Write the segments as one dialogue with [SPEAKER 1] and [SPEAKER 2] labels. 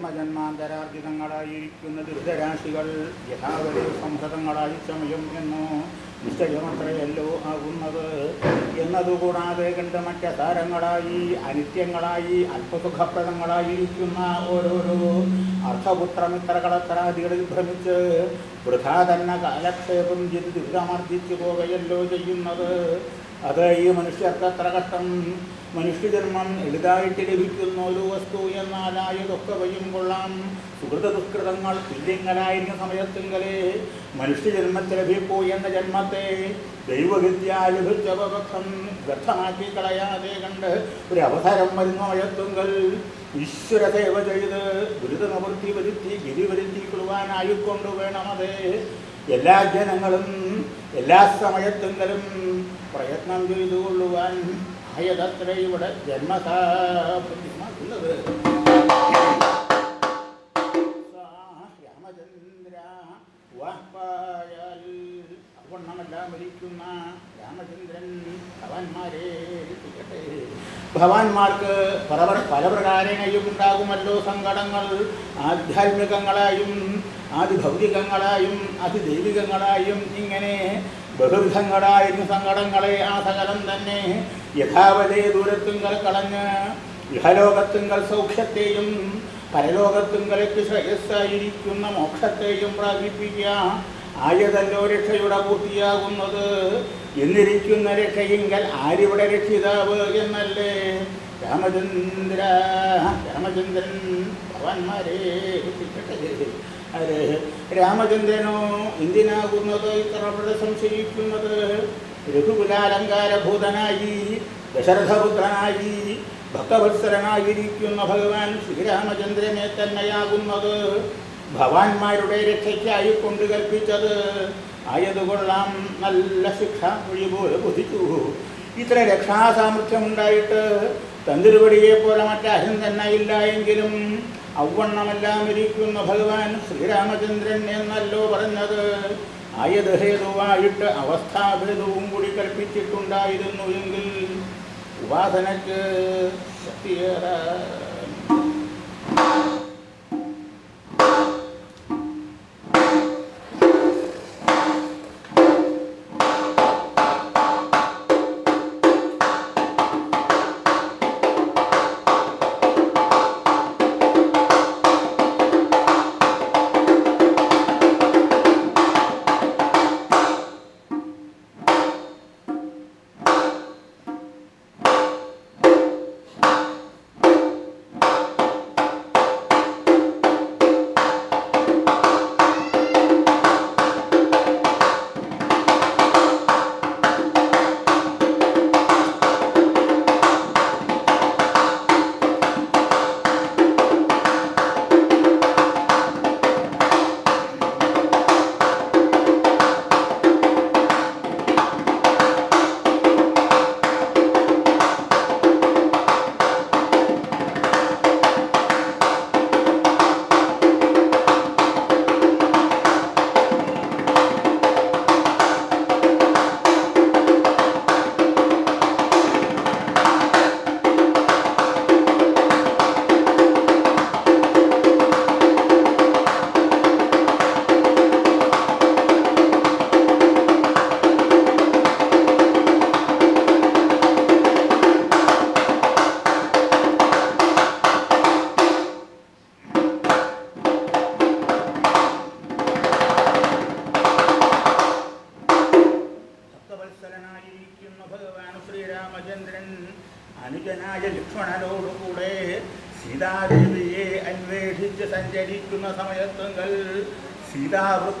[SPEAKER 1] ജന്മജന്മാന്തരാർജിതങ്ങളായിരിക്കുന്ന ദുരിതരാശികൾ യഥാവധി സംഹൃതങ്ങളായി ക്ഷമയും എന്നോ നിശ്ചയമത്രയല്ലോ ആകുന്നത്. എന്നതുകൂടാതെ കണ്ട് മറ്റസാരങ്ങളായി അനിത്യങ്ങളായി അല്പസുഖപ്രദങ്ങളായിരിക്കുന്ന ഓരോരോ അർത്ഥപുത്രമിത്രകളത്രാദികളിൽ ഭ്രമിച്ച് വൃഥാ തന്നെ കാലക്ഷേപം ചെയ്ത് ദുരിതമർദ്ദിച്ചു പോവുകയല്ലോ ചെയ്യുന്നത്. അത് ഈ മനുഷ്യർക്ക് എത്ര കഷ്ടം. മനുഷ്യജന്മം എളുതായിട്ട് ലഭിക്കുന്ന ഒരു വസ്തു എന്നാലായതൊക്കെ വയ്യും കൊള്ളാം. സുഹൃത ദുഷ്കൃതങ്ങൾ തുല്യങ്ങളായിരുന്ന സമയത്തെങ്കിലേ മനുഷ്യജന്മത്തിൽ ലഭിക്കൂ എന്ന ജന്മത്തെ ദൈവവിദ്യ ലഭിച്ചവപക്ഷം വ്യർത്ഥമാക്കി കളയാതെ കണ്ട് ഒരു അവസരം വരുന്ന മയത്തുങ്കൽ ഈശ്വര സേവ ചെയ്ത് ദുരിത നിവൃത്തി വരുത്തി ഗിരി വരുത്തി കൊള്ളുവാനായിക്കൊണ്ട് വേണമതേ എല്ലാ ജനങ്ങളും എല്ലാ സമയത്തെങ്കിലും പ്രയത്നം ചെയ്തുകൊള്ളുവാൻ ആയതത്ര ഇവിടെ ജന്മസാപ്രതിമാക്കുന്നത് രാമചന്ദ്ര വാപ്പായാൽ അവണ്ണമെല്ലാം മരിക്കുന്ന രാമചന്ദ്രൻ അവന്മാരെ ഭവാന്മാർക്ക് പല പല പ്രകാരേണയും ഉണ്ടാകുമല്ലോ സങ്കടങ്ങൾ. ആധ്യാത്മികങ്ങളായും ആദിഭൗതികങ്ങളായും അതിദൈവികങ്ങളായും ഇങ്ങനെ ബഹുവിധങ്ങളായിരുന്ന സങ്കടങ്ങളെ ആ സകലം തന്നെ. യഥാവതേ ദൂരത്തുങ്കൽ കളഞ്ഞ് ഇഹലോകത്തുങ്കൽ സൗഖ്യത്തെയും പരലോകത്തുങ്കലേക്ക് ശ്രേയസ്സായിരിക്കുന്ന മോക്ഷത്തെയും പ്രാപിപ്പിക്കുക. ആയതല്ലോ രക്ഷയുടെ പൂർത്തിയാകുന്നത് എന്നിരിക്കുന്ന രക്ഷയെങ്കിൽ ആരിവിടെ രക്ഷിതാവ് എന്നല്ലേ? രാമചന്ദ്ര രാമചന്ദ്രൻ ഭവാന്മാരെ അതെ രാമചന്ദ്രനോ എന്തിനാകുന്നത്? ഇത്ര ഇവിടെ സംശയിക്കുന്നത് രഘുകുലാലങ്കാരഭൂതനായി ദശരഥപുത്രനായി ഭക്തവത്സരനായിരിക്കുന്ന ഭഗവാൻ ശ്രീരാമചന്ദ്രനെ തന്നെയാകുന്നത്. ഭവാന്മാരുടെ രക്ഷയ്ക്കായി കൊണ്ട് കൽപ്പിച്ചത്. ആയതുകൊള്ളാം. നല്ല ശിക്ഷ വഴി പോലെ ബുദ്ധിച്ചു ഇത്ര രക്ഷാസാമർഥ്യമുണ്ടായിട്ട് തന്തിരുവടിയെ പോലെ മറ്റാരും തന്നെ ഇല്ല എങ്കിലും ഔവണ്ണമെല്ലാം ഇരിക്കുന്ന ഭഗവാൻ ശ്രീരാമചന്ദ്രൻ എന്നല്ലോ പറഞ്ഞത്. ആയത് ഹേതുവായിട്ട് അവസ്ഥാഭേദവും കൂടി കൽപ്പിച്ചിട്ടുണ്ടായിരുന്നു എങ്കിൽ ഉപാസനയ്ക്ക് ശക്തിയേറെ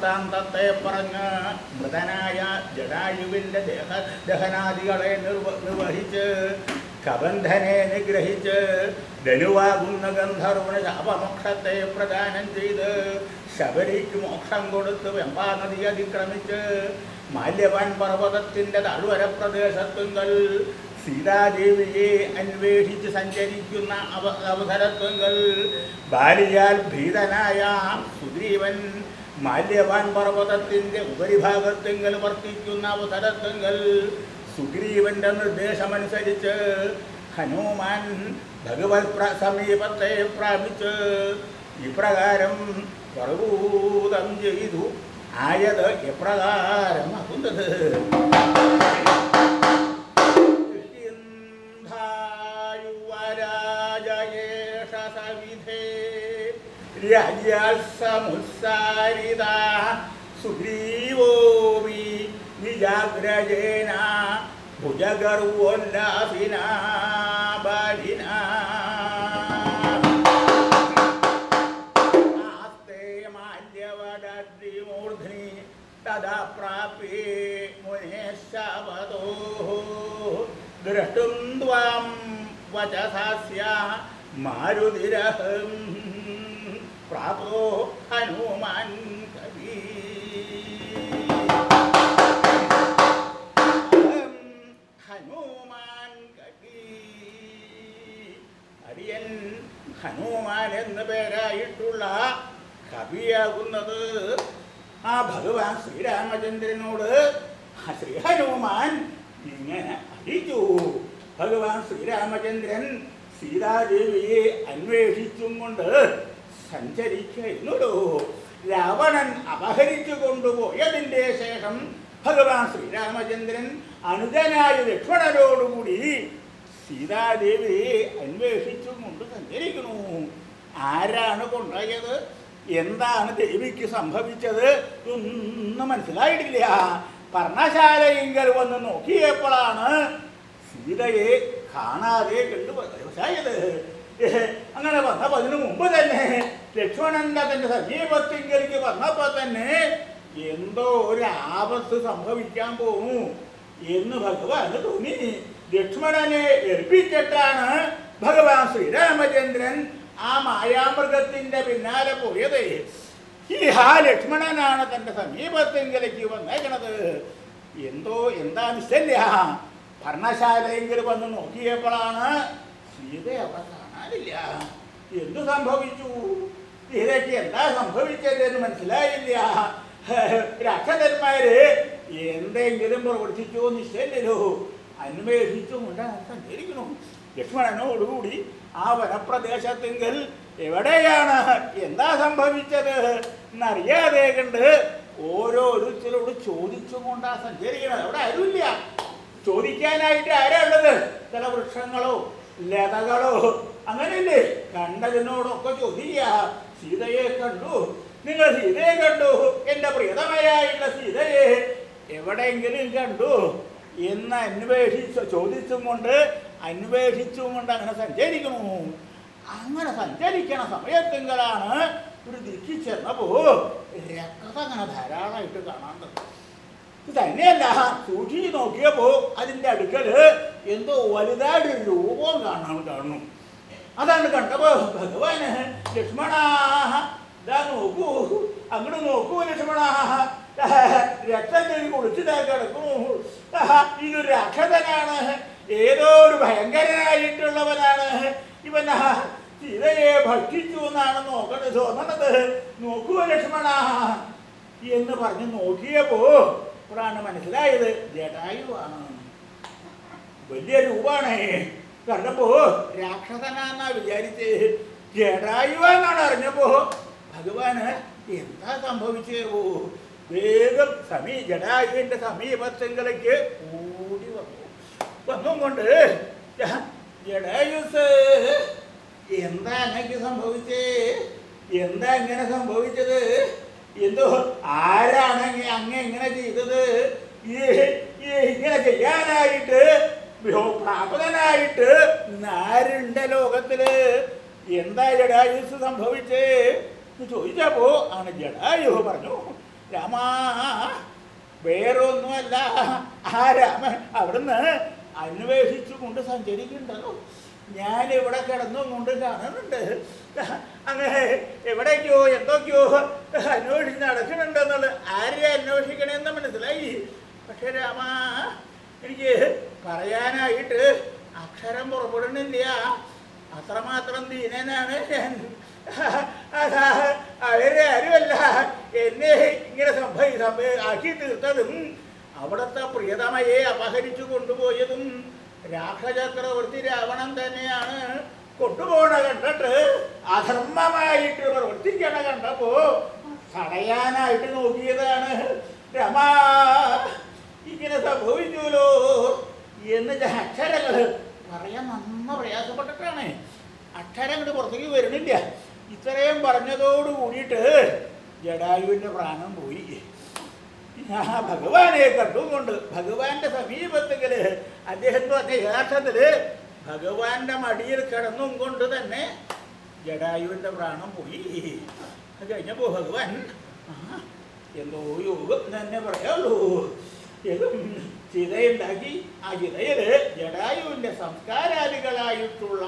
[SPEAKER 1] സീതാവൃത്താന്തത്തെ പറഞ്ഞ് മൃതനായ ജടായുവിന്റെ ദേഹ ദഹനാദികളെ നിർവ നിർവഹിച്ച് കബന്ധനെ നിഗ്രഹിച്ച് ധനുവാകുന്ന ഗന്ധർവന് ശാപമോക്ഷത്തെ പ്രദാനം ചെയ്ത് ശബരിക്ക് മോക്ഷം കൊടുത്ത് വെമ്പാ നദി അതിക്രമിച്ച് മാല്യവാൻ പർവതത്തിന്റെ താഴ്വര പ്രദേശത്തുങ്കൽ സീതാദേവിയെ അന്വേഷിച്ച് സഞ്ചരിക്കുന്ന അവ അവസരത്വങ്ങൾ ബാലിയാൽ ഭീതനായ സുഗ്രീവൻ മാല്യവാൻ പർവതത്തിന്റെ ഉപരിഭാഗത്തെങ്കിൽ വർത്തിക്കുന്ന അവസരത്തെങ്കൽ സുഗ്രീവന്റെ നിർദ്ദേശമനുസരിച്ച് ഹനുമാൻ ഭഗവത് സമീപത്തെ പ്രാപിച്ച് ഇപ്രകാരം പ്രഭൂതം ചെയ്തു. ആയത് എപ്രകാരം ആകുന്നത് समुत्सारिता सुह्रीवोऽपि निजाग्रजेना भुजगर्वोन्नभिना बलिनास्तेय माल्यवद्रिमूर्ध्नि तदा प्राप्ये मुनेः सवतोः द्रष्टुं त्वां वचथा स्या मारुतिरहम्। പ്രാപ്തോ ഹനുമാൻ കവി ഹനുമാൻ കവി. അടിയൻ ഹനുമാൻ എന്ന പേരായിട്ടുള്ള കവിയാകുന്നത് ആ ഭഗവാൻ ശ്രീരാമചന്ദ്രനോട് ശ്രീ ഹനുമാൻ ഇങ്ങനെ അടിച്ചു. ഭഗവാൻ ശ്രീരാമചന്ദ്രൻ സീതാദേവിയെ അന്വേഷിച്ചും കൊണ്ട് സഞ്ചരിക്കുന്നോ രാവണൻ അപഹരിച്ചു കൊണ്ടുപോയതിന്റെ ശേഷം ഭഗവാൻ ശ്രീരാമചന്ദ്രൻ അനുജനായ ലക്ഷ്മണനോടുകൂടി സീതാദേവിയെ അന്വേഷിച്ചു കൊണ്ട് സഞ്ചരിക്കുന്നു. ആരാണ് കൊണ്ടുപോയത്? എന്താണ് ദേവിക്ക് സംഭവിച്ചത്? ഒന്നും മനസ്സിലായിട്ടില്ല. പർണശാലയിങ്കൽ വന്ന് നോക്കിയപ്പോഴാണ് സീതയെ കാണാതെ കണ്ടു അങ്ങനെ വന്നപ്പോ അതിനു മുമ്പ് തന്നെ ലക്ഷ്മണന്റെ തന്റെ സജീവത്തിങ്കലേക്ക് വന്നപ്പോ തന്നെ എന്തോ ഒരു ആപത്ത് സംഭവിക്കാൻ പോകുന്നു എന്ന് ഭഗവാന് തോന്നി. ലക്ഷ്മണനെ ഏൽപ്പിച്ചിട്ടാണ് ഭഗവാൻ ശ്രീരാമചന്ദ്രൻ ആ മായാമൃഗത്തിന്റെ പിന്നാലെ പോയത്. ഈ ആ ലക്ഷ്മണനാണ് തന്റെ സമീപത്തെങ്കിലേക്ക് വന്നേക്കണത്. എന്തോ എന്താ നിശ്ചല്ല ഭരണശാലയെങ്കിൽ വന്ന് നോക്കിയപ്പോഴാണ് സീത കാണാനില്ല എന്തു സംഭവിച്ചു? സീതയ്ക്ക് എന്താ സംഭവിച്ചതെന്ന് മനസ്സിലായില്ല. രാക്ഷസന്മാര് എന്തെങ്കിലും പ്രവർത്തിച്ചോ നിശ്ചയില്ലല്ലോ അന്വേഷിച്ചുകൊണ്ട് സഞ്ചരിക്കണു ലക്ഷ്മണനോടുകൂടി ആ വനപ്രദേശത്തെങ്കിൽ എവിടെയാണ്? എന്താ സംഭവിച്ചത്? എന്നറിയാതെ കണ്ട് ഓരോരുത്തരോട് ചോദിച്ചുകൊണ്ടാ സഞ്ചരിക്കണത് അവിടെ ആരുമില്ല. ചോദിക്കാനായിട്ട് ആരാ ഉള്ളത്? ചില വൃക്ഷങ്ങളോ ലതകളോ അങ്ങനെയല്ലേ? കണ്ടതിനോടൊക്കെ ചോദിക്കുക. സീതയെ കണ്ടു. നിങ്ങൾ സീതയെ കണ്ടു. എന്റെ പ്രിയതമയായുള്ള സീതയെ എവിടെയെങ്കിലും കണ്ടു? എന്ന് അന്വേഷിച്ച് ചോദിച്ചും കൊണ്ട് അന്വേഷിച്ചും കൊണ്ട് അങ്ങനെ സഞ്ചരിക്കണു അങ്ങനെ സഞ്ചരിക്കണ സമയത്തെങ്കിലാണ് ഒരു ദിക്കി ചെന്നപ്പോ രക്തം അങ്ങനെ ധാരാളമായിട്ട് കാണാൻ തന്നെ തന്നെയല്ല സൂക്ഷിച്ച് നോക്കിയപ്പോ അതിന്റെ അടുക്കൽ എന്തോ വലുതായിട്ടൊരു രൂപം കാണാൻ കാണുന്നു. അതാണ് കണ്ടപ്പോ ഭഗവാന്. ലക്ഷ്മണ ഇതാ നോക്കൂ. അങ്ങോട്ട് നോക്കൂ ലക്ഷ്മണാഹ. രക്തം കഴിഞ്ഞ് കുളിച്ചിട്ടാ കിടക്കുന്നു. ഇതൊരു രാക്ഷസനാണ്. ഏതോ ഒരു ഭയങ്കരനായിട്ടുള്ളവനാണ്. ഇവൻ സീതയെ ഭക്ഷിച്ചു എന്നാണ് നോക്കണത് തോന്നണത്. നോക്കൂ ലക്ഷ്മണ എന്ന് പറഞ്ഞ് നോക്കിയപ്പോ ഇപ്പോഴാണ് മനസ്സിലായത്. ജടായുവാണ്. വലിയ രൂപാണ്. കണ്ടപ്പോ രാക്ഷസനാന്നാ വിചാരിച്ച്. ജടായുവാന്നാണ് അറിഞ്ഞപ്പോ ഭഗവാന് എന്താ സംഭവിച്ചോ വേഗം സമീ ജടായുവിന്റെ സമീപത്തെങ്കിലേക്ക് ഓടി വന്നു. വന്നും കൊണ്ട് ജടായുസ് എന്താ അങ്ങക്ക് സംഭവിച്ചേ? എന്താ ഇങ്ങനെ സംഭവിച്ചത്? എന്തോ ആരാണ് അങ്ങ ഇങ്ങനെ ചെയ്തത്? ഇങ്ങനെ ചെയ്യാനായിട്ട് പ്രാപ്തനായിട്ട് ആരുണ്ട ലോകത്തിൽ എന്താ ജഡായുസ് സംഭവിച്ചേ? എന്ന് ചോദിച്ചപ്പോ ആണ് ജഡായു പറഞ്ഞു രാമാ വേറൊന്നുമല്ല. ആ രാമൻ അവിടുന്ന് അന്വേഷിച്ചു കൊണ്ട് സഞ്ചരിക്കുന്നുണ്ടല്ലോ. ഞാൻ ഇവിടെ കിടന്നും കൊണ്ട് കാണുന്നുണ്ട്. അങ്ങനെ എവിടേക്കോ എന്തൊക്കെയോ അന്വേഷിച്ച് നടക്കുന്നുണ്ടെന്നുള്ളത് ആരെ അന്വേഷിക്കണമെന്ന് മനസ്സിലായി. പക്ഷെ രാമ എനിക്ക് പറയാനായിട്ട് അക്ഷരം പുറപ്പെടുന്നില്ല. അത്രമാത്രം ദീനനാണ് അവരെ ആരുമല്ല. എന്നെ ഇങ്ങനെ ആക്കി തീർത്തതും അവിടുത്തെ പ്രിയതമയെ അപഹരിച്ചു കൊണ്ടുപോയതും രാക്ഷചക്രവർത്തി രാവണൻ തന്നെയാണ് കൊണ്ടുപോണ കണ്ടിട്ട് അധർമ്മമായിട്ട് പ്രവർത്തിക്കണ കണ്ടപ്പോ തടയാനായിട്ട് നോക്കിയതാണ് രമ ഇങ്ങനെ സംഭവിച്ചുല്ലോ എന്ന് അക്ഷരങ്ങൾ പറയാൻ നന്ന പ്രയാസപ്പെട്ടിട്ടാണ്. അക്ഷരം പുറത്തേക്ക് വരുന്നില്ല. ഇത്രയും പറഞ്ഞതോട് കൂടിയിട്ട് ജഡായുവിന്റെ പ്രാണം പോയി. ആ ഭഗവാനെ കണ്ടുകൊണ്ട് ഭഗവാന്റെ സമീപത്തിൽ അദ്ദേഹം പറഞ്ഞ യഥാർത്ഥത്തിൽ ഭഗവാന്റെ മടിയിൽ കിടന്നും കൊണ്ട് തന്നെ ജഡായുവിന്റെ പ്രാണം പോയി. അത് കഴിഞ്ഞപ്പോ ഭഗവാൻ എന്തോ യോഗം തന്നെ പറയാള്ളൂ ചിതയുണ്ടാക്കി ആ ചിതയിൽ ജടായുവിന്റെ സംസ്കാരാദികളായിട്ടുള്ള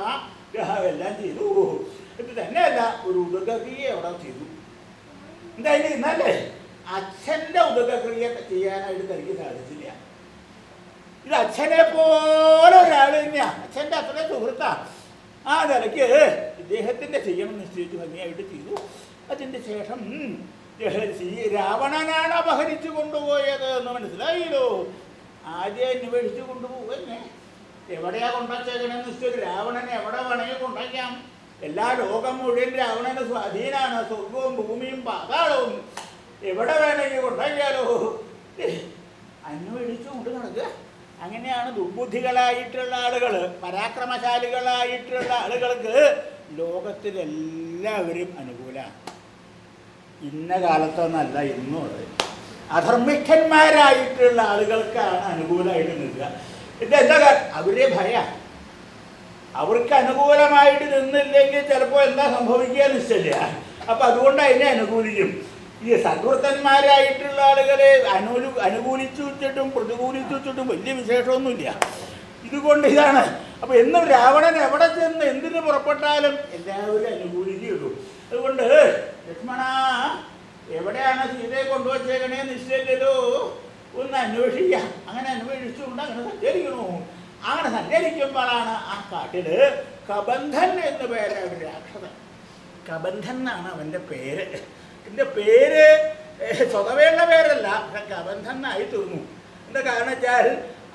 [SPEAKER 1] എല്ലാം ചെയ്തു. ഇത് തന്നെയല്ല ഒരു ഉദകക്രിയ അവിടെ ചെയ്തു. എന്തായാലും ഇന്നല്ലേ? അച്ഛന്റെ ഉദകക്രിയ ചെയ്യാനായിട്ട് തനിക്ക് സാധിച്ചില്ല. ഇത് അച്ഛനെ പോലെ ഒരാൾ തന്നെയാ. അച്ഛന്റെ അത്രയും സുഹൃത്താ. ആ നിലയ്ക്ക് ഇദ്ദേഹത്തിന്റെ ചെയ്യണം നിശ്ചയിച്ച് ഭംഗിയായിട്ട് ചെയ്തു. അതിന്റെ ശേഷം രാവണനാണ് അപഹരിച്ചു കൊണ്ടുപോയത് എന്ന് മനസ്സിലായില്ലോ? ആദ്യം അന്വേഷിച്ചു കൊണ്ടുപോകുന്നേ എവിടെയാ കൊണ്ടുവച്ചേക്കണെന്ന് വെച്ചാൽ രാവണനെ എവിടെ വേണമെങ്കിൽ കൊണ്ടുവയ്ക്കാം എല്ലാ ലോകം മുഴുവൻ രാവണന് സ്വാധീനാണ്. സ്വർഗവും ഭൂമിയും പാതാളവും. എവിടെ വേണമെങ്കിൽ കൊണ്ടുവയ്ക്കാലോ അന്വേഷിച്ചു കൊണ്ട് നടക്കുക. അങ്ങനെയാണ് ദുർബുദ്ധികളായിട്ടുള്ള ആളുകൾ പരാക്രമശാലികളായിട്ടുള്ള ആളുകൾക്ക് ലോകത്തിലെല്ലാവരും അനുകൂലമാണ് ഇന്ന കാലത്തൊന്നല്ല ഇന്നും അത് അധർമ്മിക്കന്മാരായിട്ടുള്ള ആളുകൾക്കാണ് അനുകൂലമായിട്ട് നിൽക്കുക. എന്റെ എന്താ അവരെ ഭയ. അവർക്ക് അനുകൂലമായിട്ട് നിന്നില്ലെങ്കിൽ ചിലപ്പോൾ എന്താ സംഭവിക്കുക നിശ്ചയില്ല അപ്പൊ അതുകൊണ്ട് അതിനെ അനുകൂലിക്കും. ഈ സദ്വൃത്തന്മാരായിട്ടുള്ള ആളുകളെ അനുകൂലി അനുകൂലിച്ചു വെച്ചിട്ടും പ്രതികൂലിച്ചു വെച്ചിട്ടും വലിയ വിശേഷമൊന്നുമില്ല. ഇതുകൊണ്ട് ഇതാണ്. അപ്പൊ എന്നും രാവണൻ എവിടെ ചെന്ന് എന്തിനു പുറപ്പെട്ടാലും എല്ലാവരും അനുകൂലിക്കുകയുള്ളൂ. അതുകൊണ്ട് ലക്ഷ്മണ എവിടെയാണ് സീതയെ കൊണ്ടുവച്ചേക്കണേ നിശ്ചയിച്ചല്ലോ ഒന്ന് അന്വേഷിക്കാം. അങ്ങനെ അന്വേഷിച്ചുകൊണ്ട് അങ്ങനെ സഞ്ചരിക്കുന്നു. അങ്ങനെ സഞ്ചരിക്കുമ്പോഴാണ് ആ കാട്ടിൽ കബന്ധൻ എന്ന് പേര് ഒരു രാക്ഷസൻ. കബന്ധൻ എന്നാണ് അവന്റെ പേര്. എന്റെ പേര് സ്വതവേണ്ട പേരല്ല പക്ഷെ കബന്ധൻ എന്നായി തീർന്നു. എന്താ കാരണം വെച്ചാൽ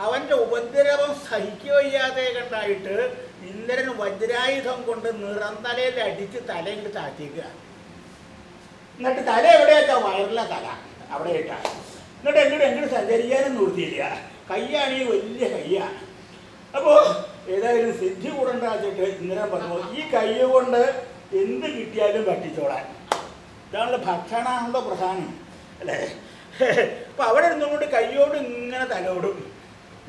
[SPEAKER 1] അവന്റെ ഉപദ്രവം സഹിക്കുകയ്യാതെ കണ്ടായിട്ട് ഇന്ദ്രൻ വജ്രായുധം കൊണ്ട് നിറന്തലയിൽ അടിച്ച് തലയിട്ട് താഴ്ത്തിക്കുക എന്നിട്ട് തല എവിടെയാച്ചാ? വയറിലെ തല. അവിടെ ഇട്ടാ. എന്നിട്ട് എങ്ങോട്ട് എങ്ങോട്ട് സഞ്ചരിക്കാനും നിർത്തിയില്ല. കയ്യാണ് ഈ വലിയ കയ്യാണ് അപ്പോൾ ഏതായാലും സിദ്ധി കൂടണ്ടാച്ചിട്ട് ഇന്നലെ പറഞ്ഞു. ഈ കൈ കൊണ്ട് എന്ത് കിട്ടിയാലും പറ്റിച്ചോളാൻ. ഇതാണല്ലോ ഭക്ഷണമാണല്ലോ പ്രധാനം. അല്ലേ? അപ്പൊ അവിടെ ഇരുന്നുകൊണ്ട് കൈയോട് ഇങ്ങനെ തലോടും.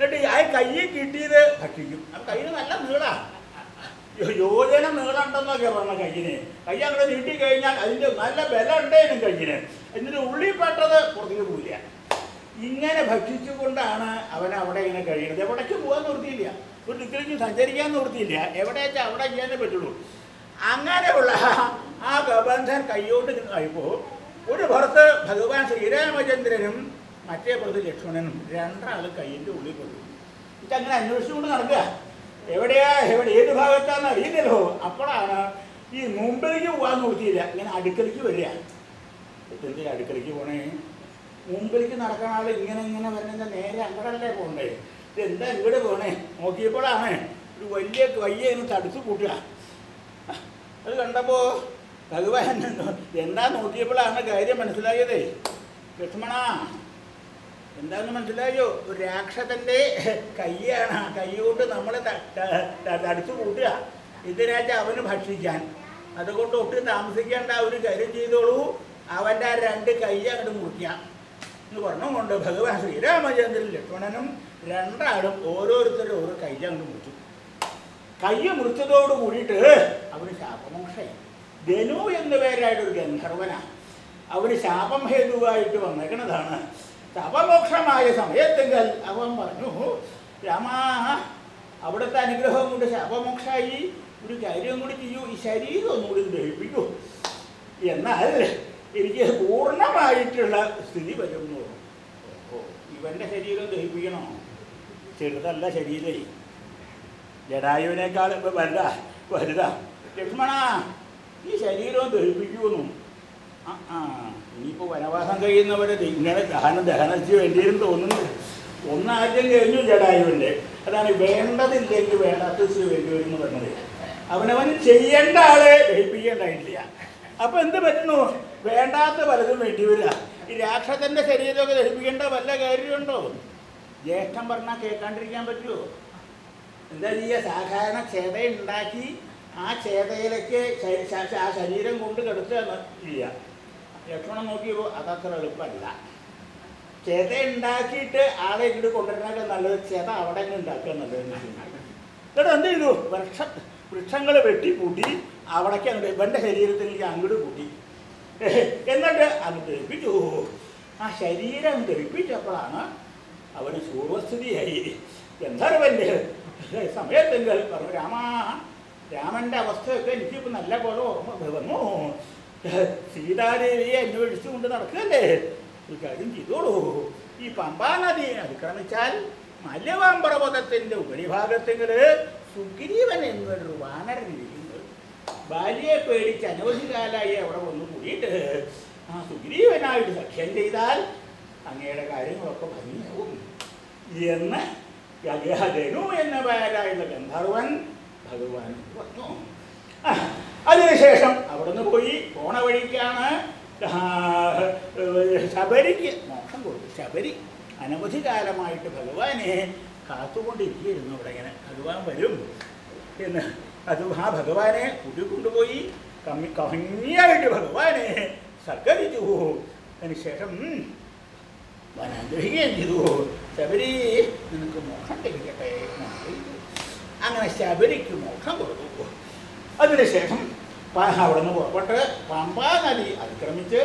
[SPEAKER 1] എന്നിട്ട് ആ കൈ കിട്ടിയത് ഭക്ഷിക്കും അപ്പൊ കയ്യിൽ നല്ല നീളാ. യോ- യോജന നീളണ്ടെന്ന കയറണം കയ്യിന്. കൈ അങ്ങനെ നീട്ടി കഴിഞ്ഞാൽ അതിന്റെ നല്ല ബല ഉണ്ടേനും കയ്യിന്. എന്നിട്ട് ഉള്ളിൽ പെട്ടത് പുറത്തേക്ക് പോവില്ല. ഇങ്ങനെ ഭക്ഷിച്ചുകൊണ്ടാണ് അവൻ അവിടെ ഇങ്ങനെ കഴിയുന്നത്. എവിടേക്ക് പോകാൻ നിർത്തിയില്ല ഒരു ദിക്കിലേക്ക് സഞ്ചരിക്കാൻ നിർത്തിയില്ല എവിടെ വെച്ചാൽ അവിടെ ചെയ്യാനേ പറ്റുള്ളൂ. അങ്ങനെയുള്ള ആ ഗബന്ധൻ കൈയോട്ട് ആയിപ്പോ ഒരു പുറത്ത് ഭഗവാൻ ശ്രീരാമചന്ദ്രനും മറ്റേ പുറത്ത് ലക്ഷ്മണനും രണ്ടാൾ കയ്യിന്റെ ഉള്ളിൽ കൊണ്ടു. ഇതങ്ങനെ അന്വേഷിച്ചുകൊണ്ട് നടക്കുക. എവിടെയാ? എവിടെ? ഏത് ഭാഗത്താന്ന് അറിയില്ലല്ലോ. അപ്പോഴാണ് ഈ മുമ്പിലേക്ക് പോകാൻ നോക്കിയില്ല. ഇങ്ങനെ അടുക്കളയ്ക്ക് വരിക. എന്തിനാ അടുക്കളയ്ക്ക് പോണേ? മുമ്പിലേക്ക് നടക്കുന്ന ആൾ ഇങ്ങനെ ഇങ്ങനെ വരുന്നത് നേരെ അങ്ങടല്ലേ പോകണ്ടേ എന്താ ഇങ്ങോട്ട് പോണേ? നോക്കിയപ്പോഴാണ് ഒരു വലിയ കയ്യെ തടുത്തു കൂട്ടുക അത് കണ്ടപ്പോൾ ഭഗവാൻ എന്താ നോക്കിയപ്പോഴാണ് കാര്യം മനസ്സിലായതേ. ലക്ഷ്മണ എന്താന്ന് മനസ്സിലായോ? ഒരു രാക്ഷസന്റെ കൈയാണ് ആ കൈ നമ്മൾ തടുത്തു കൂട്ടുക. ഇതിനായിട്ട് അവന് ഭക്ഷിക്കാൻ. അതുകൊണ്ട് ഒട്ടും താമസിക്കേണ്ട. ഒരു കാര്യം ചെയ്തോളൂ. അവന്റെ ആ രണ്ട് കൈ അങ്ങോട്ട് മുറിക്കാം. എന്ന് പറഞ്ഞുകൊണ്ട് ഭഗവാൻ ശ്രീരാമചന്ദ്രൻ ലക്ഷ്മണനും രണ്ടാളും ഓരോരുത്തരും ഓരോ കൈ അങ്ങോട്ട് മുറിച്ചു. കൈ മുറിച്ചതോട് കൂടിയിട്ട് അവന് ശാപമോക്ഷമായി ധനു എന്ന പേരായിട്ടൊരു ഗന്ധർവനാണ് ഗന്ധർവനാ. അവന് ശാപം ഹേതുവായിട്ട് വന്നേക്കണതാണ്. ശാപമോക്ഷമായ സമയത്തെങ്കിൽ അവൻ പറഞ്ഞു രാമാ അവിടുത്തെ അനുഗ്രഹം കൊണ്ട് ശാപമോക്ഷമായി ഒരു കാര്യം കൂടി ചെയ്യൂ ഈ ശരീരം ഒന്നുകൂടി ഗ്രഹിപ്പിക്കൂ എന്നാൽ എനിക്ക് പൂർണമായിട്ടുള്ള സ്ഥിതി വരുന്നു. ഇവന്റെ ശരീരം ദഹിപ്പിക്കണോ? ചെറുതല്ല ശരീരേ. ജഡായുവിനേക്കാൾ ഇപ്പം വലുതാ വലുതാ. ലക്ഷ്മണ ഈ ശരീരം ദഹിപ്പിക്കുമെന്നും ആ ആ. ഇനിയിപ്പോൾ വനവാസം കഴിയുന്നവരെ ഇങ്ങനെ ദഹനം ദഹനത്തിന് വേണ്ടിയിരുന്നു തോന്നുന്നു. ഒന്നാദ്യം കഴിഞ്ഞു ജഡായുവിന്റെ അതാണ് വേണ്ടതില്ലെങ്കിൽ വേണ്ടാത്ത വേണ്ടി വരുന്നു പറഞ്ഞത്. അവനവൻ ചെയ്യേണ്ട ആളെ ദഹിപ്പിക്കേണ്ടായിട്ടില്ല അപ്പൊ എന്ത് പറ്റുന്നു? വേണ്ടാത്ത പലതും വേണ്ടി വരിക. ഈ രാക്ഷസന്റെ ശരീരമൊക്കെ ദഹിപ്പിക്കേണ്ട വല്ല കാര്യമുണ്ടോ? ജ്യേഷ്ഠം പറഞ്ഞാൽ കേൾക്കാണ്ടിരിക്കാൻ പറ്റുമോ എന്താ ചെയ്യുക സാധാരണ ക്ഷേത ഉണ്ടാക്കി ആ ക്ഷേതയിലേക്ക് ആ ശരീരം കൊണ്ട് കിടത്തുക ചെയ്യുക ലക്ഷ്മണൻ നോക്കിയപ്പോൾ അതത്ര എളുപ്പമല്ല. ചേത ഉണ്ടാക്കിയിട്ട് ആളെ ഇങ്ങോട്ട് കൊണ്ടുവരാനൊക്കെ നല്ലത് ചേത അവിടെ എങ്ങനെ ഉണ്ടാക്കുക നല്ലതെന്ന് എന്നിട്ട് എന്ത് ചെയ്തു? വൃക്ഷ വൃക്ഷങ്ങൾ വെട്ടിപ്പൂട്ടി അവിടേക്ക് അങ്ങോട്ട് ഇവന്റെ ശരീരത്തിലേക്ക് അങ്ങോട്ട് കൂട്ടി. എന്നിട്ട് അങ്ങ് ധരിപ്പിച്ചു ആ ശരീരം ധരിപ്പിച്ചപ്പോഴാണ് അവന് സൂർവസ്ഥിതിയായി. ഗന്ധർവന്റെ സമയത്തെങ്കിൽ പറഞ്ഞു രാമാ രാമന്റെ അവസ്ഥയൊക്കെ എനിക്കിപ്പോൾ നല്ല പോലെ ഓർമ്മ വന്നു. സീതാദേവിയെ അന്വേഷിച്ചുകൊണ്ട് നടക്കുകയല്ലേ? ഒരു കാര്യം ചെയ്തോളൂ. ഈ പമ്പാ നദി അതിക്രമിച്ചാൽ മല്യവാമ്പർവതത്തിന്റെ ഉപരിഭാഗത്തെങ്കിൽ സുഗ്രീവൻ എന്നൊരു വാനരൻ ഇരിക്കുന്നത് ബാല്യയെ പേടിച്ച് അനവധി കാലായി അവിടെ വന്നു കൂടിയിട്ട് ആ സുഗ്രീവനായിട്ട് സഖ്യം ചെയ്താൽ അങ്ങയുടെ കാര്യങ്ങളൊക്കെ ഭംഗിയാവും. എന്ന് ധനു എന്ന പേരായുള്ള ഗന്ധർവൻ ഭഗവാൻ പറഞ്ഞു. അതിനുശേഷം അവിടുന്ന് പോയി പോണ വഴിക്കാണ് ശബരിക്ക് മോക്ഷം കൊടുത്തു. ശബരി അനവധി കാലമായിട്ട് ഭഗവാനെ കാത്തുകൊണ്ടിരിക്കുകയായിരുന്നു അവിടെ ഇങ്ങനെ. ഭഗവാൻ വരും എന്ന്. അത് ആ ഭഗവാനെ കൂട്ടിക്കൊണ്ടുപോയി കമ്മി കമ്മിയായിട്ട് ഭഗവാനെ സൽക്കരിച്ചു അതിനുശേഷം വനാഗ്രഹിക്കുകയും ചെയ്തു. ശബരി നിനക്ക് മോക്ഷം ലഭിക്കട്ടെ. അങ്ങനെ ശബരിക്ക് മോക്ഷം കൊടുത്തു. അതിനുശേഷം അവിടെ നിന്ന് പുറപ്പെട്ട് പമ്പാ നദി അതിക്രമിച്ച്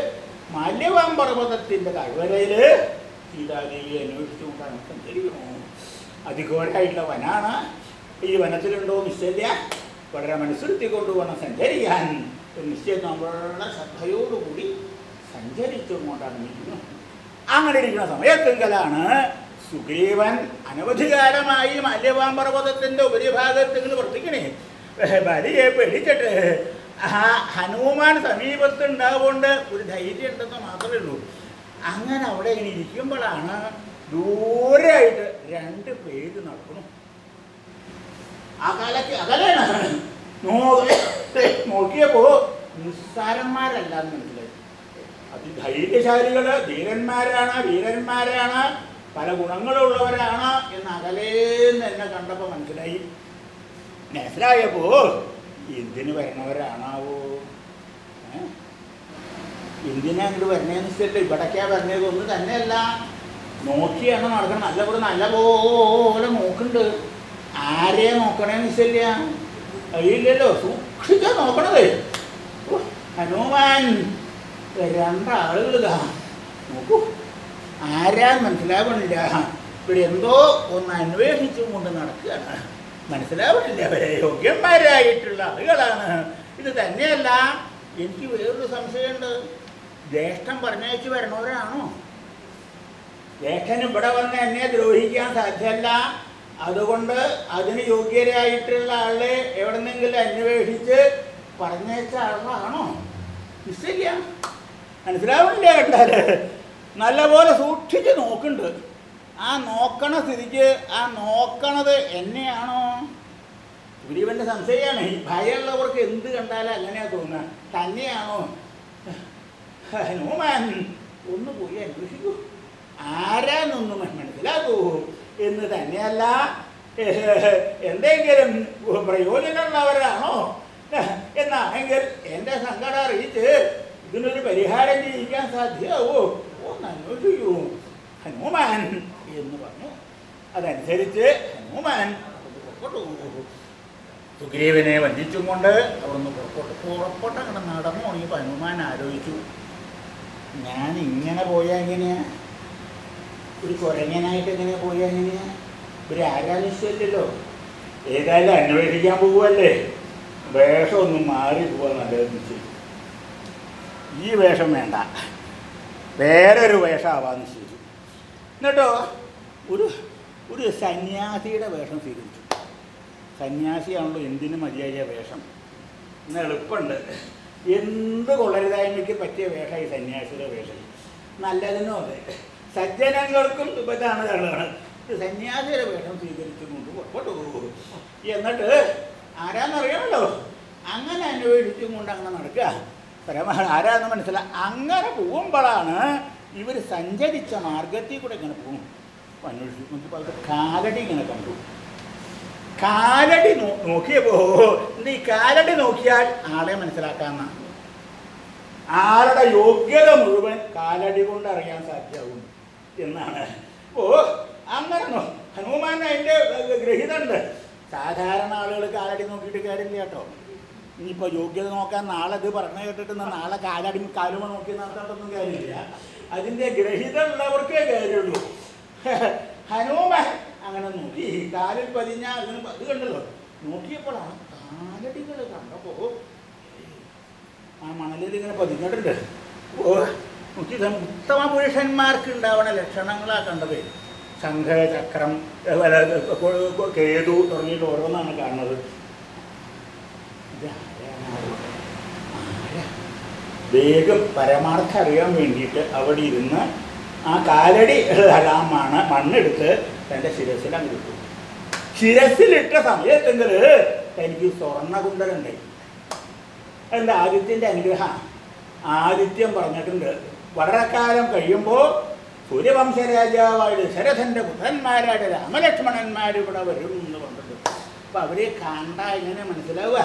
[SPEAKER 1] മാല്യവാമ്പർവതത്തിന്റെ കഴിവരയിൽ സീതാദേവിയെ അന്വേഷിച്ചുകൊണ്ടാണ് സഞ്ചരിക്കുന്നു അതിഘോരായിട്ടുള്ള വനാണ്. ഈ വനത്തിലുണ്ടോ നിശ്ചയ വളരെ മനസ്സിരുത്തിക്കൊണ്ട് വേണം സഞ്ചരിക്കാൻ നിശ്ചയം നമ്മളുടെ ശ്രദ്ധയോടുകൂടി സഞ്ചരിച്ചുകൊണ്ടാണ് നിൽക്കുന്നത് അങ്ങനെ ഇരിക്കുന്ന സമയത്തെങ്കിലാണ് സുഗ്രീവൻ അനവധികാലമായി മല്യവാമ്പർവതത്തിന്റെ ഉപരിഭാഗത്ത് ഇങ്ങനെ വർത്തിക്കണേ ഭാര്യയെ പേടിച്ചിട്ട്. ആ ഹനുമാൻ സമീപത്ത് ഒരു ധൈര്യം ഉണ്ടെന്ന് മാത്രമേ ഉള്ളൂ. അങ്ങനെ അവിടെ ഇങ്ങനെ ഇരിക്കുമ്പോഴാണ് ദൂരെയായിട്ട് രണ്ട് പേര് നടക്കുന്നു. അകലക്ക് അകലാണ് നോക്കിയപ്പോ നിസ്സാരന്മാരല്ല എന്ന് മനസ്സിലായി. അതിധൈര്യശാലികൾ ധീരന്മാരാണ് വീരന്മാരാണ് പല ഗുണങ്ങളുള്ളവരാണ് എന്ന് അകലേന്ന് എന്നെ കണ്ടപ്പോൾ മനസ്സിലായി. മനസ്സിലായപ്പോ എന്തിന് വരണവരാണാവോ? എന്തിനാ അങ്ങോട്ട് വരണേന്ന് വെച്ചല്ല ഇവിടേക്കാ വരണത്. ഒന്നും തന്നെയല്ല. നോക്കിയാണ് നടക്കണം നല്ല പോലെ നല്ല പോലെ നോക്കുന്നുണ്ട്. ആരെയാ നോക്കണേന്ന് വെച്ചില്ല അറിയില്ലല്ലോ സൂക്ഷിച്ചാ നോക്കണത്. ഹനുമാൻ. രണ്ടാളുകൾ നോക്കൂ. ആരാ മനസ്സിലാവണില്ല. ഇവിടെ എന്തോ ഒന്ന് അന്വേഷിച്ചും കൊണ്ട് നടക്കുകയാണ്. മനസ്സിലാവണില്ല അവരെ യോഗ്യന്മാരായിട്ടുള്ള ആളുകളാണ്. ഇത് തന്നെയല്ല എനിക്ക് വേറൊരു സംശയമുണ്ട്. ജ്യേഷ്ഠൻ പറഞ്ഞയച്ച് വരണവരാണോ? ജ്യേഷ്ഠൻ ഇവിടെ വന്ന് എന്നെ ദ്രോഹിക്കാൻ സാധ്യമല്ല അതുകൊണ്ട് അതിന് യോഗ്യരായിട്ടുള്ള ആളെ എവിടെന്നെങ്കിലും അന്വേഷിച്ച് പറഞ്ഞയച്ച ആളാണോ മിസ്സില്ല മനസ്സിലാവില്ല കണ്ടാൽ. നല്ലപോലെ സൂക്ഷിച്ച് നോക്കുന്നുണ്ട്. ആ നോക്കണ സ്ഥിതിക്ക് ആ നോക്കണത് എന്നെയാണോ? സുഗ്രീവന്റെ സംശയമാണ്. ഈ ഭയമുള്ളവർക്ക് എന്ത് കണ്ടാലും അങ്ങനെയാ തോന്നുക. തന്നെയാണോ? ഹനുമാൻ ഒന്ന് പോയി അന്വേഷിക്കൂ. ആരാന്നൊന്നും മനസ്സിലാക്കൂ. എന്ന് തന്നെയല്ല എന്തെങ്കിലും പ്രയോജനമുള്ളവരാണോ? എന്നാണെങ്കിൽ എന്റെ സങ്കടം അറിയിച്ച് ഇതിനൊരു പരിഹാരം ചെയ്യിക്കാൻ സാധ്യമാവോ? ഒന്ന് അന്വേഷിക്കൂ. ഹനുമാൻ എന്ന് പറഞ്ഞു. അതനുസരിച്ച് ഹനുമാൻ പുറപ്പെട്ടു സുഗ്രീവനെ വഞ്ചിച്ചും കൊണ്ട് അവിടുന്ന് പുറപ്പെട്ടു പുറപ്പെട്ട അങ്ങനെ നടന്നു തുടങ്ങിയപ്പോൾ ഹനുമാൻ ആലോചിച്ചു ഞാൻ ഇങ്ങനെ പോയാൽ എങ്ങനെയാ? ഒരു കുരങ്ങനായിട്ട് എങ്ങനെ പോയാൽ എങ്ങനെയാ? ഒരു ആരാധിച്ചല്ലോ ഏതായാലും അന്വേഷിക്കാൻ പോവുമല്ലേ വേഷം ഒന്ന് മാറി പോവാൻ നല്ലതെന്ന് ചെയ്തു ഈ വേഷം വേണ്ട. വേറൊരു വേഷമാവാന്ന് ചെയ്തു എന്നിട്ടോ? ഒരു ഒരു സന്യാസിയുടെ വേഷം സ്വീകരിച്ചു. സന്യാസിയാണല്ലോ എന്തിനു മതിയായ വേഷം. ഇന്ന് എളുപ്പമുണ്ട്. എന്ത് കൊള്ളരുതായ്മയ്ക്ക് പറ്റിയ വേഷം ഈ സന്യാസിയുടെ വേഷം. നല്ലതിനോ അതെ. സജ്ജനങ്ങൾക്കും ഇപ്പത്താണ് ഇത് സന്യാസിയുടെ വേഷം സ്വീകരിച്ചുകൊണ്ട് പുറപ്പെട്ടു പോകും. എന്നിട്ട് ആരാന്നറിയണമല്ലോ അങ്ങനെ അന്വേഷിച്ചും കൊണ്ട് അങ്ങനെ നടക്കുക. പരമ ആരാന്ന് മനസ്സിലാ അങ്ങനെ പോകുമ്പോഴാണ് ഇവർ സഞ്ചരിച്ച മാർഗത്തിൽ കൂടെ ഇങ്ങനെ പോകും. അന്വേഷിച്ചു നോക്കിയപ്പോൾ അവരുടെ കാലടി ഇങ്ങനെ കണ്ടു. കാലടി നോ- നോക്കിയപ്പോ എന്താ ഈ കാലടി നോക്കിയാൽ ആളെ മനസ്സിലാക്കാമെന്നാണ് ആളുടെ യോഗ്യത മുഴുവൻ കാലടി കൊണ്ട് അറിയാൻ സാധ്യമാകും എന്നാണ്. ഓ അങ്ങനെ ഹനുമാൻ അതിന്റെ ഗ്രഹിതണ്ട് സാധാരണ ആളുകൾ കാലടി നോക്കിയിട്ട് കാര്യമില്ല കേട്ടോ. ഇനിയിപ്പോൾ യോഗ്യത നോക്കാൻ നാളെ ഇത് പറഞ്ഞു കേട്ടിട്ട് നാളെ കാലടി കാലുമ നോക്കി നടത്തേണ്ടതൊന്നും കാര്യമില്ല. അതിന്റെ ഗ്രഹിതമുള്ളവർക്കേ കാര്യമുള്ളൂ. ഹനുമാൻ. അങ്ങനെ നോക്കി. കാലിൽ പതിഞ്ഞ അങ്ങനെ അത് കണ്ടല്ലോ. നോക്കിയപ്പോഴാണ് കാലടികൾ കണ്ടപ്പോൾ ആ മണലിൽ ഇങ്ങനെ പതിഞ്ഞിട്ടുണ്ട്. ഓ നോക്കി ഉത്തമ പുരുഷന്മാർക്ക് ഉണ്ടാവണ ലക്ഷണങ്ങളാ കണ്ടത്. ശംഖ ചക്രം ഏ, വല, കൊ- കൊ- കേതു തുടങ്ങിയിട്ട് ഓരോന്നാണ് കാണുന്നത്? വേഗം പരമാർത്ഥം അറിയാൻ വേണ്ടിയിട്ട് അവിടെ ഇരുന്ന് ആ കാലടി ധാരാളമാണ് മണ്ണെടുത്ത് തന്റെ ശിരസിൽ അങ്ങ് ഇട്ടു ശിരസിലിട്ട സമയത്തെങ്കിൽ സ്വർണ കുണ്ടലുണ്ടായി അതിന്റെ ആദിത്യന്റെ അനുഗ്രഹം. ആദിത്യം പറഞ്ഞിട്ടുണ്ട് വളരെ കാലം കഴിയുമ്പോൾ സൂര്യവംശരാജാവായ ശരഥന്റെ പുത്രന്മാരായിട്ട് രാമലക്ഷ്മണന്മാർ ഇവിടെ വരും എന്ന് പറഞ്ഞിട്ട് അപ്പം അവരെ കണ്ട എങ്ങനെ മനസ്സിലാവുക?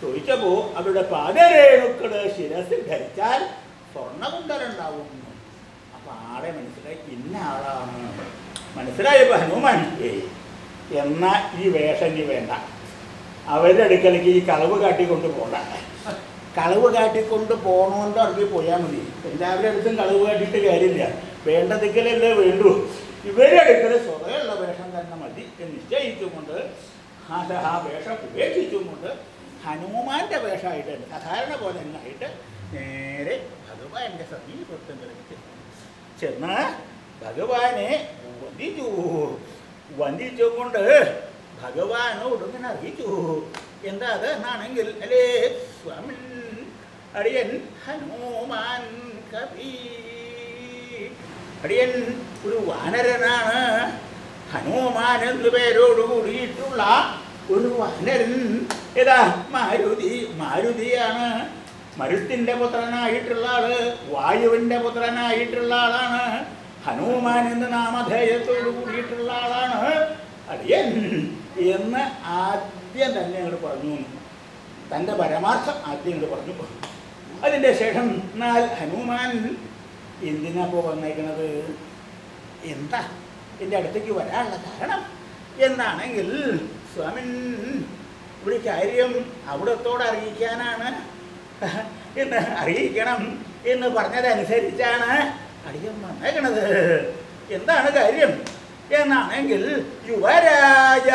[SPEAKER 1] ചോദിച്ചപ്പോൾ അവരുടെ പാദരേണുക്കൾ ശിരസിൽ ധരിച്ചാൽ സ്വർണകുണ്ടലുണ്ടാവും ആളെ മനസ്സിലായി. ഇന്ന ആളാണ്. മനസ്സിലായപ്പോൾ ഹനുമാൻ. എന്ന ഈ വേഷം ഇനി വേണ്ട. അവരുടെ അടുക്കലേക്ക് ഈ കളവ് കാട്ടിക്കൊണ്ട് പോകണ്ട കളവ് കാട്ടിക്കൊണ്ട് പോകണമെന്ന് ഇറങ്ങി പോയാൽ മതി. എല്ലാവരുടെ അടുത്തും കളവ് കാട്ടിയിട്ട് കാര്യമില്ല. വേണ്ടതിക്കലല്ലേ വേണ്ടു. ഇവരുടെ അടുക്കൽ സ്വതയുള്ള വേഷം തന്നെ മതി എന്ന് നിശ്ചയിച്ചുകൊണ്ട് ആ ആ വേഷം ഉപേക്ഷിച്ചുകൊണ്ട് ഹനുമാന്റെ വേഷമായിട്ട് സാധാരണ പോലെ തന്നെ ആയിട്ട് നേരെ ഭഗവാന്റെ സമീപത്തും കളിച്ച് ചെന്ന് ഭഗവാനെ വന്ദിച്ചു. വന്ദിച്ചുകൊണ്ട് ഭഗവാനോട് ഇങ്ങനെ അറിയിച്ചു. എന്താ അത് എന്നാണെങ്കിൽ അല്ലേ സ്വാമി അടിയൻ ഹനുമാൻ കവി. അടിയൻ ഒരു വാനരനാണ്. ഹനുമാൻ എന്നു പേരോട് കൂടിയിട്ടുള്ള ഒരു വാനരൻ. ഏതാ മാരുതി മാരുതിയാണ്. മരുത്തിന്റെ പുത്രനായിട്ടുള്ള ആൾ വായുവിന്റെ പുത്രനായിട്ടുള്ള ആളാണ്. ഹനുമാൻ എന്ന നാമധേയത്തോട് കൂടിയിട്ടുള്ള ആളാണ്. അടിയൻ എന്ന് ആദ്യം തന്നെ അങ്ങോട്ട് പറഞ്ഞു. തന്റെ പരമാർത്ഥം ആദ്യം അങ്ങോട്ട് പറഞ്ഞു. അതിന്റെ ശേഷം എന്നാൽ ഹനുമാൻ എന്തിനാ ഇപ്പോൾ വന്നേക്കണത്? എന്താ എന്റെ അടുത്തേക്ക് വരാനുള്ള കാരണം? എന്താണെങ്കിൽ സ്വാമിൻ ഇവിടെ കാര്യം അവിടത്തോട് അറിയിക്കാനാണ് എന്ന് അറിയിക്കണം എന്ന് പറഞ്ഞതനുസരിച്ചാണ് അടിയൻ വന്നേക്കണത് എന്താണ് കാര്യം? എന്നാണെങ്കിൽ യുവരാജ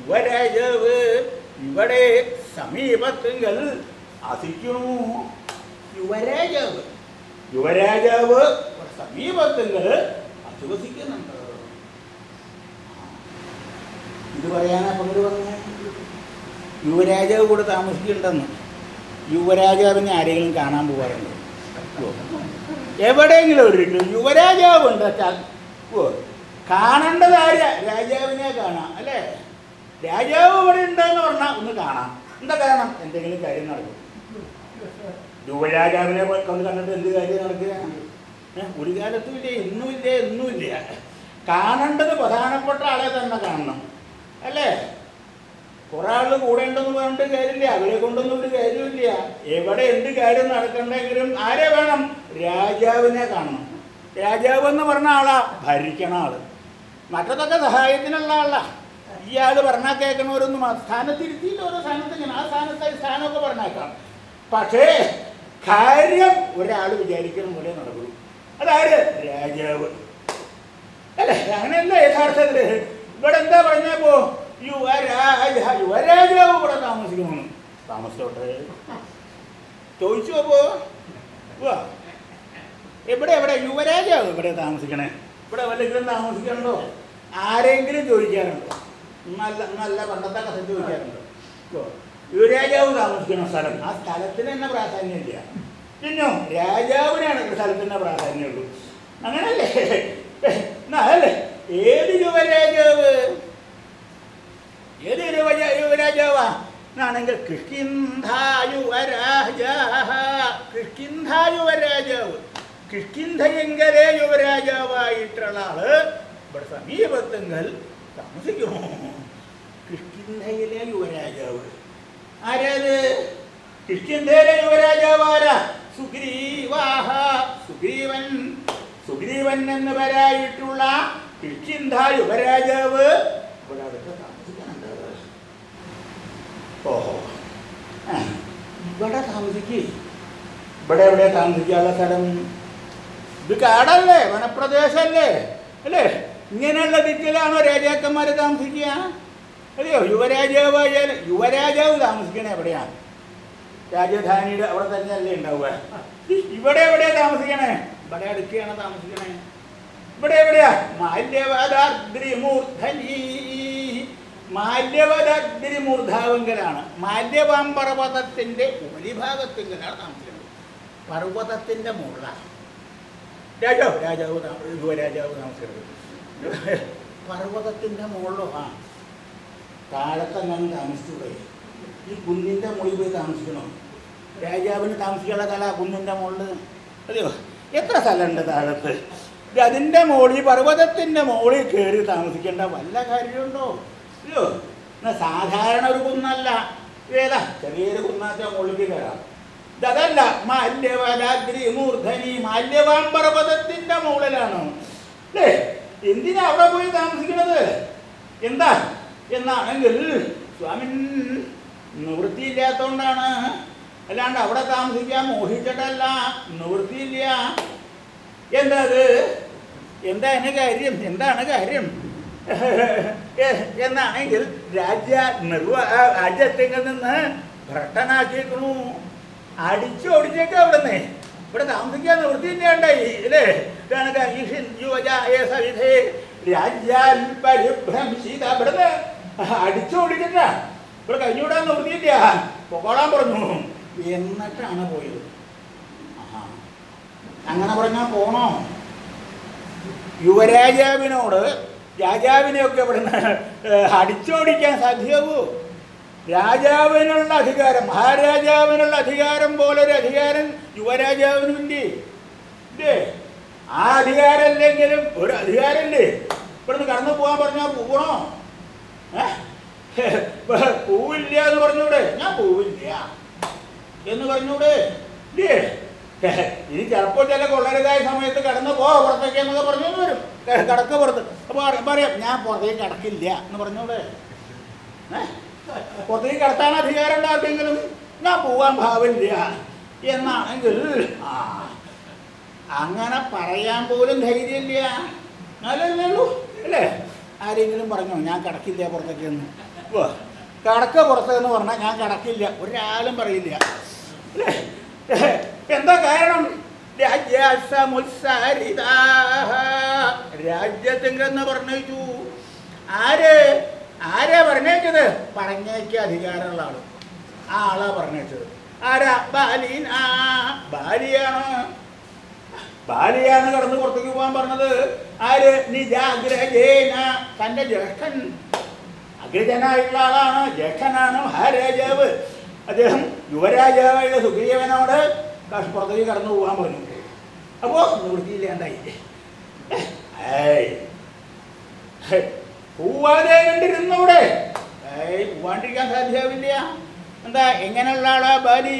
[SPEAKER 1] യുവരാജാവ് ഇവിടെ സമീപത്തുങ്കൽ അസിക്കണു യുവരാജാവ്. യുവരാജാവ് സമീപത്തെങ്കിൽ അധിവസിക്കുന്നുണ്ട് ഇത് പറയാനാ പങ്ക് പറഞ്ഞ? യുവരാജാവ് കൂടെ താമസിക്കുന്നുണ്ടെന്ന് യുവരാജാവിനെ ആരെങ്കിലും കാണാൻ പോകാറുണ്ട് എവിടെയെങ്കിലും ഒരു യുവരാജാവ് ഉണ്ട് കാണേണ്ടത് ആരാ? രാജാവിനെ കാണാം അല്ലേ? രാജാവ് ഇവിടെ ഉണ്ടെന്ന് പറഞ്ഞാൽ ഒന്ന് കാണാം. എന്താ കാരണം? എന്തെങ്കിലും കാര്യം നടക്കും. യുവരാജാവിനെ കൊണ്ട് കണ്ടിട്ട് എന്ത് കാര്യം നടക്കുക? ഒരു കാലത്തും ഇല്ല ഇന്നും ഇല്ല ഒന്നുമില്ല കാണേണ്ടത് പ്രധാനപ്പെട്ട ആളെ തന്നെ കാണണം. അല്ലേ? കുറെ ആൾ കൂടെ ഉണ്ടെന്ന് പറഞ്ഞിട്ട് കാര്യമില്ല. അവരെ കൊണ്ടൊന്നും ഒരു കാര്യമില്ല എവിടെ എന്ത് കാര്യം നടക്കണ്ടെങ്കിലും ആരെ വേണം? രാജാവിനെ കാണണം. രാജാവ് എന്ന് പറഞ്ഞ ആളാ ഭരിക്കണ ആൾ. മറ്റതൊക്കെ സഹായത്തിനുള്ള ആളാ. ഇയാൾ പറഞ്ഞാൽ കേൾക്കണവരൊന്നും ആ സ്ഥാനത്തിരുത്തിയിട്ട് ഓരോ സ്ഥാനത്ത് ഇങ്ങനെ ആ സ്ഥാനത്ത് സ്ഥാനമൊക്കെ പറഞ്ഞേക്കാം. പക്ഷേ കാര്യം ഒരാൾ വിചാരിക്കുന്ന പോലെ നടക്കുള്ളൂ അതായത് രാജാവ്. അല്ലേ? അങ്ങനെയല്ല യഥാർത്ഥത്തിൽ. ഇവിടെ എന്താ പറഞ്ഞപ്പോ യുവരാജ യുവരാജാവ് ഇവിടെ താമസിക്കുന്നു. താമസിച്ചോട്ടെ. ചോദിച്ചു അപ്പോ എവിടെ എവിടെ? യുവരാജാവ് ഇവിടെ താമസിക്കണേ. ഇവിടെ വല്ലെങ്കിലും താമസിക്കണ്ടോ ആരെങ്കിലും ചോദിക്കാറുണ്ടോ? നല്ല നല്ല പണ്ടത്തെ കഥ ചോദിക്കാറുണ്ടോ? യുവരാജാവ് താമസിക്കുന്ന സ്ഥലം. ആ സ്ഥലത്തിന് തന്നെ പ്രാധാന്യമില്ല. പിന്നോ രാജാവിനാണ് സ്ഥലത്തിന്റെ സ്ഥലത്തിന് പ്രാധാന്യമുള്ളൂ. അങ്ങനല്ലേ? അല്ലേ? ഏത് യുവരാജാവ്? ഏത് യുവജ യുവരാജാവാ? എന്നാണെങ്കിൽ യുവരാജാവായിട്ടുള്ള ആൾ ഇവിടെ സമീപത്തെങ്കിൽ താമസിക്കുമോ കിഷ്കിന്ധയിലെ യുവരാജാവ്. ആരേത്? കിഷ്കിന്ധയിലെ യുവരാജാവ് ആരാ സുഗ്രീവാഹ. സുഗ്രീവൻ. സുഗ്രീവൻ എന്ന് പേരായിട്ടുള്ള കിഷ്കിന്ധ യുവരാജാവ് ഇവിടെ അടുത്ത് താമസിക്കുന്നുണ്ട് ഓഹോ ഇവിടെ താമസിക്കേ. ഇവിടെ എവിടെ താമസിക്കാനുള്ള സ്ഥലം? ഇത് കാടല്ലേ? വനപ്രദേശമല്ലേ അല്ലേ? ഇങ്ങനെയുള്ള ദിക്കിലാണോ രാജാക്കന്മാർ താമസിക്കുക? അല്ലയോ യുവരാജാവ് യുവരാജാവ് താമസിക്കണേ എവിടെയാണ് രാജധാനിയുടെ അവിടെ തന്നെയല്ലേ ഉണ്ടാവുക. ഇവിടെ എവിടെയാ താമസിക്കണേ? ഇവിടെ അടുക്കുകയാണ് താമസിക്കണേ. ഇവിടെ എവിടെയാ? മാല്യവദാദ്രി മൂർധനി മാല്യവദാദ്രി മൂർധാവങ്കലാണ് മാല്യവാം പർവതത്തിന്റെ ഉപരിഭാഗത്തെങ്കിലാണ് താമസിക്കുന്നത്. പർവതത്തിന്റെ മുകളിലാണ് രാജാവ് രാജാവ് യുവരാജാവ് താമസിക്കുന്നത്. പർവതത്തിന്റെ മുകളിലോ ആ. താഴത്തെങ്ങാനും താമസിച്ചൂടെ. ഈ കുന്നിന്റെ മുകളിൽ പോയി താമസിക്കണോ? രാജാവിന് താമസിക്കാനുള്ള കല കുന്നിന്റെ മുകളിൽ അതെയോ? എത്ര സ്ഥലമുണ്ട് താഴത്ത്? ഇത് അതിന്റെ മുകളിൽ പർവതത്തിന്റെ മുകളിൽ കയറി താമസിക്കേണ്ട വല്ല കാര്യമുണ്ടോ? എന്നാ സാധാരണ ഒരു കുന്നല്ല. ഏതാ? ചെറിയൊരു കുന്നാച്ച മുകളിൽ കയറാം ഇതല്ല മാല്യവരാദ്രി മൂർധനി മാല്യവാൻ പർവതത്തിന്റെ മുകളിലാണ് അല്ലേ? എന്തിനാ അവിടെ പോയി താമസിക്കുന്നത് എന്താ? എന്നാണെങ്കിൽ സ്വാമിൻ നിവൃത്തിയില്ലാത്തോണ്ടാണ്. അല്ലാണ്ട് അവിടെ താമസിക്കാൻ മോഹിച്ചിട്ടല്ല. നിവൃത്തിയില്ല. എന്താ അത് എന്താ കാര്യം? എന്താണ് കാര്യം? എന്നാണെങ്കിൽ രാജ്യ നിർവ രാജ്യത്തിൽ നിന്ന് ഭ്രട്ടനാക്കിയേക്കണു അടിച്ചോടിച്ചേക്ക അവിടുന്ന്. ഇവിടെ താമസിക്കാൻ നിവൃത്തിയില്ലാണ്ടായി അല്ലേ? കണക ഈഷൻ യുവജായ സവിധേ. രാജ്യാൽ പരിഭ്രംശിത ഇവിടുന്ന് അടിച്ചോടിച്ചിട്ടാ ഇവിടെ കഴിഞ്ഞുവിടാൻ നിവൃത്തിയില്ല. പൊക്കോളാൻ പറഞ്ഞു. എന്നിട്ടാണ് പോയത്. അങ്ങനെ പറഞ്ഞാൽ പോണോ? യുവരാജാവിനോട് രാജാവിനെയൊക്കെ ഇവിടുന്ന് അടിച്ചോടിക്കാൻ സാധ്യമാകൂ രാജാവിനുള്ള അധികാരം മഹാരാജാവിനുള്ള അധികാരം പോലൊരു അധികാരം യുവരാജാവിനുണ്ട് ഇല്ലേ? ആ അധികാരം ഇല്ലെങ്കിലും ഒരു അധികാരമില്ലേ ഇവിടുന്ന് കടന്നു പോകാൻ പറഞ്ഞാൽ പോകണോ പോവില്ല എന്ന് പറഞ്ഞൂടെ? ഞാൻ പോവില്ല. എന്ന് പറഞ്ഞൂടെ? ഇല്ലേ? ഇനി ചിലപ്പോൾ ചില കൊള്ളരുതായ സമയത്ത് കടന്നു പോ പുറത്തേക്ക് എന്നൊക്കെ പറഞ്ഞു വരും. കടക്ക പുറത്ത്. അപ്പോൾ പറയാം ഞാൻ പുറത്തേക്ക് കടക്കില്ല എന്ന് പറഞ്ഞോടെ? പുറത്തേക്ക് കടത്താൻ അധികാരം ഉണ്ട് ആർക്കെങ്കിലും ഞാൻ പോവാൻ ഭാവില്ല എന്നാണെങ്കിൽ അങ്ങനെ പറയാൻ പോലും ധൈര്യമില്ല. നല്ലല്ലേ ഉള്ളൂ അല്ലേ? ആരെങ്കിലും പറഞ്ഞോ ഞാൻ കടക്കില്ല പുറത്തേക്ക് എന്ന്. കടക്ക പുറത്തെന്ന് പറഞ്ഞാൽ ഞാൻ കടക്കില്ല. ഒരാളും പറയില്ല. അല്ലേ? എന്താ കാരണം? രാജ്യാസമുത്സാരിതാ. രാജ്യത്തിങ്കെന്ന് പറഞ്ഞു ആര്? ആരാ പറഞ്ഞേച്ചത്? പറഞ്ഞേക്ക് അധികാരമുള്ള ആൾ ആ ആളാ പറഞ്ഞേച്ചത്. ആരാ? ബാലീൻ ആ ബാലിയാണ്. ബാലിയാണ് കടന്ന് പുറത്തേക്ക് പോകാൻ പറഞ്ഞത്. ആര്? നിജാഗ്രഹേന. തന്റെ ജ്യേഷ്ഠൻ. അഗ്രജനായിട്ടുള്ള ആളാണ്. ജ്യേഷ്ഠനാണ് മഹാരാജാവ്. അദ്ദേഹം യുവരാജാവായ സുഗ്രീവനോട് കാശ് പുറത്തേക്ക് കടന്നു പോകാൻ പറഞ്ഞു. അപ്പോ നിവൃത്തിയില്ലാണ്ടായി. പൂവാതെ കണ്ടിരുന്നൂടെ. പോവാണ്ടിരിക്കാൻ സാധ്യമാവില്ല എന്താ എങ്ങനെയുള്ള ആളാ ബാലി?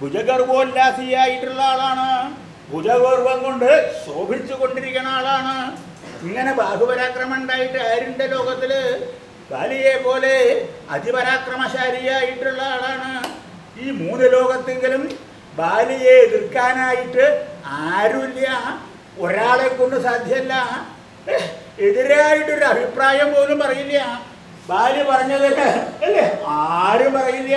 [SPEAKER 1] ഭുജഗർവോല്ലാസിയായിട്ടുള്ള ആളാണ്. ഭുജഗർവം കൊണ്ട് ശോഭിച്ചു കൊണ്ടിരിക്കുന്ന ആളാണ്. ഇങ്ങനെ ബാഹുപരാക്രമം ഉണ്ടായിട്ട് ആരുണ്ട് ലോകത്തിൽ ബാലിയെ പോലെ അതിപരാക്രമശാലിയായിട്ടുള്ള ആളാണ്. ഈ മൂന്ന് ലോകത്തെങ്കിലും ബാലിയെ എതിർക്കാനായിട്ട് ആരുമില്ല. ഒരാളെ കൊണ്ട് സാധ്യമല്ല എതിരായിട്ടൊരു അഭിപ്രായം പോലും പറയില്ല. ബാലി പറഞ്ഞതിന് അല്ലേ? ആരും പറയില്ല.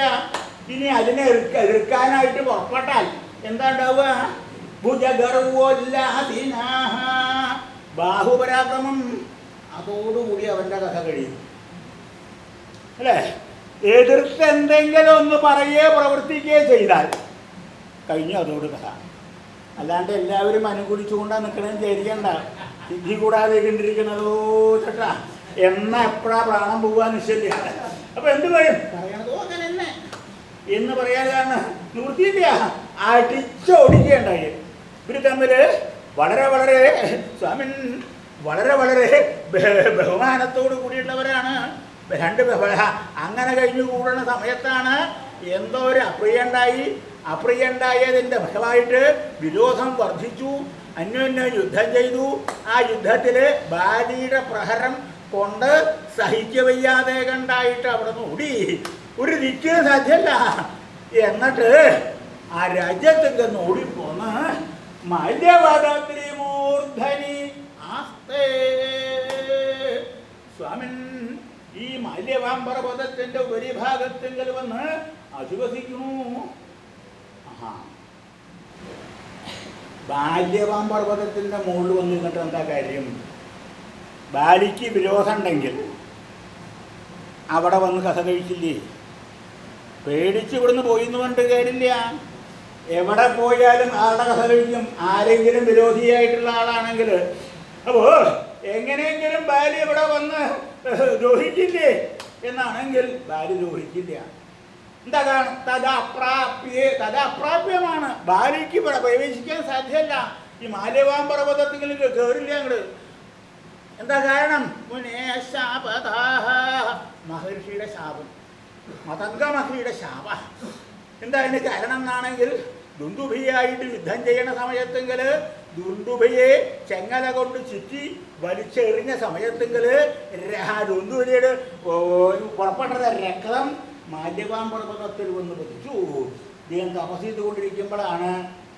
[SPEAKER 1] ഇനി അതിനെ എതിർക്ക എതിർക്കാനായിട്ട് പുറപ്പെട്ടാൽ എന്താ ഉണ്ടാവുക? ഭുജഗർവോല്ലാസിനാഹ. ബാഹുപരാക്രമം അതോടുകൂടി അവന്റെ കഥ കഴിയും. അല്ലേ? എതിർത്ത് എന്തെങ്കിലും ഒന്ന് പറയുകയോ പ്രവർത്തിക്കുകയോ ചെയ്താൽ കഴിഞ്ഞു അതോട് കഥ. അല്ലാണ്ട് എല്ലാവരും അനുകൂലിച്ചുകൊണ്ടാണ് നിൽക്കണമെന്ന് ചേരിക്കണ്ട സിദ്ധി കൂടാതെ കണ്ടിരിക്കണതോ ചേട്ടാ എന്ന എപ്പോഴാ പ്രാണം പോവാൻ നിശ്ചയില്ല അപ്പൊ എന്ത് പറയും? പറയണതോ അങ്ങനെ തന്നെ. എന്ന് പറയാൻ കാരണം നിവൃത്തിയില്ല. അടിച്ചോടിക്കുകയുണ്ടായി. ഇവർ തമ്മിൽ വളരെ വളരെ സ്വാമിൻ വളരെ വളരെ ബഹ- ബഹുമാനത്തോട് കൂടിയുള്ളവരാണ് രണ്ട് അങ്ങനെ കഴിഞ്ഞു കൂടുന്ന സമയത്താണ് എന്തോ ഒരു അപ്രിയുണ്ടായി. അപ്രിയുണ്ടായതിന്റെ ഫലമായിട്ട് വിരോധം വർദ്ധിച്ചു. അന്യോന്യം യുദ്ധം ചെയ്തു. ആ യുദ്ധത്തിൽ ബാലിയുടെ പ്രഹരം കൊണ്ട് സഹിക്കവയ്യാതെ കണ്ടായിട്ട് അവിടെ നിന്ന് ഓടി. ഒരു നിൽക്കുക സാധ്യല്ല. എന്നിട്ട് ആ രാജ്യത്തൊക്കെ ഓടിപ്പോന്ന്. മല്യവദത്രി മൂർധനി ആസ്തേ. സ്വാമിൻ ഈ മല്യവാമ്പർവതത്തിന്റെ ഉപരിഭാഗത്തെങ്കിൽ വന്ന് അധിവസിക്കുന്നു. ആഹാ. ബാല്യവാമ്പർവതത്തിന്റെ മുകളിൽ വന്ന് നിന്നിട്ട് എന്താ കാര്യം? ബാലിക്ക് വിരോധം ഉണ്ടെങ്കിൽ അവിടെ വന്ന് കഥ കഴിച്ചില്ലേ? പേടിച്ച് ഇവിടുന്ന് പോയി എന്ന് പറഞ്ഞിട്ട് എവിടെ പോയാലും ആളുടെ കഥ ആരെങ്കിലും വിരോധിയായിട്ടുള്ള ആളാണെങ്കിൽ അപ്പോ എങ്ങനെയെങ്കിലും ഭാര്യ ഇവിടെ വന്ന് ദ്രോഹിക്കില്ലേ? എന്നാണെങ്കിൽ ഭാര്യ ദ്രോഹിക്കില്ല. എന്താ കാരണം തദാപ്രാപ്യേ തദാപ്രാപ്യമാണ്. ഭാര്യയ്ക്ക് ഇവിടെ പ്രവേശിക്കാൻ സാധ്യമല്ല. ഈ മാല്യവാൻ പർവതത്തിൽ കയറില്ല അങ്ങോട്ട് എന്താ കാരണം? മുനേ ശാപദാഹ മഹർഷിയുടെ ശാപം. മതംഗ മഹർഷിയുടെ ശാപ. എന്താ അതിന് കാരണം എന്നാണെങ്കിൽ ദുന്ദുഭിയായിട്ട് യുദ്ധം ചെയ്യണ സമയത്തെങ്കിൽ ദുണ്ടുഭയെ ചെങ്ങല കൊണ്ട് ചുറ്റി വലിച്ചെറിഞ്ഞ സമയത്തെങ്കിൽ ദുന്ദുഭിയുടെ പുറപ്പെട്ടത് രക്തം മാല്യവാൻ പർവതത്തിൽ വന്ന് പതിച്ചു ഇദ്ദേഹം തപസ് ചെയ്തുകൊണ്ടിരിക്കുമ്പോഴാണ്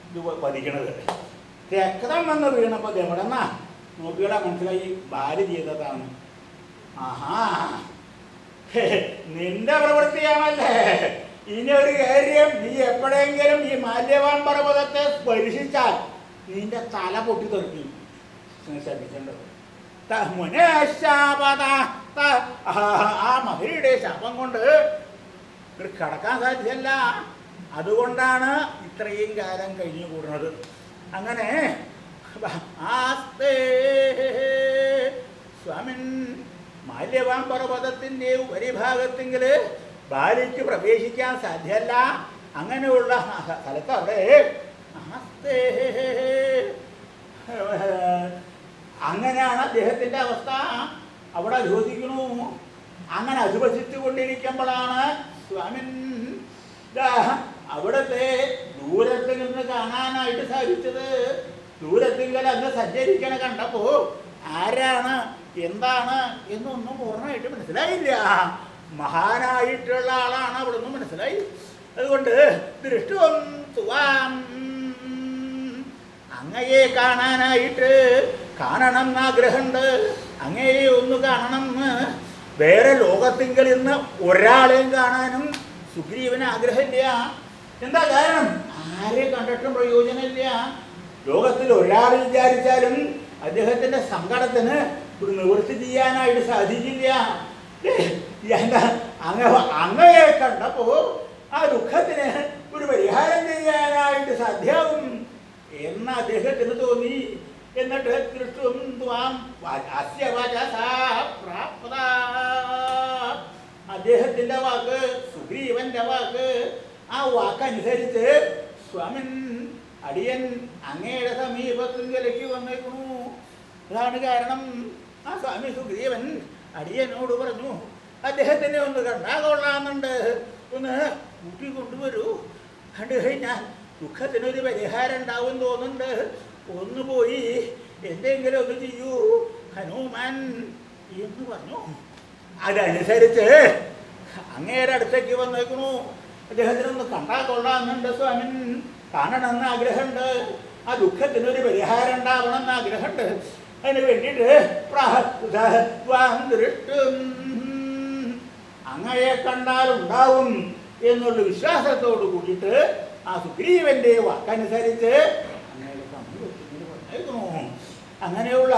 [SPEAKER 1] ഇത് പതിക്കണത് രക്തം വന്ന് വീണപ്പോൾ എവിടെന്നാ നോക്കിയാൽ മനസ്സിലായി ഭാര്യ ചെയ്തതാണ്. ആഹാ. നിന്റെ പ്രവൃത്തിയാണല്ലേ ഇനി ഒരു കാര്യം നീ എപ്പോഴെങ്കിലും ഈ മാല്യവാൻ പർവതത്തെ സ്പർശിച്ചാൽ നിന്റെ തല പൊട്ടി തെറിക്കും. മുനേ ആ- മഹരിയുടെ ശാപം കൊണ്ട് കടക്കാൻ സാധ്യല്ല. അതുകൊണ്ടാണ് ഇത്രയും കാലം കഴിഞ്ഞു കൂടുന്നത്. അങ്ങനെ സ്വാമിൻ മാല്യവാൻ പർവതത്തിന്റെ ഉപരിഭാഗത്തെങ്കിൽ ബാലിക്ക് പ്രവേശിക്കാൻ സാധ്യമല്ല അങ്ങനെയുള്ള സ്ഥലത്ത് അവിടെ അങ്ങനെയാണ് അദ്ദേഹത്തിന്റെ അവസ്ഥ. അവിടെ ചോദിക്കുന്നു അങ്ങനെ അധിവസിച്ചു കൊണ്ടിരിക്കുമ്പോഴാണ് സ്വാമിൻ അവിടത്തെ ദൂരത്തിൽ നിന്ന് കാണാനായിട്ട് സാധിച്ചത്. ദൂരത്തിങ്കൽ അങ്ങ് സഞ്ചരിക്കണ കണ്ടപ്പോ ആരാണ് എന്താണ് എന്നൊന്നും പൂർണമായിട്ട് മനസ്സിലായില്ല. മഹാനായിട്ടുള്ള ആളാണ് അവിടെ നിന്ന് മനസ്സിലായി. അതുകൊണ്ട് ദൃഷ്ടം തുവാം. അങ്ങയെ കാണാനായിട്ട് കാണണം എന്നാഗ്രഹമുണ്ട് അങ്ങയെ ഒന്ന് കാണണം എന്ന് വേറെ ലോകത്തിങ്കിൽ ഇന്ന് ഒരാളെയും കാണാനും സുഗ്രീവന് ആഗ്രഹമില്ല. എന്താ കാരണം? ആരെ കണ്ടിട്ടും പ്രയോജനമില്ല. ലോകത്തിൽ ഒരാൾ വിചാരിച്ചാലും അദ്ദേഹത്തിന്റെ സങ്കടത്തിന് ഒരു നിവൃത്തി ചെയ്യാനായിട്ട് സാധിക്കില്ല. എന്താ അങ്ങ അങ്ങയെ കണ്ടപ്പോ ആ ദുഃഖത്തിന് ഒരു പരിഹാരം ചെയ്യാനായിട്ട് സാധ്യമാവും എന്ന് അദ്ദേഹത്തിന് തോന്നി. എന്നിട്ട് ദൃഷ്ടം ത്വാം പ്രാപ്ത അദ്ദേഹത്തിന്റെ വാക്ക് സുഗ്രീവന്റെ വാക്ക് ആ വാക്കനുസരിച്ച് സ്വാമിൻ അടിയൻ അങ്ങയുടെ സമീപത്തിലേക്ക് വന്നേക്കണു അതാണ് കാരണം ആ സ്വാമി സുഗ്രീവൻ അടിയനോട് പറഞ്ഞു അദ്ദേഹത്തിനെ ഒന്ന് കണ്ടാ കൊള്ളാമെന്നുണ്ട് ഒന്ന് കൂട്ടി കൊണ്ടുവരൂ. കണ്ടു കഴിഞ്ഞാൽ ദുഃഖത്തിനൊരു പരിഹാരം ഉണ്ടാവും തോന്നുന്നുണ്ട്. ഒന്ന് പോയി എന്തെങ്കിലും ഒന്ന് ചെയ്യൂ ഹനുമാൻ എന്ന് പറഞ്ഞു. അതനുസരിച്ച് അങ്ങേരെ അടുത്തേക്ക് വന്നേക്കണു അദ്ദേഹത്തിനൊന്ന് കണ്ടാ കൊള്ളാമെന്നുണ്ട് സ്വാമിൻ. കാണണമെന്ന് ആഗ്രഹമുണ്ട്. ആ ദുഃഖത്തിനൊരു പരിഹാരം ഉണ്ടാവണമെന്ന് ആഗ്രഹമുണ്ട്. അതിന് വേണ്ടിയിട്ട് ദൃഷ്ടും അങ്ങയെ കണ്ടാൽ ഉണ്ടാവും എന്നുള്ള വിശ്വാസത്തോട് കൂടിയിട്ട് ആ സുഗ്രീവന്റെ വാക്കനുസരിച്ച് അങ്ങനെയുള്ള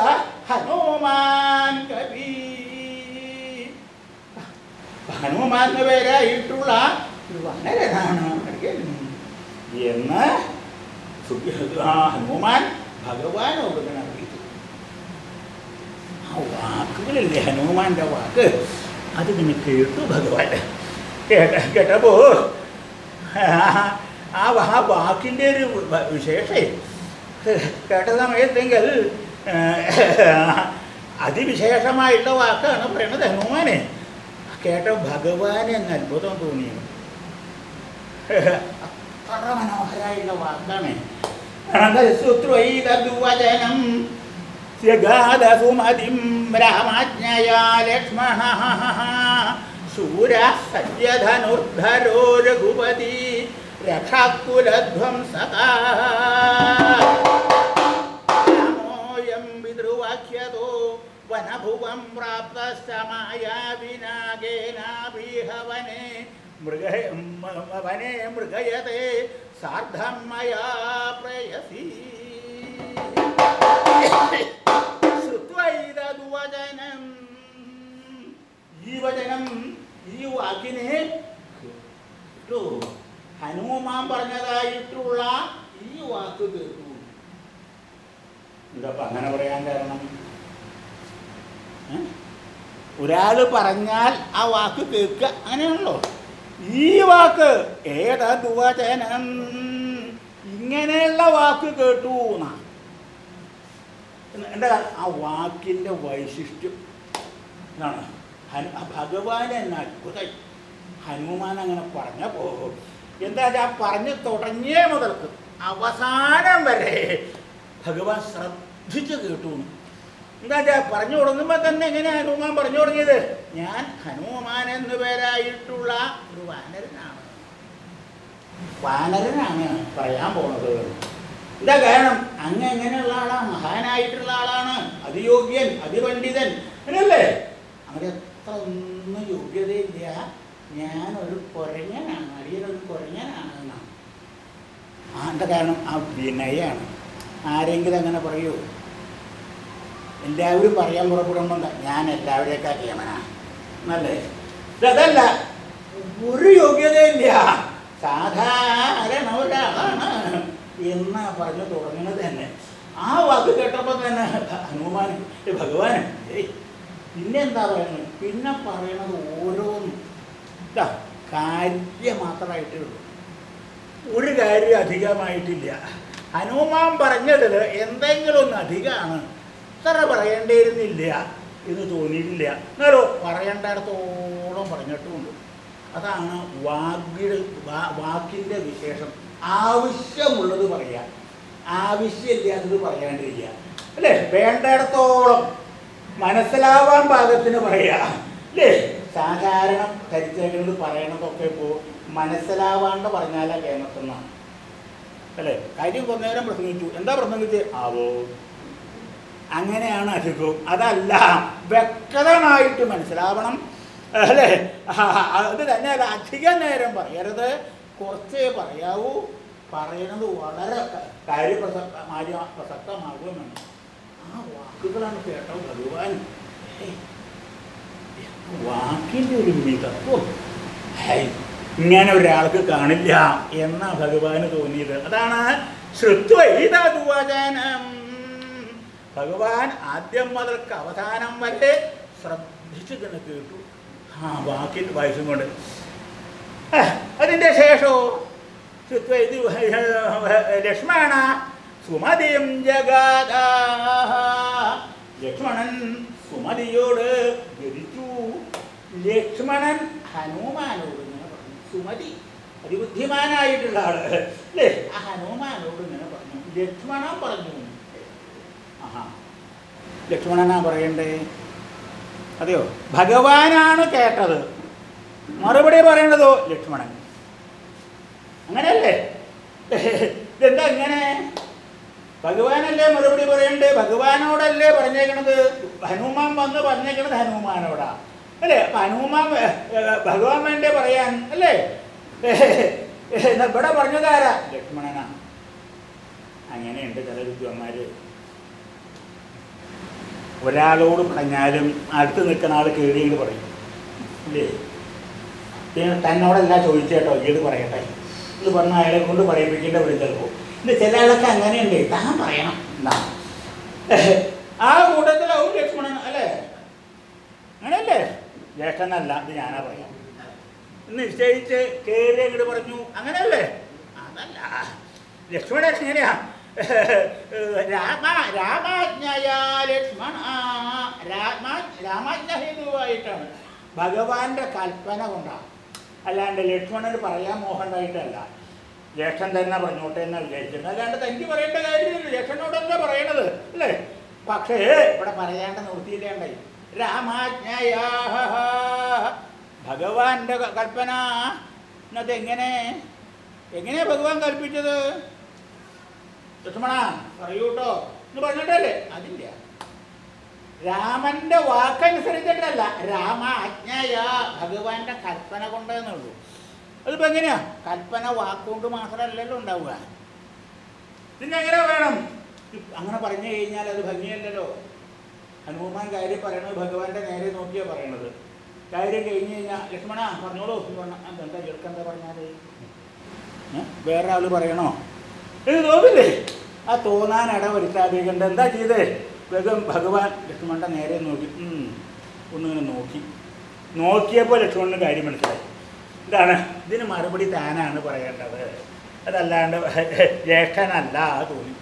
[SPEAKER 1] ഹനുമാൻ കവി. ഹനുമാൻ പേരായിട്ടുള്ള വനരനാണ് എന്ന് ഹനുമാൻ ഭഗവാനോട് വാക്കുകളില്ലേ ഹനുമാന്റെ വാക്ക് അത് പിന്നെ കേട്ടു ഭഗവാൻ കേട്ട കേട്ടപ്പോ ആ വാ- ആ വാക്കിൻ്റെ ഒരു വ- വിശേഷേ കേട്ട സമയത്തെങ്കിൽ അതിവിശേഷമായിട്ടുള്ള വാക്കാണ് പറയണത് ഹനുമാനെ കേട്ട ഭഗവാനെ അങ്ങ് അത്ഭുതം തോന്നിയത് അത്ര മനോഹരമായിട്ടുള്ള വാക്കാണ് ശുശ്രുവൈതദ്വചനം जगादुमतिं ब्रह्मज्ञया लक्ष्मणः शूरः सद्यधनुर्धरो रघुपति रघुपती रामोऽयं विद्रुवाक्ष्यतो वनभुवं प्राप्तश्च मया विना केनापि हवने मृगयते सार्धं मया प्रयसी। ശ്രുത്വൈതദ്വചനം ഈ വചനം ഈ വാക്കിനെ ഹനുമാൻ പറഞ്ഞതായിട്ടുള്ള ഈ വാക്ക് കേട്ടു. എന്താ അങ്ങനെ പറയാൻ കാരണം ഒരാൾ പറഞ്ഞാൽ ആ വാക്ക് കേൾക്കുക അങ്ങനെയാണല്ലോ. ഈ വാക്ക് ഏതാ ദുവചനം ഇങ്ങനെയുള്ള വാക്ക് കേട്ടു എന്നാ എന്താ ആ വാക്കിന്റെ വൈശിഷ്ട്യം. എന്താണ് ഹനു ഭഗവാൻ എന്ന അത്ഭുതം. ഹനുമാൻ അങ്ങനെ പറഞ്ഞ പോകും. എന്താ ആ പറഞ്ഞ് തുടങ്ങിയ മുതൽക്ക് അവസാനം വരെ ഭഗവാൻ ശ്രദ്ധിച്ച് കേട്ടു. എന്താ പറഞ്ഞു തുടങ്ങുമ്പോൾ തന്നെ എങ്ങനെ ഹനുമാൻ പറഞ്ഞു തുടങ്ങിയത്? ഞാൻ ഹനുമാൻ എന്നു പേരായിട്ടുള്ള ഒരു വാനരനാണ്. വാനരനാണ് പറയാൻ പോണത്. എന്താ കാരണം അങ്ങ് എങ്ങനെയുള്ള ആളാണ് മഹാനായിട്ടുള്ള ആളാണ്. അതിയോഗ്യൻ അതിപണ്ഡിതൻ. അല്ലേ? അങ്ങനെ എത്ര ഒന്നും യോഗ്യതയില്ല. ഞാനൊരു കുറഞ്ഞനാണ് അടിയനൊരു കുറഞ്ഞനാണ് എന്നാണ് അതിന്റെ കാരണം? ആ വിനയാണ്. ആരെങ്കിലും അങ്ങനെ പറയൂ? എല്ലാവരും പറയാൻ പുറപ്പെടുമ്പോൾ ഞാൻ എല്ലാവരെയൊക്കെ കേമനാ. എന്നല്ലേ അതല്ല ഒരു യോഗ്യതയില്ല. സാധാരണ ഒരാളാണ്. എന്നാ പറഞ്ഞു തുടങ്ങുന്നത് തന്നെ. ആ വാക്ക് കേട്ടപ്പോൾ തന്നെ ഹനുമാൻ ഏ ഭഗവാൻ പിന്നെ എന്താ പറയുന്നത്? പിന്നെ പറയുന്നത് ഓരോന്നും. കാര്യം മാത്രമായിട്ടേ ഉള്ളൂ ഒരു കാര്യം അധികമായിട്ടില്ല. ഹനുമാൻ പറഞ്ഞതിൽ എന്തെങ്കിലും ഒന്ന് അധികമാണ്. ഇത്ര പറയേണ്ടിയിരുന്നില്ല എന്ന് തോന്നിയിട്ടില്ല. എന്നാലോ പറയേണ്ടിടത്തോളം പറഞ്ഞിട്ടുമുണ്ട്. അതാണ് വാക്കിൽ വാക്കിന്റെ വിശേഷം. ആവശ്യമുള്ളത് പറയുക ആവശ്യമില്ലാത്തത് പറയാണ്ടിരിക്കുക. അല്ലേ? വേണ്ടയിടത്തോളം മനസ്സിലാവാൻ പാകത്തിന് പറയുക അല്ലേ? സാധാരണ ധരിച്ചേക്കുന്നത് പറയണതൊക്കെ ഇപ്പോൾ മനസ്സിലാവാണ്ട് പറഞ്ഞാലാ കേമത്തെന്നാണ് അല്ലേ? കാര്യം കുറേ നേരം പ്രസംഗിച്ചു. എന്താ പ്രസംഗിച്ച്? ആവോ. അങ്ങനെയാണ് അധികവും അതല്ല വ്യക്തമായിട്ട് മനസ്സിലാവണം. അല്ലേ? അത് തന്നെ അധിക നേരം പറയരുത്. കുറച്ചേ പറയാവൂ. പറയുന്നത് വളരെ കാര്യപ്രസക്തമായ പ്രസക്തമാകുമെന്നാണ്. ആ വാക്കുകളാണ് കേട്ടോ ഭഗവാൻ. വാക്കിന്റെ ഒരു മികപ്പോ ഇങ്ങനെ ഒരാൾക്ക് കാണില്ല എന്ന ഭഗവാന് തോന്നിയത്. അതാണ് ശ്രുത്വചനം ഭഗവാൻ ആദ്യം മുതൽക്ക് അവസാനം വരെ ശ്രദ്ധിച്ചു തന്നെ കേട്ടു. ആ വാക്കിൽ വയസ്സും കൊണ്ട് അതിന്റെ ശേഷവും ലക്ഷ്മണ സുമതിയും ജഗാദ. ലക്ഷ്മണൻ സുമതിയോട് ജനിച്ചു ലക്ഷ്മണൻ ഹനുമാനോട് ഇങ്ങനെ പറഞ്ഞു. സുമതി അതിബുദ്ധിമാനായിട്ടുള്ള ആൾ. അല്ലേ? ആ ഹനുമാനോട് ഇങ്ങനെ പറഞ്ഞു. ലക്ഷ്മണൻ പറഞ്ഞു. ആഹാ. ലക്ഷ്മണനാ പറയണ്ടേ? അതെയോ? ഭഗവാനാണ് കേട്ടത്. മറുപടി പറയണതോ ലക്ഷ്മണൻ. അങ്ങനെയല്ലേ? ഇതെന്താ ഇങ്ങനെ? ഭഗവാനല്ലേ മറുപടി പറയണ്ടേ? ഭഗവാനോടല്ലേ പറഞ്ഞേക്കണത്? ഹനുമാൻ വന്ന് പറഞ്ഞേക്കണത് ഹനുമാനോടാ. അല്ലേ? ഹനുമാൻ ഭഗവാൻ വേണ്ടേ പറയാൻ? അല്ലേ? ഇവിടെ പറഞ്ഞതാരാ ലക്ഷ്മണനാ. അങ്ങനെയുണ്ട് ചില വിദ്വാന്മാര്. ഒരാളോട് പറഞ്ഞാലും അടുത്ത് നിൽക്കുന്ന ആൾ കേടിയിട്ട് പറയും. ഇല്ലേ? തന്നോടല്ല ചോദിച്ചേട്ടോ ഈട് പറയട്ടെ. ഇത് പറഞ്ഞ അയാളെ കൊണ്ട് പറയിപ്പിക്കേണ്ട ഒരു ചിലപ്പോൾ ഇത് ചില ആളൊക്കെ അങ്ങനെയുണ്ട് താൻ പറയണം. എന്താ? ആ കൂട്ടത്തിലാവും ലക്ഷ്മണൻ അല്ലേ? അങ്ങനെയല്ലേ? ജ്യേഷ്ഠനല്ല അത് ഞാനാ പറയാം. നിശ്ചയിച്ച് കയറി അങ്ങോട്ട് പറഞ്ഞു അങ്ങനെയല്ലേ? അതല്ല. ലക്ഷ്മണൻ എങ്ങനെയാ? രാമ രാമാജ്ഞയ ലക്ഷ്മണ. രാമ രാമാജ്ഞ ഹേതുവായിട്ടാണ് ഭഗവാന്റെ കൽപ്പന കൊണ്ടാണ്. അല്ലാണ്ട് ലക്ഷ്മണന് പറയാൻ മോഹനായിട്ടല്ല ജ്യേഷ്ഠൻ തന്നെ പറഞ്ഞോട്ടെ എന്ന് വിചാരിച്ചിരുന്നു. അല്ലാണ്ട് തനിക്ക് പറയേണ്ട കാര്യമില്ല ജ്യേഷ്ഠനോടല്ല പറയണത്? അല്ലേ? പക്ഷേ ഇവിടെ പറയാണ്ട് നിർത്തിയില്ലേണ്ടായി രാമാജ്ഞയാ ഭഗവാന്റെ കൽപ്പന. എന്നത് എങ്ങനെ? എങ്ങനെയാ ഭഗവാൻ കൽപ്പിച്ചത്? ലക്ഷ്മണ പറയൂട്ടോ. എന്ന് പറഞ്ഞിട്ടല്ലേ? അതില്ല. രാമന്റെ വാക്കനുസരിച്ചിട്ടല്ല. രാമ ആജ്ഞയ ഭഗവാന്റെ കൽപ്പന കൊണ്ടെന്നുള്ളൂ. അതിപ്പോ എങ്ങനെയാ? കൽപ്പന വാക്കുകൊണ്ട് മാത്രമല്ലല്ലോ ഉണ്ടാവുക. ഇതിനെങ്ങനെ വേണം? അങ്ങനെ പറഞ്ഞു കഴിഞ്ഞാൽ അത് ഭംഗിയല്ലല്ലോ. ഹനുമാൻ കാര്യം പറയണത് ഭഗവാന്റെ നേരെ നോക്കിയാ പറയണത്. കാര്യം കഴിഞ്ഞ് കഴിഞ്ഞാൽ ലക്ഷ്മണ പറഞ്ഞോളൂ. എന്ന് പറഞ്ഞാൽ "ആ, എന്താ ചെറുക്കെന്താ പറഞ്ഞാൽ വേറെ ആൾ പറയണോ? ഇത് തോന്നില്ലേ? ആ തോന്നാൻ ഇട വരുത്താതെ കണ്ട് എന്താ ചെയ്തേ? വേഗം ഭഗവാൻ ലക്ഷ്മണന്റെ നേരെ നോക്കി ഒന്നിങ്ങനെ നോക്കി. നോക്കിയപ്പോൾ ലക്ഷ്മണന് കാര്യം മനസ്സിലായി. എന്താണ്? ഇതിന് മറുപടി താനാണ് പറയേണ്ടത്. അതല്ലാണ്ട് ജ്യേഷ്ഠനല്ല തോന്നി.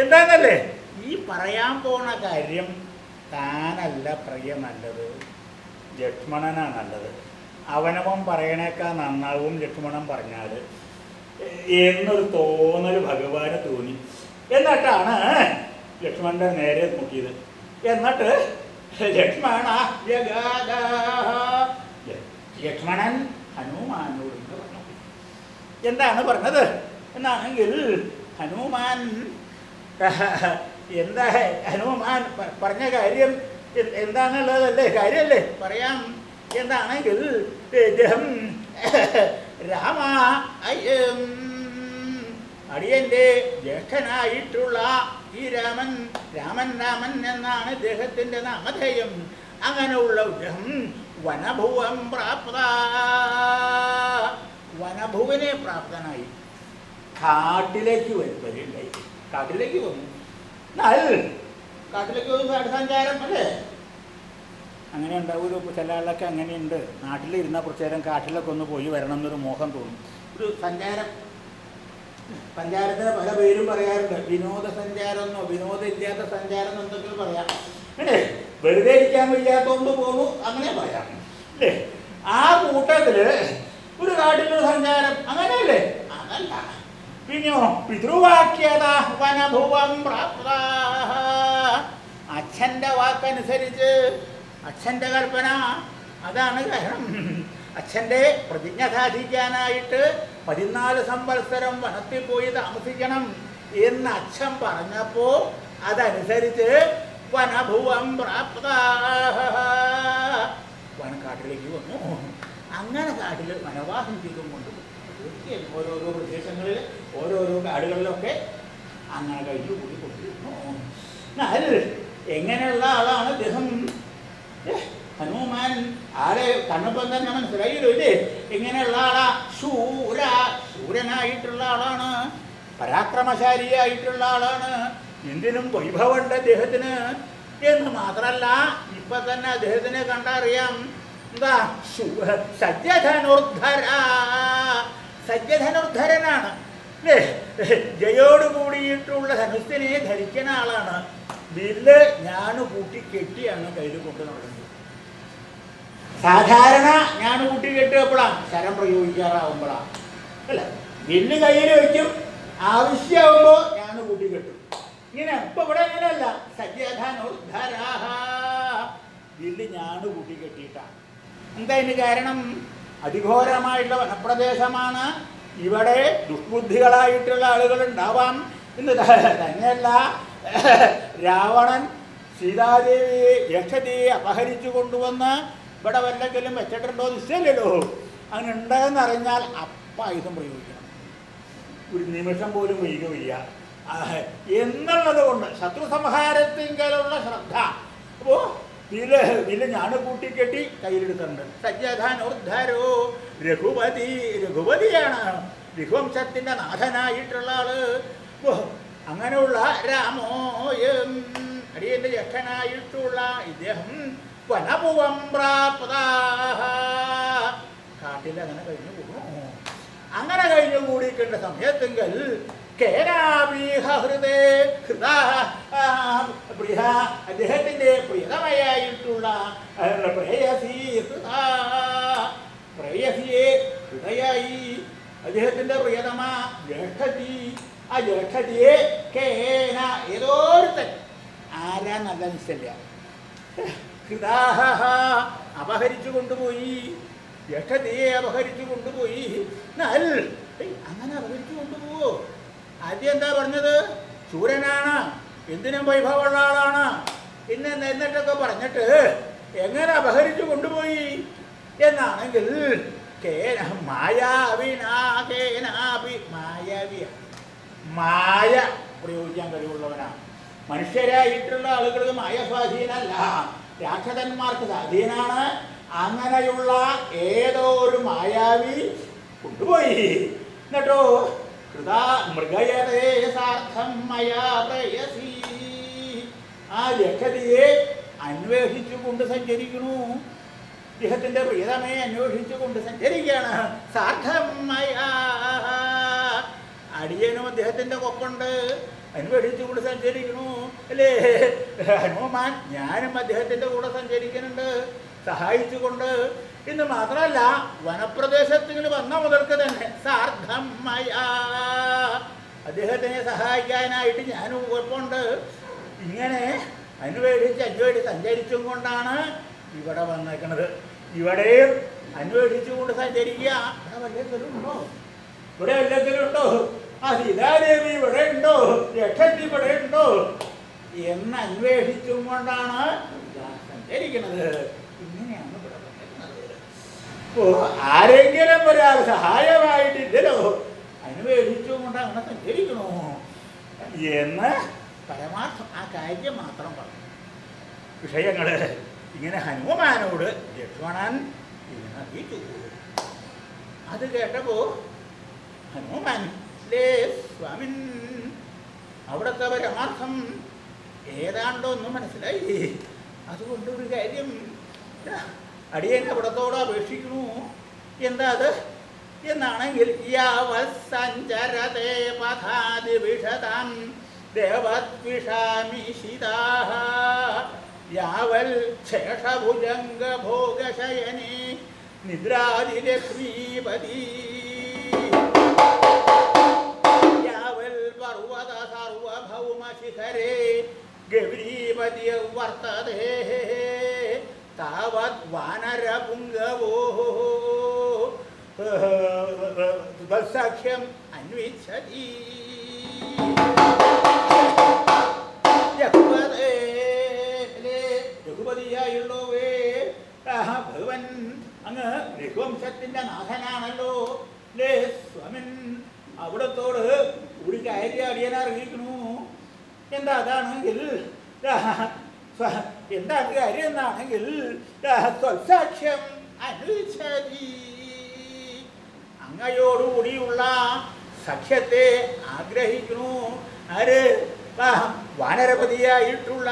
[SPEAKER 1] എന്താണെന്നല്ലേ ഈ പറയാൻ പോണ കാര്യം താനല്ല പ്രിയ നല്ലത്. ലക്ഷ്മണനാണ് നല്ലത്. അവനവൻ പറയണേക്കാൾ നന്നാവും ലക്ഷ്മണൻ പറഞ്ഞാൽ എന്നൊരു തോന്നൽ ഭഗവാന് തോന്നി. എന്നിട്ടാണ് ലക്ഷ്മണന്റെ നേരെ നോക്കിയത്. എന്നിട്ട് ലക്ഷ്മണ ലക്ഷ്മണൻ ഹനുമാനോട് പറഞ്ഞു. എന്താണ് പറഞ്ഞത്? എന്നാണെങ്കിൽ ഹനുമാൻ എന്താ ഹനുമാൻ പറഞ്ഞ കാര്യം എന്താണുള്ളതല്ലേ? കാര്യമല്ലേ പറയാം. എന്താണെങ്കിൽ ഇദ്ദേഹം രാമ അടിയന്റെ ജ്യേഷ്ഠനായിട്ടുള്ള ഈ രാമൻ രാമൻ രാമൻ എന്നാണ് ഇദ്ദേഹത്തിന്റെ നാമധേയം. അങ്ങനെയുള്ള ഉദ്ദേഹം വനഭുവം പ്രാപ്ത. വനഭുവനെ പ്രാപ്തനായി. കാട്ടിലേക്ക് വരുന്നുണ്ടായി കാട്ടിലേക്ക് വന്നു. കാട്ടിലേക്ക് വന്നു കാട്ടുസഞ്ചാരം അല്ലേ? അങ്ങനെ ഉണ്ടാവുമല്ലോ ചില ആളൊക്കെ അങ്ങനെയുണ്ട്. നാട്ടിലിരുന്ന കുറച്ച് നേരം കാട്ടിലൊക്കെ ഒന്ന് പോയി വരണം എന്നൊരു മോഹം തോന്നും. ഒരു സഞ്ചാരം സഞ്ചാരത്തിന് പല പേരും പറയാറുണ്ട് വിനോദസഞ്ചാരം എന്നോ വിനോദം ഇല്ലാത്ത സഞ്ചാരം എന്നോ എന്തൊക്കെ പറയാം. അല്ലേ? വെറുതെ ഇരിക്കാൻ വയ്യാത്തോണ്ട് പോകുന്നു അങ്ങനെ പറയാം. അല്ലേ? ആ കൂട്ടത്തിൽ ഒരു കാട്ടിലൊരു സഞ്ചാരം അങ്ങനെയല്ലേ? അതല്ല. പിന്നെയോ പിതൃവാക്യത വനഭുവം പ്രാപ്ത. അച്ഛന്റെ വാക്കനുസരിച്ച് അച്ഛന്റെ കൽപ്പന അതാണ് കാരണം അച്ഛന്റെ പ്രതിജ്ഞ സാധിക്കാനായിട്ട് പതിനാല് സംവത്സരം വനത്തിൽ പോയി താമസിക്കണം എന്ന് അച്ഛൻ പറഞ്ഞപ്പോൾ അതനുസരിച്ച് വനഭുവം പ്രാപ്ത. വനക്കാട്ടിലേക്ക് വന്നു. അങ്ങനെ കാട്ടിൽ വനവാസം ചെയ്തും കൊണ്ട് ഓരോരോ പ്രദേശങ്ങളിൽ ഓരോരോ കാടുകളിലൊക്കെ അങ്ങനെ കഴിഞ്ഞു കൂടി കൊണ്ടിരുന്നു എങ്ങനെയുള്ള ആളാണ് അദ്ദേഹം ഹനുമാൻ ആരെ കണ്ണപ്പം തന്നെ മനസ്സിലായില്ലോ ഇല്ലേ? ഇങ്ങനെയുള്ള ആളാ. ശൂര ശൂരനായിട്ടുള്ള ആളാണ്. പരാക്രമശാലിയായിട്ടുള്ള ആളാണ്. എന്തിനും വൈഭവമുണ്ട് അദ്ദേഹത്തിന്. എന്ന് മാത്രല്ല ഇപ്പൊ തന്നെ അദ്ദേഹത്തിനെ കണ്ടറിയാം. എന്താ? സജ്ജധനുർധര. സജ്ജധനുർധരനാണ്. അല്ലേ ജയോട് കൂടിയിട്ടുള്ള ധനുസ്സിനെ ധരിക്കുന്ന ആളാണ്. ബില്ല് ഞാൻ കൂട്ടി കെട്ടിയാണ് കയ്യിൽ കൊണ്ടു നടക്കുന്നത് സാധാരണ ഞാൻ കൂട്ടി കെട്ടുകപ്പോഴാണ് ശരം പ്രയോഗിക്കാറാവുമ്പോഴാണ്. അല്ല? ബില്ല് കയ്യിൽ വയ്ക്കും. ആവശ്യമാകുമ്പോൾ ഞാൻ കൂട്ടി കെട്ടും. ഇങ്ങനെ ഇപ്പൊ ഇവിടെ അങ്ങനെയല്ല സജ്ജധനുർധരാഹ ബില്ല് ഞാൻ കൂട്ടി കെട്ടിയിട്ടാണ്. എന്താ ഇതിന് കാരണം? അതിഘോരമായിട്ടുള്ള വനപ്രദേശമാണ്. ഇവിടെ ദുഷ്ബുദ്ധികളായിട്ടുള്ള ആളുകൾ ഉണ്ടാവാം എന്ന് തന്നെയല്ല. രാവണൻ സീതാദേവിയെ യക്ഷതയെ അപഹരിച്ചു കൊണ്ടുവന്ന് ഇവിടെ വല്ലെങ്കിലും വെച്ചിട്ടുണ്ടോ നിശ്ചയമില്ലല്ലോ. അങ്ങനെ ഉണ്ടെന്ന് അറിഞ്ഞാൽ അപ്പായുധം പ്രയോഗിക്കണം. ഒരു നിമിഷം പോലും വൈകി വയ്യ ആ, എന്നുള്ളത് കൊണ്ട് ശത്രു സംഹാരത്തിങ്കലുള്ള ശ്രദ്ധ. അപ്പോ വില വില ഞാൻ കൂട്ടിക്കെട്ടി കയ്യിലെടുക്കുന്നുണ്ട് സജ്ജധാനോദ്ധാരോ രഘുപതി രഘുപതിയാണ്. രഘുവംശത്തിന്റെ നാഥനായിട്ടുള്ള ആൾ. അങ്ങനെയുള്ള രാമോയം അടിയന്റെ ജ്യേഷ്ഠനായിട്ടുള്ള ഇദ്ദേഹം വനപുവം പ്രാപ്ത കാട്ടിൽ അങ്ങനെ കഴിഞ്ഞു കൂടുന്നു അങ്ങനെ കഴിഞ്ഞു കൂടിക്കേണ്ട സമയത്തെങ്കിൽ അദ്ദേഹത്തിന്റെ പ്രിയതമയായിട്ടുള്ള പ്രേയസി ഹൃദ പ്രേയസിയെ ഹൃദയായി അദ്ദേഹത്തിന്റെ പ്രിയതമ ജ്യേഷ്ഠതി ആ ജ്യേഷ്ഠതിയെ കേന ഏതോരുത്തൻ. ആരാ നല്ല നിശ്ചല്ല ഹൃദാഹ അപഹരിച്ചു കൊണ്ടുപോയി. യക്ഷതയെ അപഹരിച്ചു കൊണ്ടുപോയി. എന്നാൽ അങ്ങനെ അപഹരിച്ചു കൊണ്ടുപോവോ? ആദ്യം എന്താ പറഞ്ഞത്? ശൂരനാണ് എന്തിനും വൈഭവമുള്ള ആളാണ്. ഇന്ന് എന്നിട്ടൊക്കെ പറഞ്ഞിട്ട് എങ്ങനെ അപഹരിച്ചു കൊണ്ടുപോയി? എന്നാണെങ്കിൽ കേന മായാവിനാകേനാപി മായാവിയ. മായ പ്രയോഗിക്കാൻ കഴിവുള്ളവനാണ്. മനുഷ്യരായിട്ടുള്ള ആളുകൾക്ക് മായ സ്വാധീനമല്ല രാക്ഷസന്മാർക്ക് അധീനാണ് അങ്ങനെയുള്ള ഏതോ ഒരു മായാവി കൊണ്ടുപോയി. എന്നിട്ടോ കൃതാ മൃഗയതേ ആ ലക്ഷതിയെ അന്വേഷിച്ചു കൊണ്ട് സഞ്ചരിക്കണു ഇദ്ദേഹത്തിന്റെ പ്രിയതമയെ അന്വേഷിച്ചു കൊണ്ട് സഞ്ചരിക്കുകയാണ്. സാർത്ഥമയ അടിയനും അദ്ദേഹത്തിന്റെ കൊപ്പുണ്ട് അന്വേഷിച്ചു കൂടെ സഞ്ചരിക്കണു? അല്ലേ? ഹനുമാൻ ഞാനും അദ്ദേഹത്തിന്റെ കൂടെ സഞ്ചരിക്കുന്നുണ്ട്. സഹായിച്ചുകൊണ്ട്. എന്ന് മാത്രമല്ല വനപ്രദേശത്തിൽ വന്ന മുതൽക്ക് തന്നെ സാർത്ഥമയ അദ്ദേഹത്തിനെ സഹായിക്കാനായിട്ട് ഞാനും കുഴപ്പമുണ്ട് ഇങ്ങനെ അന്വേഷിച്ച് അന്വേഷിച്ച് സഞ്ചരിച്ചും കൊണ്ടാണ് ഇവിടെ വന്നേക്കുന്നത് ഇവിടെയും അന്വേഷിച്ചുകൊണ്ട് സഞ്ചരിക്കുക. ഇവിടെ വല്ലതിലുണ്ടോ ഇവിടെ വല്ലതിലും സീതാദേവി ഇവിടെ ഉണ്ടോ ലക്ഷത്തി ഇവിടെ ഉണ്ടോ എന്ന് അന്വേഷിച്ചും കൊണ്ടാണ് സഞ്ചരിക്കുന്നത് ഇങ്ങനെയാണ് ആരെങ്കിലും ഒരാൾ സഹായമായിട്ടില്ലല്ലോ. അന്വേഷിച്ചും കൊണ്ട് അങ്ങനെ സഞ്ചരിക്കണോ എന്ന് പരമാർത്ഥം ആ കാര്യം മാത്രം പറഞ്ഞു. വിഷയങ്ങൾ ഇങ്ങനെ ഹനുമാനോട് ലക്ഷ്മണൻ ഇങ്ങനെ അറിയിച്ചു അത് കേട്ടപ്പോ ഹനുമാൻ ലേ സ്വാമിൻ? അവിടുത്തെ പരമാർത്ഥം മനസ്സിലായി അതുകൊണ്ട് ഒരു കാര്യം അടിയൻ അവിടത്തോട് അപേക്ഷിക്കുന്നു. എന്താ അത്? എന്നാണെങ്കിൽ യാവത് സഞ്ചരതേ പഥാതി വിഷതാം യാവൽ ശേഷഭുജംഗഭോഗശയനേ നിദ്രാതിലക്ഷ്മീപതി വർത്തതേ താവത് വാനരപുങ്കവോ തത്സാക്ഷ്യം അന്വിച്ഛതി രഘുപതേ രഘുപതിയായുള്ളവേ ഭഗവൻ അങ്ങ് രഘുവംശത്തിന്റെ നാഥനാണല്ലോ. ലേ സ്വാമിൻ അവിടത്തോട് കൂടി കാര്യം അറിയിക്കണു എന്താ അതാണെങ്കിൽ എന്താ കാര്യം എന്നാണെങ്കിൽ സ്വസാക്ഷ്യം അനുസരി അങ്ങയോടുകൂടിയുള്ള സഖ്യത്തെ ആഗ്രഹിക്കുന്നു. ആര്? വാനരപതിയായിട്ടുള്ള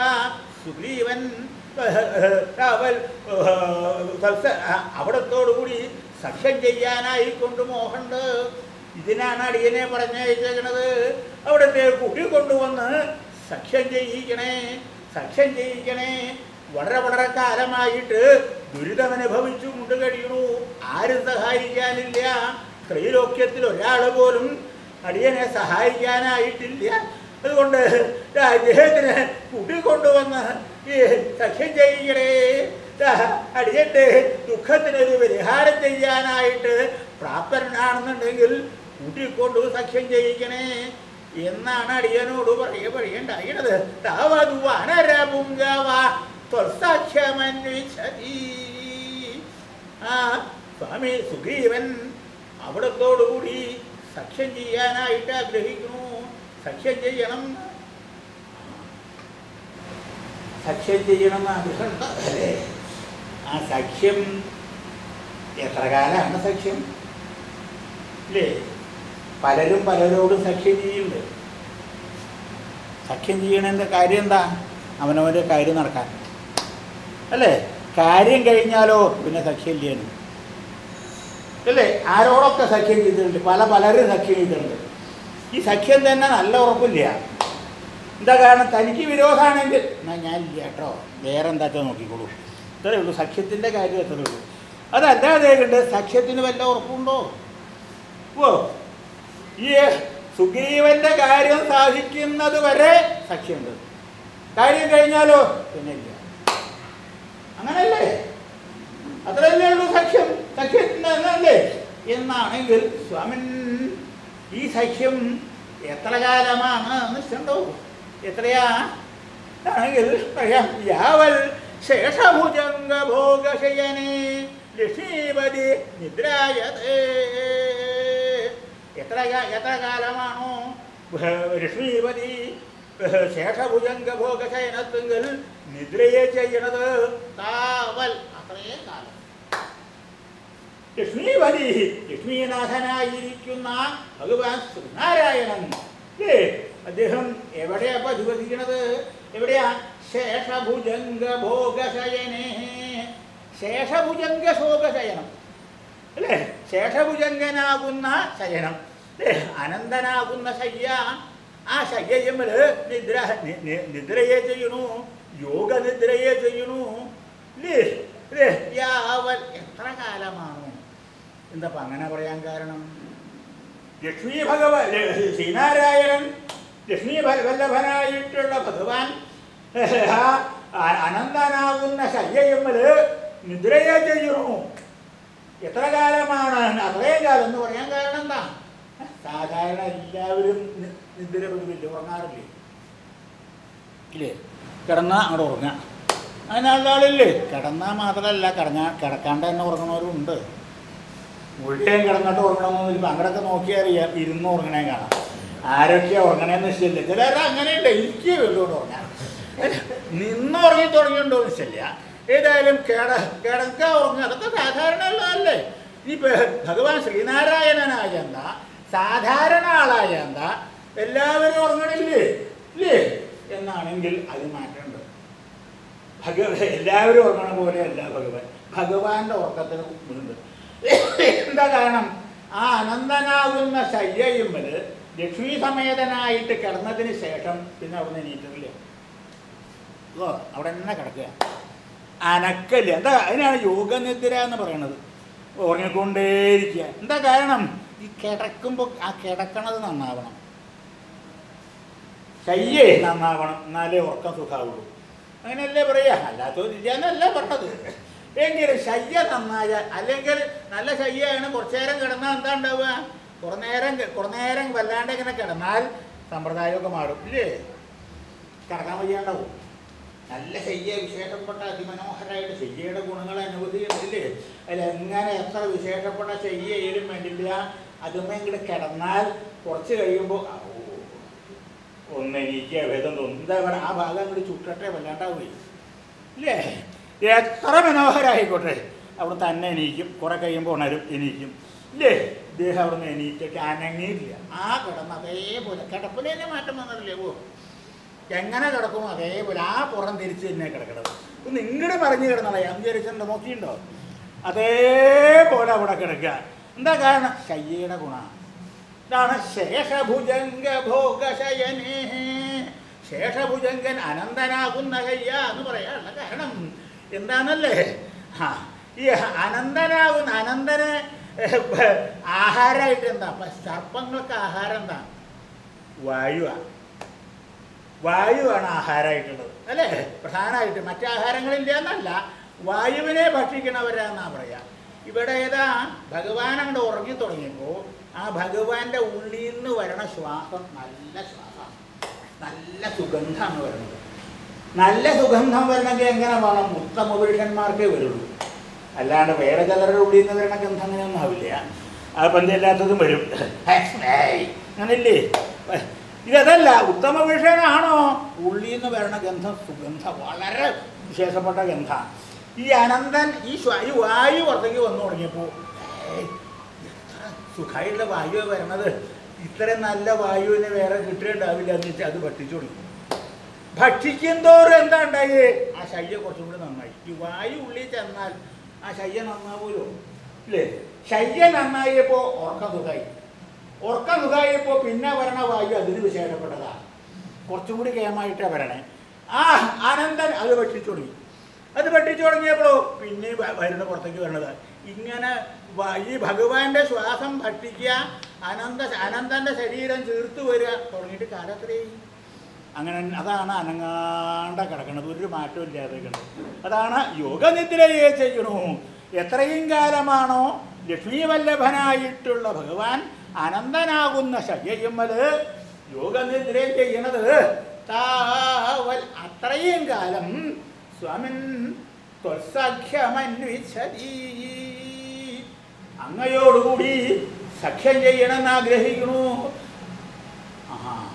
[SPEAKER 1] സുഗ്രീവൻ. അവിടത്തോടുകൂടി സഖ്യം ചെയ്യാനായി കൊണ്ട് മോഹണ്ട്. ഇതിനാണ് അടിയനെ പറഞ്ഞയച്ചേക്കണത്. അവിടത്തെ കുട്ടി കൊണ്ടുവന്ന് സഖ്യം ചെയ്യിക്കണേ സഖ്യം ചെയ്യിക്കണേ. വളരെ വളരെ കാലമായിട്ട് ദുരിതമനുഭവിച്ചു കൊണ്ട് കഴിയണു ആരും സഹായിക്കാനില്ല. സ്ത്രീലോക്യത്തിൽ ഒരാൾ പോലും അടിയനെ സഹായിക്കാനായിട്ടില്ല. അതുകൊണ്ട് അദ്ദേഹത്തിന് കൂട്ടിക്കൊണ്ടുവന്ന് ഈ സഖ്യം ചെയ്യണേ അടിയന്റെ ദുഃഖത്തിനൊരു പരിഹാരം ചെയ്യാനായിട്ട് പ്രാപ്തനാണെന്നുണ്ടെങ്കിൽ കൂട്ടിക്കൊണ്ടു സഖ്യം ചെയ്യിക്കണേ. എന്നാണ് അടിയനോട് പറയ പറയണ്ടായത് ആ സ്വാമി സുഗ്രീവൻ അവിടത്തോടുകൂടി സഖ്യം ചെയ്യാനായിട്ട് ആഗ്രഹിക്കുന്നു. സഖ്യം ചെയ്യണം. സഖ്യം ചെയ്യണം ആ സഖ്യം എത്ര കാലമാണ് സഖ്യം? അല്ലേ പലരും പലരോടും സഖ്യം ചെയ്യുന്നുണ്ട്. സഖ്യം ചെയ്യണതിന്റെ കാര്യം എന്താ? അവനവന്റെ കാര്യം നടക്കാൻ. അല്ലേ? കാര്യം കഴിഞ്ഞാലോ പിന്നെ സഖ്യം ചെയ്യണം അല്ലേ? ആരോടൊക്കെ സഖ്യം ചെയ്തിട്ടുണ്ട്? പല പലരും സഖ്യം ചെയ്തിട്ടുണ്ട്. ഈ സഖ്യം തന്നെ നല്ല ഉറപ്പില്ല. എന്താ കാരണം? തനിക്ക് വിരോധമാണെങ്കിൽ. എന്നാൽ ഞാൻ ഇല്ല കേട്ടോ. വേറെ എന്താച്ചാൽ നോക്കിക്കോളൂ. ഇത്രയേ ഉള്ളൂ. സഖ്യത്തിന്റെ കാര്യം അത്രയേ ഉള്ളൂ. അതല്ലാതെ സഖ്യത്തിന് വല്ല ഉറപ്പുണ്ടോ? ഓ ഈ സുഗ്രീവന്റെ കാര്യം സാധിക്കുന്നത് വരെ സഖ്യമുണ്ട്. കാര്യം കഴിഞ്ഞാലോ? പിന്നെ ഇല്ല അങ്ങനല്ലേ? അത്രയല്ലേ ഉള്ളൂ സഖ്യം. സഖ്യത്തിനല്ലേ എന്നാണെങ്കിൽ സ്വാമൻ ഈ സഖ്യം എത്ര കാലമാണ് നിശ്ചണ്ടോ എത്രയാ? ആണെങ്കിൽ പറയാം യാവൽ ശേഷഭുജംഗ ഭോഗശയനെ ലക്ഷ്മീപതി നിദ്രായതേ. എത്ര കാ- എത്ര കാലമാണോ ഭ- ലക്ഷ്മീപതി ഭ- ശേഷഭുജംഗ ഭോഗശയനത്വങ്ങൾ നിദ്രയെ ചെയ്യണത് താവൽ അത്രയേ കാലം ലക്ഷ്മീപതി ലക്ഷ്മീനാഥനായിരിക്കുന്ന ഭഗവാൻ ശ്രീനാരായണൻ ഏ അദ്ദേഹം എവിടെയാ ഇപ്പൊ അധിവസിക്കണത് എവിടെയാ? ശേഷഭുജംഗ ഭോഗശയനേ ശേഷഭുജംഗ ശോകശയനം അല്ലേ? ശേഷഭുജങ്കനാകുന്ന ശയനം. അല്ലേ? അനന്തനാകുന്ന ശയ്യ. ആ ശയ്യമ്മൽ നിദ്ര നിദ്രയെ ചെയ്യണു യോഗനിദ്രയെ ചെയ്യണു അല്ലേ? അല്ലേ? യാവൽ എത്ര കാലമാണോ? എന്താ അങ്ങനെ പറയാൻ കാരണം? ലക്ഷ്മി ഭഗവ ശ്രീനാരായണൻ ലക്ഷ്മി വല്ലഭനായിട്ടുള്ള ഭഗവാൻ അനന്തനാകുന്ന ശയ്യമ്മൽ നിദ്രയെ ചെയ്യണു എത്ര കാലമാണ്? അത്രയും കാലം എന്ന് പറയാൻ കാരണം എന്താ? സാധാരണ എല്ലാവരും നി- നിദ്ര പെടുവില്ല ഉറങ്ങാറില്ലേ? ഇല്ലേ? കിടന്നാ അങ്ങോട്ട് ഉറങ്ങാം ആളില്ലേ കിടന്നാൽ മാത്രമല്ല കിടങ്ങാ കിടക്കാണ്ട് തന്നെ ഉറങ്ങണവരും ഉണ്ട്. മുഴുവൻ കിടന്നിട്ട് ഉറങ്ങണമെന്ന് ഇപ്പം അങ്ങോട്ടൊക്കെ നോക്കിയാൽ അറിയാം ഇരുന്ന് ഉറങ്ങണേ കാണാം. ആരൊക്കെയാ ഉറങ്ങണേന്ന് വെച്ചില്ല ചിലർ അങ്ങനെയുണ്ട് എനിക്ക് വെള്ളോട് ഉറങ്ങാം നിന്ന് ഉറങ്ങി തുടങ്ങിയിട്ടുണ്ടോ നിശ്ചയില്ല ഏതായാലും കേട കിടക്ക ഉറങ്ങുക അതൊക്കെ സാധാരണ ഉള്ളതല്ലേ ഈ ഭഗവാൻ ശ്രീനാരായണനായ എന്താ സാധാരണ ആളായന്ത എല്ലാവരും ഉറങ്ങണില്ലേ? ഇല്ലേ? എന്നാണെങ്കിൽ അത് മാറ്റേണ്ടത്. ഭഗവ എല്ലാവരും ഉറങ്ങണ പോലെയല്ല ഭഗവാൻ. ഭഗവാന്റെ ഉറക്കത്തിന് ഉണ്ട് എന്താ കാരണം? ആ അനന്തനാകുന്ന ശയ്യയുമ്മൽ ലക്ഷ്മി സമേതനായിട്ട് കിടന്നതിന് ശേഷം പിന്നെ അവിടെ നീറ്റില്ല ഓ അവിടെ തന്നെ കിടക്കുക. അനക്കല്ല എന്താ അതിനാണ് യോഗനിദ്ര എന്ന് പറയണത്. ഉറങ്ങിക്കൊണ്ടേയിരിക്കുക. എന്താ കാരണം? ഈ കിടക്കുമ്പോൾ ആ കിടക്കണത് നന്നാവണം. കയ്യേ നന്നാവണം. എന്നാലേ ഉറക്കം സുഖാവുള്ളൂ. അങ്ങനെയല്ലേ പറയുക അല്ലാത്തൊരു അല്ലാത്തവരില്ലാന്നല്ല പറഞ്ഞത്. എങ്കിലും ശയ്യ നന്നായാൽ അല്ലെങ്കിൽ നല്ല ശയ്യാണ്. കുറച്ചു നേരം കിടന്നാൽ എന്താ ഉണ്ടാവുക? കുറേ നേരം കുറേ നേരം വല്ലാണ്ട് ഇങ്ങനെ കിടന്നാൽ സമ്പ്രദായമൊക്കെ മാറും. ഇല്ലേ? കിടക്കാൻ വയ്യാണ്ടാവും. നല്ല ശയ്യ വിശേഷപ്പെട്ട അതിമനോഹരമായിട്ട് ശയ്യയുടെ ഗുണങ്ങൾ അനുഭവിക്കുന്നില്ലേ അതിൽ എങ്ങനെ എത്ര വിശേഷപ്പെട്ട ശയ്യയിലും വേണ്ടില്ല. അതുമേ ഇങ്ങോട്ട് കിടന്നാൽ കുറച്ച് കഴിയുമ്പോൾ ഒന്ന് എനിക്ക് ഭേദം തോന്നും. എന്താ പറയുക ആ ഭാഗം അങ്ങോട്ട് ചുട്ടട്ടെ വല്ലാണ്ടാവുകയും ഇല്ലേ? എത്ര മനോഹരമായിക്കോട്ടെ അവിടെ തന്നെ എണീക്കും. കുറെ കഴിയുമ്പോൾ ഉണരും എണീക്കും. ഇല്ലേ? ഇദ്ദേഹം അവിടെ നിന്ന് എനിക്കൊക്കെ അനങ്ങിയില്ല ആ കിടന്ന് അതേപോലെ കിടപ്പിൽ മാറ്റം വന്നതല്ലേ ഓ എങ്ങനെ കിടക്കും അതേപോലെ ആ പുറം തിരിച്ച് തന്നെ കിടക്കണത്. ഒന്ന് ഇങ്ങോട്ട് പറഞ്ഞു കിടന്നളെ അഞ്ചരിച്ചുണ്ടോ നോക്കിയിട്ടുണ്ടോ? അതേപോലെ അവിടെ കിടക്കുക. എന്താ കാരണം? ശയ്യയുടെ ഗുണമാണ് ഇതാണ് ശേഷഭുജംഗ ഭോഗശയനേ ശേഷഭുജംഗൻ അനന്തനാകുന്ന കയ്യ എന്ന് പറയാനുള്ള കാരണം എന്താണല്ലേ? ആ ഈ അനന്തനാകുന്ന അനന്തന് ആഹാരമായിട്ട് എന്താ? സർപ്പങ്ങൾക്ക് ആഹാരം എന്താ? വായുവാണ് വായുവാണ് ആഹാരമായിട്ടുള്ളത് അല്ലേ? പ്രധാനമായിട്ട് മറ്റു ആഹാരങ്ങളില്ല എന്നല്ല വായുവിനെ ഭക്ഷിക്കണവരാന്നാ പറയാ. ഇവിടെ ഏതാ? ഭഗവാൻ അങ്ങോട്ട് ഉറങ്ങി തുടങ്ങിയപ്പോൾ ആ ഭഗവാന്റെ ഉള്ളിൽ നിന്ന് വരണ ശ്വാസം നല്ല ശ്വാസമാണ്. നല്ല സുഗന്ധമാണ് വരുന്നത്. നല്ല സുഗന്ധം വരണമെങ്കിൽ എങ്ങനെ വേണം? ഉത്തമ പുരുഷന്മാർക്കേ വരുള്ളൂ. അല്ലാണ്ട് വേറെ ചിലരുടെ ഉള്ളിൽ നിന്ന് വരണ ഗന്ധം അങ്ങനെയൊന്നും ആവില്ല. ആ പന്തില്ലാത്തതും വരും. അങ്ങനെയല്ലേ? ഇതല്ല ഉത്തമ വിഷയനാണോ ഉള്ളിൽ നിന്ന് വരണ ഗന്ധം സുഗന്ധ വളരെ വിശേഷപ്പെട്ട ഗന്ധമാണ്. ഈ അനന്തൻ ഈ ഈ വായു പുറത്തേക്ക് വന്നു തുടങ്ങിയപ്പോൾ സുഖമായിട്ടുള്ള വായു വരണത്. ഇത്രയും നല്ല വായുവിന് വേറെ കിട്ടിയിട്ടുണ്ടാവില്ല എന്ന് വെച്ചാൽ അത് ഭക്ഷിച്ചു കൊടുക്കും ഭക്ഷിക്കും തോറും എന്താ ഉണ്ടായി? ആ ശയ്യ കുറച്ചും കൂടി നന്നായി. ഈ വായു ഉള്ളിൽ ചെന്നാൽ ആ ശയ്യ നന്നാവൂലോ? ഇല്ലേ? ശയ്യ നന്നായപ്പോൾ ഉറക്കം സുഖമായി. ഉറക്കം സുഖമായപ്പോൾ പിന്നെ വരണ വായു അതിന് വിശേഷപ്പെട്ടതാണ് കുറച്ചും കൂടി കേമായിട്ടാണ് വരണേ. ആ ആനന്ദൻ അത് ഭക്ഷിച്ചു തുടങ്ങി. അത് ഭക്ഷിച്ചു തുടങ്ങിയപ്പോഴോ പിന്നെ വരുന്ന പുറത്തേക്ക് വരണത്. ഇങ്ങനെ ഈ ഭഗവാന്റെ ശ്വാസം ഭക്ഷിക്കുക അനന്ത അനന്തന്റെ ശരീരം ചീർത്തു വരിക തുടങ്ങിയിട്ട് കാലത്രയും അങ്ങനെ അതാണ് അനങ്ങാണ്ട കിടക്കുന്നത് ഒരു മാറ്റവും ഇല്ലാതെ കിടക്കുന്നത് അതാണ് യോഗനിദ്രയെ ചെയ്യണു. എത്രയും കാലമാണോ ലക്ഷ്മീവല്ലഭനായിട്ടുള്ള ഭഗവാൻ അനന്തനാകുന്ന ശയ്യമ്മൽ യോഗനിദ്ര ചെയ്യണത്. താവൽ അത്രയും കാലം സ്വാമിൻ ത്വത്സഖ്യമന്വിച്ചതി അങ്ങയോടുകൂടി സഖ്യം ചെയ്യണമെന്ന് ആഗ്രഹിക്കണു ആഹാ.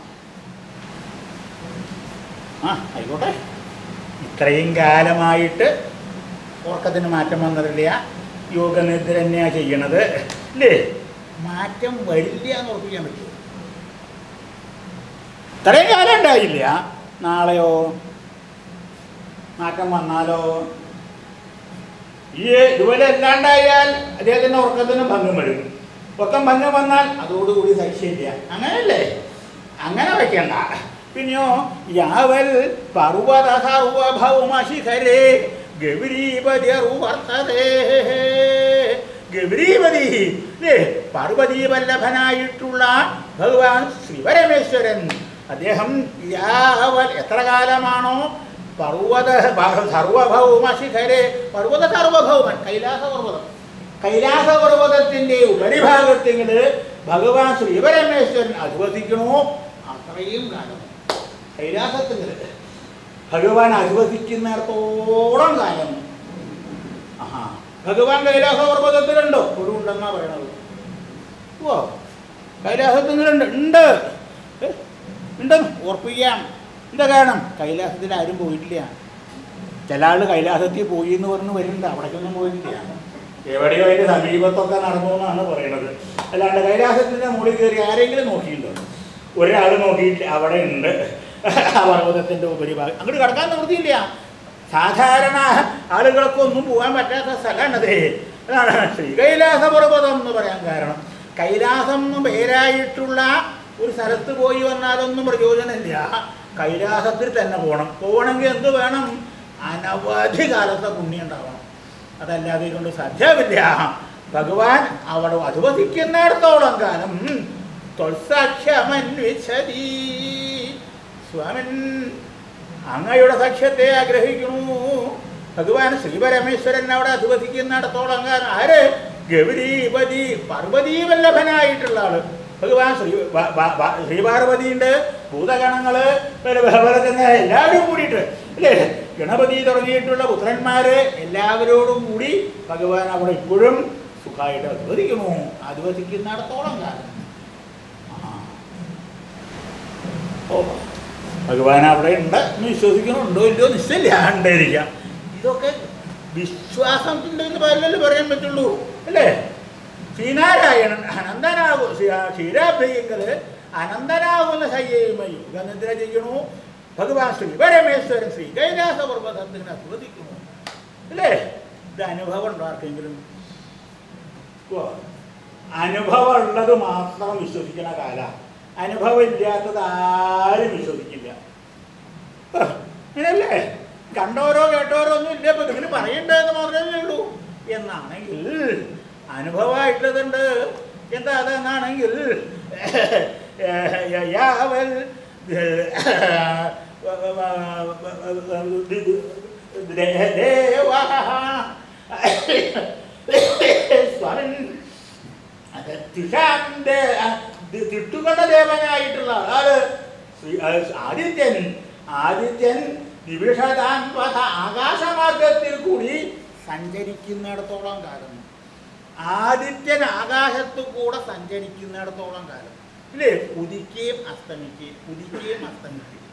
[SPEAKER 1] ആ ആയിക്കോട്ടെ. ഇത്രയും കാലമായിട്ട് ഉറക്കത്തിന് മാറ്റം വന്നിട്ടില്ല. യോഗനിദ്ര തന്നെയാണ് ചെയ്യണത്. അല്ലേ? മാറ്റം വരില്ല എന്ന് ഉറപ്പിക്കാൻ പറ്റുമോ? ഇത്രയും കാലം ഉണ്ടായില്ല. നാളെയോ? മാറ്റം വന്നാലോ? ഈ ഇതുപോലെ അല്ലാണ്ടായാൽ അദ്ദേഹത്തിന്റെ ഉറക്കത്തിന് ഭംഗം വരും. ഉറക്കം ഭംഗം വന്നാൽ അതോടുകൂടി സഹിച്ചില്ല അങ്ങനെയല്ലേ? അങ്ങനെ വയ്ക്കണ്ട. പിന്നെയോ യാവൽ പർവത സർവഭൗമശിഖരേ ഗൗരീപതിർവർത്തതേ ഗൗരീപതി പാർവതീവല്ലഭനായിട്ടുള്ള പാർവതീ വല്ലഭനായിട്ടുള്ള ഭഗവാൻ ശ്രീപരമേശ്വരൻ. അദ്ദേഹം യാവൽ എത്ര കാലമാണോ പർവത സർവഭൗമ ശിഖരെ പർവത സർവഭൗമൻ കൈലാസ കൈലാസപർവതത്തിന്റെ ഉപരിഭാഗത്തിൽ ഭഗവാൻ ശ്രീപരമേശ്വരൻ അധിവസിക്കണോ? അത്രയും കാലം. കൈലാസത്തിൽ ഭഗവാൻ അധിവസിക്കുന്നിടത്തോളം കാലം. ഭഗവാൻ കൈലാസ പർവതത്തിലുണ്ടോ ഒരു ഉണ്ടെന്നാ പറയണത്. ഓ കൈലാസത്തിലുണ്ട്. ഉണ്ട്. ഉണ്ട്. ഉണ്ടെന്ന് ഉറപ്പിക്കാം. എന്താ കാരണം? കൈലാസത്തിൽ ആരും പോയിട്ടില്ല. ചില ആൾ കൈലാസത്തിൽ പോയി എന്ന് പറഞ്ഞ് വരുന്നുണ്ട്. അവിടേക്കൊന്നും പോയിട്ടില്ല. എവിടെയോ അതിന്റെ സമീപത്തൊക്കെ നടന്നു എന്നാണ് പറയണത്. അല്ലാണ്ട് കൈലാസത്തിന്റെ മുകളിൽ കയറി ആരെങ്കിലും നോക്കിയിട്ടുണ്ടോ? ഒരാൾ നോക്കിയിട്ട് അവിടെ ഉണ്ട്. ആ പർവതത്തിന്റെ ഉപരിഭാഗം. അങ്ങോട്ട് കടക്കാൻ നിവൃത്തിയില്ല. സാധാരണ ആളുകൾക്ക് ഒന്നും പോകാൻ പറ്റാത്ത സ്ഥലമാണത് അതാണ് ശ്രീകൈലാസ പർവതം എന്ന് പറയാൻ കാരണം. കൈലാസം എന്ന് പേരായിട്ടുള്ള ഒരു സ്ഥലത്ത് പോയി വന്നാലൊന്നും പ്രയോജനമില്ല. കൈലാസത്തിൽ തന്നെ പോകണം പോകണമെങ്കിൽ എന്ത് വേണം? അനവധി കാലത്തെ പുണ്യം ഉണ്ടാവണം. അതല്ലാതെ കൊണ്ട് സാധ്യമില്ല. ഭഗവാൻ അവിടെ അധിവസിക്കുന്നിടത്തോളം കാലം തൊൽസാക്ഷ്യമന്വിച്ചതി സ്വാമൻ അങ്ങയുടെ സഖ്യത്തെ ആഗ്രഹിക്കുന്നു. ഭഗവാൻ ശ്രീപരമേശ്വരൻ അവിടെ അധിവസിക്കുന്നിടത്തോളം കാരണം ആര്? ഗൗരീപതി. പാർവതീ വല്ലഭനായിട്ടുള്ള ആൾ. ഭഗവാൻ ശ്രീ ശ്രീപാർവതിയുണ്ട് ഭൂതഗണങ്ങൾ. തന്നെ എല്ലാവരും കൂടിയിട്ട്. അല്ലേ? ഗണപതി തുടങ്ങിയിട്ടുള്ള പുത്രന്മാര് എല്ലാവരോടും കൂടി ഭഗവാൻ അവിടെ ഇപ്പോഴും സുഖമായിട്ട് അധിവസിക്കുന്നു. അധിവസിക്കുന്നിടത്തോളം കാലം. ഓ. ഭഗവാൻ അവിടെ ഉണ്ട് എന്ന് വിശ്വസിക്കുന്നുണ്ടോ ഇല്ലയോ നിശ്ചയില്ലാണ്ടിരിക്കാം ഇതൊക്കെ വിശ്വാസം വിശ്വാസത്തിന്റെ പറയലല്ലേ പറയാൻ പറ്റുള്ളൂ അല്ലേ? ശ്രീനാരായണൻ അനന്തനാകും ക്ഷീരാഭ്യങ്കൽ അനന്തനാകുന്ന ശയ്യയുമായി യുഗനിദ്ര ചെയ്യണു ഭഗവാൻ ശ്രീ പരമേശ്വരൻ ശ്രീ കൈലാസ പർവതത്തിനെ ശ്രദ്ധിക്കുന്നു അല്ലേ? ഇത് അനുഭവം ഉണ്ടോ ആർക്കെങ്കിലും? അനുഭവമുള്ളത് മാത്രം വിശ്വസിക്കുന്ന കാല അനുഭവം ഇല്ലാത്തത് ആരും വിശ്വസിക്കില്ല അങ്ങനെയല്ലേ കണ്ടോരോ കേട്ടോരോ ഒന്നും ഇല്ല ഇപ്പൊ ഇതിന് പറയണ്ടെന്ന് മാത്രമേ ഉള്ളൂ എന്നാണെങ്കിൽ അനുഭവമായിട്ടുള്ളതുണ്ട് എന്താ അതെന്നാണെങ്കിൽ യാവൽ തിട്ടുകളുടെ ദേവനായിട്ടുള്ള ആര്? ആദിത്യൻ. ആദിത്യൻ നിവിഷതാൻപഥ ആകാശമാർഗത്തിൽ കൂടി സഞ്ചരിക്കുന്നിടത്തോളം കാലം. ആദിത്യൻ ആകാശത്തു കൂടെ സഞ്ചരിക്കുന്നിടത്തോളം കാലം. ഇല്ലേ? ഉദിക്കുകയും അസ്തമിക്കുകയും ഉദിക്കുകയും അസ്തമിക്കുകയും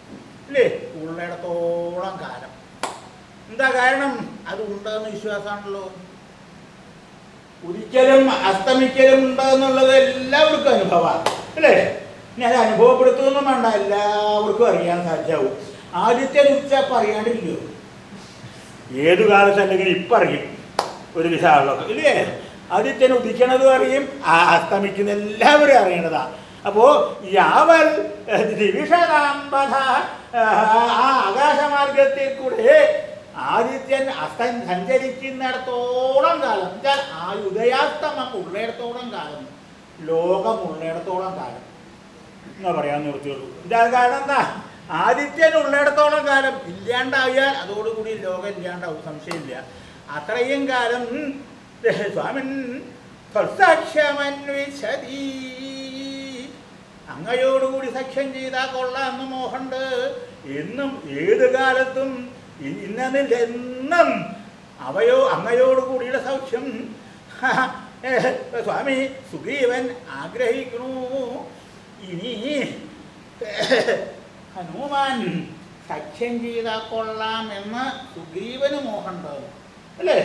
[SPEAKER 1] ഇല്ലേ? ഉള്ളിടത്തോളം കാലം. എന്താ കാരണം? അത് ഉണ്ടെന്ന് വിശ്വാസമാണല്ലോ. ഒരിക്കലും അസ്തമിക്കലും ഉണ്ടെന്നുള്ളത് എല്ലാവർക്കും അനുഭവമാണ്. അല്ലേ? ഇനി അത് അനുഭവപ്പെടുത്തുമെന്നും വേണ്ട. എല്ലാവർക്കും അറിയാൻ സാധ്യമാവും. ആദ്യത്തെ ഉച്ച ഏത് ഏതു കാലത്തല്ലെങ്കിൽ ഇപ്പം അറിയും? ഒരു വിധ ആളൊക്കെ ഇല്ലേ? ആദ്യത്തെ ഉദിക്കണതും അറിയും. അസ്തമിക്കുന്ന എല്ലാവരും അറിയണതാ. അപ്പോ യാവൽ ദിവിഷകാമ്പ ആ ആകാശമാർഗത്തിൽ കൂടെ ആദിത്യൻ അസ്തൻ സഞ്ചരിക്കുന്നിടത്തോളം കാലം എന്നുവെച്ചാൽ ആ ഉദയാസ്തമം ഉള്ളിടത്തോളം കാലം ലോകം ഉള്ളിടത്തോളം കാലം. എന്നാ പറയാൻ നിർത്തിയുള്ളൂ. എന്താ കാരണം എന്താ? ആദിത്യൻ ഉള്ളിടത്തോളം കാലം ഇല്ലാണ്ടായാൽ അതോടുകൂടി ലോകം ഇല്ലാണ്ടാവും സംശയമില്ല. അത്രയും കാലം സ്വാമൻ അങ്ങയോടുകൂടി സഖ്യം ചെയ്താൽ കൊള്ളാം എന്ന് മോഹണ്ട് എന്നും ഏത് കാലത്തും ഇന്നതിൽ അവയോ അങ്ങയോടുകൂടിയുള്ള സൗഖ്യം. സ്വാമി സുഗ്രീവൻ ആഗ്രഹിക്കണു ഇനി ഹനുമാൻ സഖ്യം ചെയ്താൽ കൊള്ളാം എന്ന് സുഗ്രീവന് മോഹമുണ്ടാവും അല്ലേ?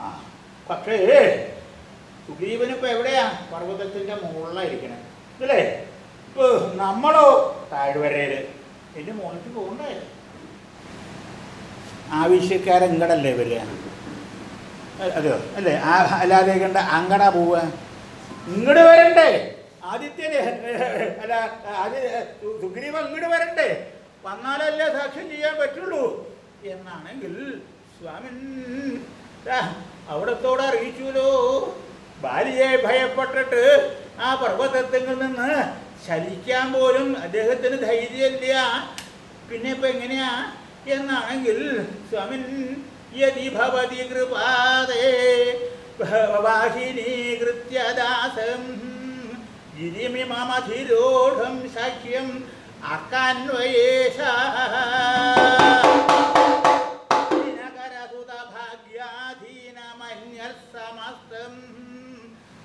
[SPEAKER 1] ആ പക്ഷേ സുഗ്രീവൻ ഇപ്പൊ എവിടെയാ? പർവതത്തിന്റെ മുകളിലായിരിക്കണം. അല്ലേ? ഇപ്പോൾ നമ്മളോ താഴ്വരയിൽ എന്റെ മോനിക്ക് പോകണ്ടേ ആവശ്യക്കാരെ ഇങ്ങടല്ലേ വരിക? അതെയോ? അല്ലേ? അല്ലാതെ കണ്ട അങ്ങടാ പോവുക. ഇങ്ങോട്ട് വരണ്ടേ? ആദിത്യന് അല്ല ആദ്യ സുഗ്രീവ ഇങ്ങോട്ട് വരണ്ടേ? വന്നാലല്ലേ സാക്ഷ്യം ചെയ്യാൻ പറ്റുള്ളൂ. എന്നാണെങ്കിൽ സ്വാമൻ ദാ അവിടത്തോടെ അറിയിച്ചുല്ലോ ബാലിയെ ഭയപ്പെട്ടിട്ട് ആ പർവതത്തിൽ നിന്ന് ചലിക്കാൻ പോലും അദ്ദേഹത്തിന് ധൈര്യമില്ല. പിന്നെ ഇപ്പൊ എങ്ങനെയാ? എന്നാണെങ്കിൽ സ്വാമിൻ യതി ഭവതി കൃപാദേ വാഹിനീകൃത്യദാസം ഗിരിമിമധിരോഢം ശക്യം അക്കാന്വയേഷ ഭാഗ്യാധീനമന്യർസമസ്തം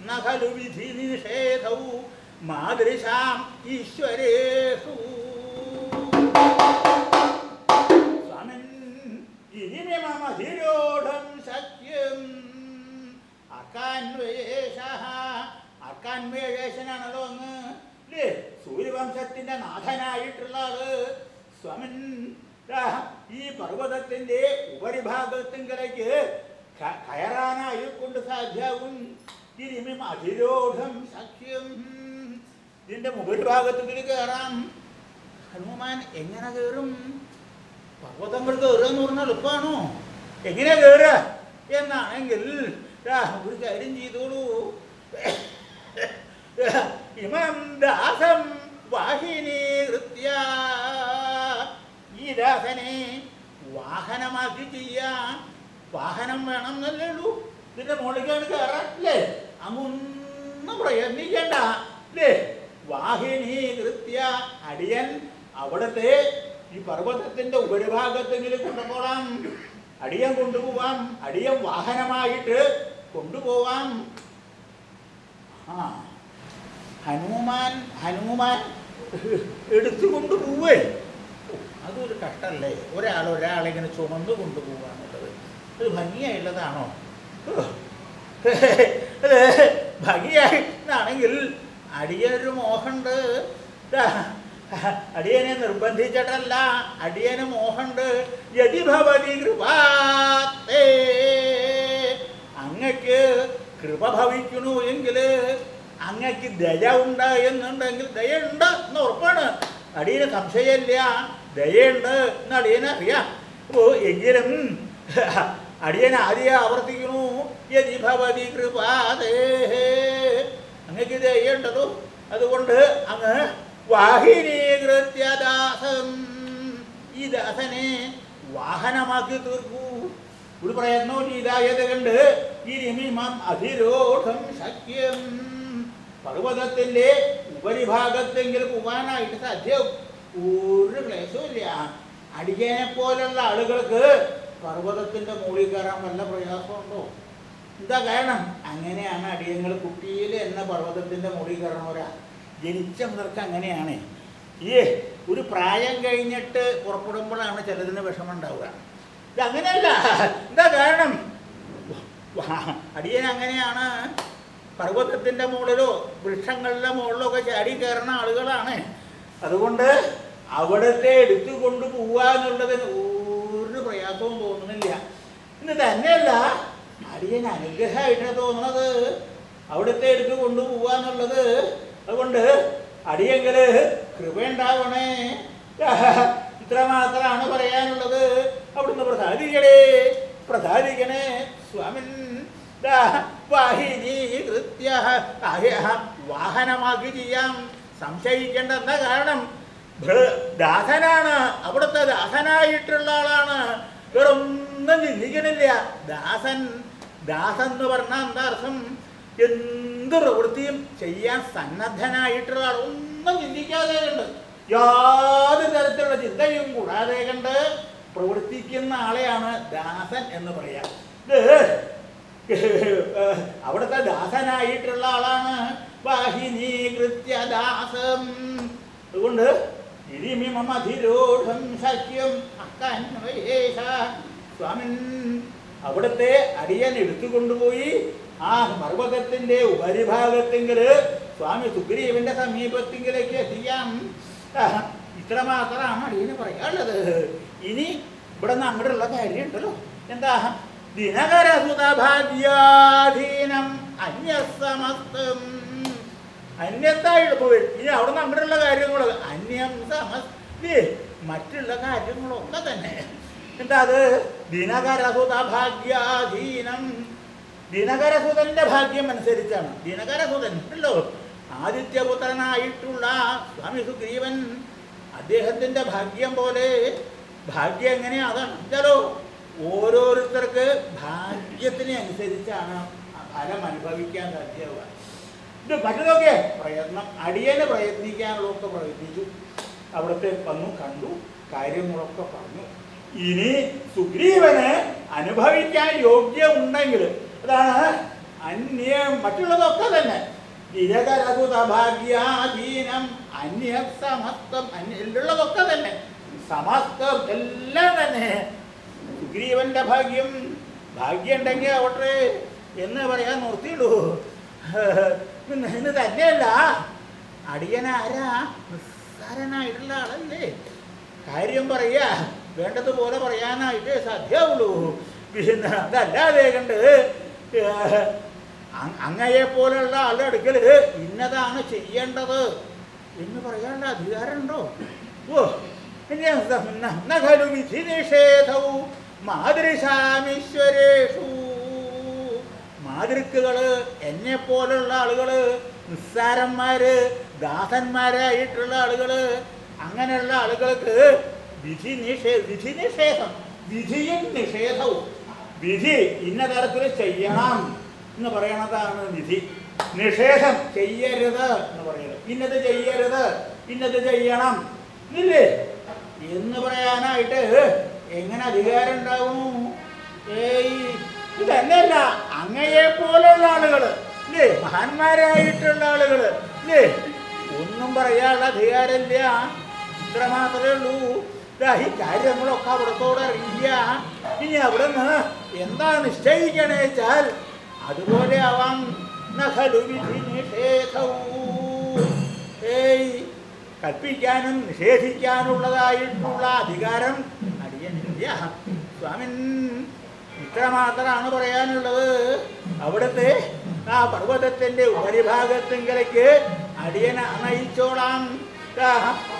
[SPEAKER 1] ന ഖലു വിധി നിഷേധൗ മാതൃശാം ഈശ്വരേഷു. ഇനിമമധിരോഢം സത്യം. അക്കാൻവേഷ അക്കാന്വേഷനാണല്ലോ അങ്ങ്. അല്ലേ സൂര്യവംശത്തിന്റെ നാഥനായിട്ടുള്ള ആൾ സ്വമിൻ ഈ പർവതത്തിന്റെ ഉപരിഭാഗത്തിങ്കലേക്ക് കയറാനായി കൊണ്ട് സാധ്യാവും. ഇനിമം അധിരോഢം സഖ്യം ഇതിന്റെ മുകളിഭാഗത്തിൽ കയറാം. ഹനുമാൻ എങ്ങനെ കയറും? പർവതങ്ങൾ കയറുക എന്ന് പറഞ്ഞാൽ എളുപ്പമാണോ എങ്ങനെയാ കയറുക എന്നാണെങ്കിൽ ഒരു കാര്യം ചെയ്തോളൂ. ഇമം ദാസം വാഹിനീകൃത്യ ഈ ദാസനെ വാഹനമാക്കി ചെയ്യാൻ വാഹനം വേണം എന്നല്ലേ ഉള്ളൂ. ഇതിന്റെ മുകളിലേക്കാണ് കയറാൻ അങ്ങൊന്നും പ്രയത്നിക്കണ്ട. അല്ലേ വാഹിനീകൃത്യ അടിയൻ അവിടുത്തെ ഈ പർവതത്തിന്റെ ഉപരിഭാഗത്തെങ്കിലും കൊണ്ടുപോകാം. അടിയം കൊണ്ടുപോവാം. അടിയം വാഹനമായിട്ട് കൊണ്ടുപോവാം. ഹനുമാൻ ഹനുമാൻ എടുത്തു കൊണ്ടുപോവേ. അതൊരു കഷ്ടല്ലേ ഒരാൾ ഒരാളിങ്ങനെ ചുമന്ന് കൊണ്ടുപോകാന്നുള്ളത് അത് ഭംഗിയായുള്ളതാണോ? അത് ഭംഗിയായിട്ടാണെങ്കിൽ അടിയൊരു മോഹമുണ്ട്. അടിയനെ നിർബന്ധിച്ചിട്ടല്ല. അടിയന് മോഹമുണ്ട് യതി ഭവതി കൃപാത്തേ അങ്ങക്ക് കൃപ ഭവിക്കണു എങ്കിൽ അങ്ങക്ക് ദയ ഉണ്ട് എന്നുണ്ടെങ്കിൽ ദയ ഉണ്ട് എന്ന് ഉറപ്പാണ്. അടിയന് സംശയമില്ല. ദയുണ്ട് എന്ന് അടിയനെ അറിയാം. ഓ എങ്കിലും അടിയൻ ആദ്യം ആവർത്തിക്കണു യതി ഭവതി കൃപാതേ അങ്ങക്ക് ദയുണ്ടല്ലോ അതുകൊണ്ട് അങ്ങ് വാഹിനീകൃത്യദാസം ഈ ദാസനെ വാഹനമാക്കി തീർക്കൂ. ഒരു പ്രയത്നവും ചെയ്തായത് കണ്ട് ഈ രമിമം അധിരോധം ശക്യം. പർവതത്തിന്റെ ഉപരിഭാഗത്തെങ്കിൽ പോകാനായിട്ട് സാധ്യം. ഒരു ക്ലേശവുമില്ല. അടിയനെ പോലുള്ള ആളുകൾക്ക് പർവതത്തിന്റെ മുകളിൽ കയറാൻ വല്ല പ്രയാസമുണ്ടോ? എന്താ കാരണം? അങ്ങനെയാണ് അടിയങ്ങൾ കുട്ടിയിൽ എന്ന പർവതത്തിന്റെ മുകളിൽ കയറണവരാ. ജനിച്ച മുതൽക്ക് അങ്ങനെയാണ്. ഈ ഒരു പ്രായം കഴിഞ്ഞിട്ട് പുറപ്പെടുമ്പോഴാണ് ചിലതിന് വിഷമം ഉണ്ടാവുക ഇത് അങ്ങനെയല്ല. എന്താ കാരണം? അടിയൻ അങ്ങനെയാണ്. പർവതത്തിന്റെ മുകളിലോ വൃക്ഷങ്ങളുടെ മുകളിലോ ഒക്കെ ചാടി കയറുന്ന ആളുകളാണ്. അതുകൊണ്ട് അവിടത്തെ എടുത്തു കൊണ്ടുപോവാന്നുള്ളതിന് ഒരു പ്രയാസവും തോന്നുന്നില്ല. ഇന്ന് തന്നെയല്ല അടിയൻ അനുഗ്രഹമായിട്ടാണ് തോന്നുന്നത്. അവിടുത്തെ എടുത്തു കൊണ്ടുപോവാന്നുള്ളത് അതുകൊണ്ട് അടിയെങ്കിൽ കൃപയുണ്ടാവണേ. ഇത്ര മാത്രമാണ് പറയാനുള്ളത്. അവിടുന്ന് പ്രസാദിക്കണേ പ്രസാദിക്കണേ സ്വാമിൻ. വാഹിനീകൃത്യ വാഹനമാക്കി ചെയ്യാം. സംശയിക്കേണ്ട എന്താ കാരണം ദാസനാണ്. അവിടുത്തെ ദാസനായിട്ടുള്ള ആളാണ്. വേറൊന്നും ചിന്തിക്കണില്ല. ദാസൻ എന്ന് പറഞ്ഞ എന്താ അർത്ഥം? എന്ത് പ്രവൃത്തിയും ചെയ്യാൻ സന്നദ്ധനായിട്ടുള്ള ഒന്നും ചിന്തിക്കാതെ കണ്ട് യാതൊരു തരത്തിലുള്ള ചിന്തയും കൂടാതെ കണ്ട് പ്രവർത്തിക്കുന്ന ആളെയാണ് ദാസൻ എന്ന് പറയാം. അവിടുത്തെ ദാസനായിട്ടുള്ള ആളാണ് വാഹിനി കൃത്യദാസം അതുകൊണ്ട് ഇരിമിമധിരൂഢം സഖ്യം സ്വാമി സ്വാമിൻ അവിടുത്തെ അടിയൻ എടുത്തുകൊണ്ടുപോയി ആ പർവതത്തിന്റെ ഉപരിഭാഗത്തെങ്കിൽ സ്വാമി സുഗ്രീവന്റെ സമീപത്തെങ്കിലേക്ക് എത്തിക്കാം. ഇത്ര മാത്രമാണ് അടിയന് പറയാനുള്ളത്. ഇനി ഇവിടെ നിന്ന് അങ്ങോട്ടുള്ള കാര്യമുണ്ടല്ലോ. എന്താ? ദിനകരസുതഭാഗ്യാധീനം അന്യസമസ്തം. അന്യത്തായിട്ട് പോയി ഇനി അവിടെ നിന്ന് അങ്ങോട്ടുള്ള കാര്യങ്ങൾ അന്യം സമസ്തി മറ്റുള്ള കാര്യങ്ങളൊക്കെ തന്നെ. എന്താ അത്? ദിനകരസുത ഭാഗ്യാധീനം ദിനകരസുതന്റെ ഭാഗ്യം അനുസരിച്ചാണ് ദിനകരസുതൻ ഉണ്ടല്ലോ. ആദിത്യപുത്രനായിട്ടുള്ള സ്വാമി സുഗ്രീവൻ അദ്ദേഹത്തിന്റെ ഭാഗ്യം പോലെ ഭാഗ്യം എങ്ങനെയാ അതാണ് ചലോ ഓരോരുത്തർക്ക് ഭാഗ്യത്തിനെ അനുസരിച്ചാണ് ഫലം അനുഭവിക്കാൻ സാധ്യമാവുക. ഇത് പ്രയത്നം അടിയന് പ്രയത്നിക്കാനുള്ളതൊക്കെ പ്രയത്നിച്ചു. അവിടുത്തെ വന്നു കണ്ടു കാര്യങ്ങളൊക്കെ പറഞ്ഞു. ഇനി സുഗ്രീവനെ അനുഭവിക്കാൻ യോഗ്യമുണ്ടെങ്കിൽ അതാണ് അന്യ മറ്റുള്ളതൊക്കെ തന്നെ. ഭാഗ്യാധീനം അന്യ സമസ്തം അന്യുള്ളതൊക്കെ തന്നെ. സമസ്തം എല്ലാം തന്നെ. സുഗ്രീവന്റെ ഭാഗ്യം ഭാഗ്യം ഉണ്ടെങ്കിൽ അവിടെ എന്ന് പറയാൻ നിർത്തിയുള്ളൂ ഇന്ന് ഇന്ന് തന്നെയല്ല. അടിയനാരാ? നിസ്സാരനായിട്ടുള്ള ആളല്ലേ. കാര്യം പറയാ വേണ്ടതുപോലെ പറയാനായിട്ട് സാധ്യമുള്ളൂ പിന്നെ അതല്ലാതെ കണ്ട് അങ്ങയെ പോലെയുള്ള ആളുടെ അടുക്കൽ ഇന്നതാണ് ചെയ്യേണ്ടത് എന്ന് പറയാനുള്ള അധികാരമുണ്ടോ? ഓ മാതൃക്കുകൾ എന്നെ പോലുള്ള ആളുകൾ നിസ്സാരന്മാര് ദാസന്മാരായിട്ടുള്ള ആളുകൾ അങ്ങനെയുള്ള ആളുകൾക്ക് വിധി നിഷേ വിധി നിഷേധം വിധിയും നിഷേധവും. വിധി ഇന്ന തരത്തിൽ ചെയ്യണം എന്ന് പറയണതാണ് വിധി. നിഷേധം ചെയ്യരുത് എന്ന് പറയുന്നത്. ഇന്നത് ചെയ്യരുത് ഇന്നത് ചെയ്യണം. ഇല്ലേ? എന്ന് പറയാനായിട്ട് എങ്ങനെ അധികാരം ഉണ്ടാവുന്നു ഏയ് ഇത് അങ്ങയെ പോലുള്ള ആളുകൾ. ഇല്ലേ? മഹാന്മാരായിട്ടുള്ള ആളുകൾ. ഇല്ലേ? ഒന്നും പറയാനുള്ള അധികാരമില്ല. ഇത്ര മാത്രമേ ഉള്ളൂ. ഈ കാര്യങ്ങളൊക്കെ അവിടത്തോടെ അറിയില്ല ഇനി അവിടെ നിന്ന് എന്താ നിശ്ചയിക്കണേ വെച്ചാൽ അതുപോലെ ആവാം കൽപ്പിക്കാനും നിഷേധിക്കാനുള്ളതായിട്ടുള്ള അധികാരം അടിയനില്ല. സ്വാമിൻ ഇത്ര മാത്രമാണ് പറയാനുള്ളത്. അവിടുത്തെ ആ പർവതത്തിന്റെ ഉപരിഭാഗത്തെങ്കിലേക്ക് അടിയനെ അണയിച്ചോളാം. ദാ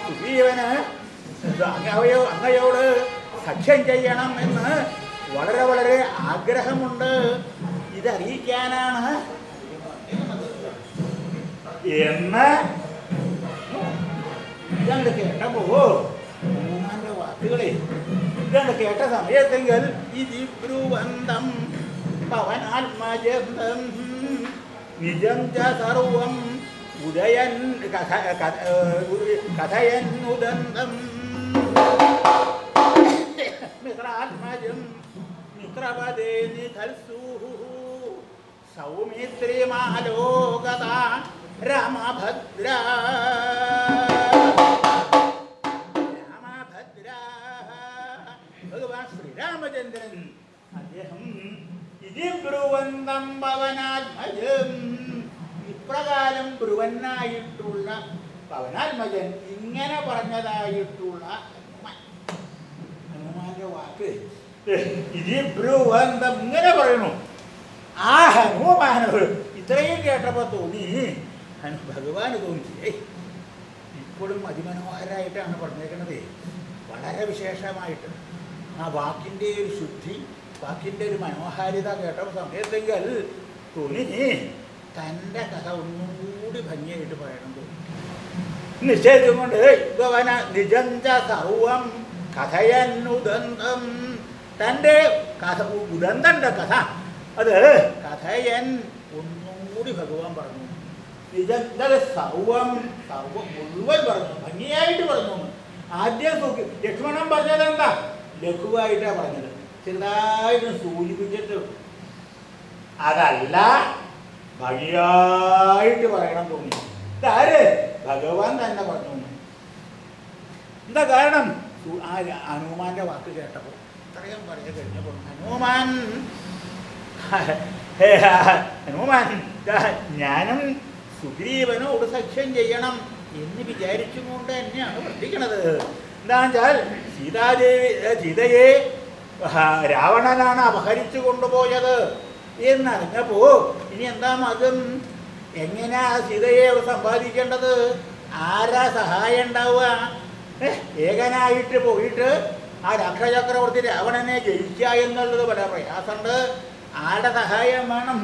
[SPEAKER 1] സുഗ്രീവന് അങ്ങയോ അങ്ങയോട് സഖ്യം ചെയ്യണം എന്ന് വളരെ വളരെ ആഗ്രഹമുണ്ട് ഇതറിയിക്കാനാണ് എന്ന് ഇതങ്ങട് കേട്ടപ്പോ മൂന്നാന്റെ വാക്കുകളെ ഇതങ്ങട് കേട്ട സമയത്തെങ്കിൽ ഇതിബ്രുവന്തം പവനാത്മജന്തം നിജം ച സർവം ഉദയൻ കഥ കഥ- ഏ, കഥയൻ ഉദന്തം മിത്രാത്മജം മിത്രപദേ നിധൽസൂഃ സൗമിത്രിമാലോകത രാമഭദ്ര. രാമഭദ്ര. ഭഗവാൻ ശ്രീരാമചന്ദ്രൻ. അദ്ദേഹം ഇതി ബ്രുവന്തം പവനാത്മജം ഇപ്രകാരം ബ്രുവനായിട്ടുള്ള പവനാത്മജൻ ഇങ്ങനെ പറഞ്ഞതായിട്ടുള്ള ഹനുമാന്റെ വാക്ക്. ഇത് ബ്രുവന്തം ഇങ്ങനെ പറയുന്നു. ആ ഹനുമാനോട് ഇത്രയും കേട്ടപ്പോൾ തോന്നി. ഭഗവാന് തോന്നി. ഇപ്പോഴും അതിമനോഹരമായിട്ടാണ് പറഞ്ഞേക്കുന്നത് വളരെ വിശേഷമായിട്ട്. ആ വാക്കിന്റെ ഒരു ശുദ്ധി വാക്കിന്റെ ഒരു മനോഹാരിത കേട്ട സമയത്തെങ്കിൽ തോന്നി. തന്റെ കഥ ഒന്നും കൂടി ഭംഗിയായിട്ട് പറയണം തോന്നി. നിശ്ചയിച്ചും ഭവന നിജഞ്ച സർവം കഥയനുദന്തം തന്റെ കഥ ഉദന്തന്റെ കഥ. അത് കഥയൻ ഒന്നും കൂടി ഭഗവാൻ പറഞ്ഞു. നിജന്തര സർവം സർവം മുഴുവൻ പറഞ്ഞു. ഭംഗിയായിട്ട് പറഞ്ഞു. ആദ്യം നോക്കി ലക്ഷ്മണൻ പറഞ്ഞത് എന്താ? ലഘുവായിട്ടാണ് പറഞ്ഞത്. ചെറുതായിട്ട് സൂചിപ്പിച്ചിട്ട്. അതല്ല ഭംഗിയായിട്ട് പറയണം തോന്നി. ഇതാര്? ഭഗവാൻ തന്നെ പറഞ്ഞു. എന്താ കാരണം? ആ ഹനുമാന്റെ വാക്ക് കേട്ടപ്പോൾ ഇത്രയും പറഞ്ഞു കഴിഞ്ഞപ്പോൾ ഹനുമാൻ ഹനുമാൻ ഞാനും സുഗ്രീവനോട് സഖ്യം ചെയ്യണം എന്ന് വിചാരിച്ചുകൊണ്ട് തന്നെയാണ് വർദ്ധിക്കണത് എന്താ വെച്ചാൽ സീതാദേവി സീതയെ രാവണനാണ് അപഹരിച്ചു കൊണ്ടുപോയത് എന്നറിഞ്ഞപ്പോ ഇനി എന്താ മകം? എങ്ങനെയാ സീതയെ സമ്പാദിക്കേണ്ടത്? ആരാ സഹായം ഉണ്ടാവുക? ഏകനായിട്ട് പോയിട്ട് ആ രാക്ഷചക്രവർത്തി രാവണനെ ജയിക്കുക എന്നുള്ളത് വളരെ പ്രയാസമുണ്ട്? ആരുടെ സഹായം വേണം?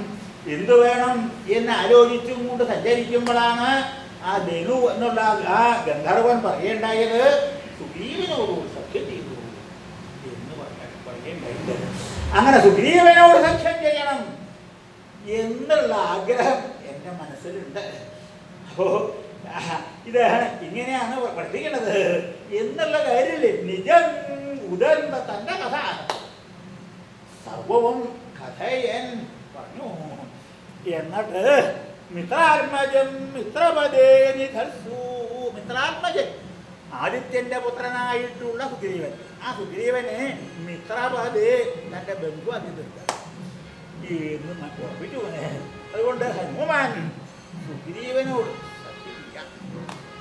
[SPEAKER 1] എന്തു വേണം എന്ന് ആലോചിച്ചും കൊണ്ട് സഞ്ചരിക്കുമ്പോഴാണ് ആ ധനു എന്നുള്ള ആ ഗന്ധർവൻ പറയേണ്ടായത്. സുഗ്രീവനോട് സഖ്യം ചെയ്തു. എന്ന് പറയേണ്ടായത്. അങ്ങനെ സുഗ്രീവനോട് സഖ്യം ചെയ്യണം എന്നുള്ള ആഗ്രഹം എന്റെ മനസ്സിലുണ്ട്. അപ്പോ ഇത് ഇങ്ങനെയാണ് പഠിപ്പിക്കേണ്ടത് എന്നുള്ള കാര്യമില്ലേ? നിജം ഉദന്ത തന്റെ കഥ. സർവവും കഥയൻ പറഞ്ഞു. എന്നിട്ട് മിത്രാത്മജം മിത്രപദേ നിധർസു. മിത്രാത്മജൻ ആദിത്യന്റെ പുത്രനായിട്ടുള്ള സുഗ്രീവൻ. ആ സുഗ്രീവനെ മിത്രപദേ തന്റെ ബന്ധു അതി തീർക്കുക എന്ന് ഉറപ്പിച്ചു. അതുകൊണ്ട് ഹനുമാൻ സുഗ്രീവനോട്.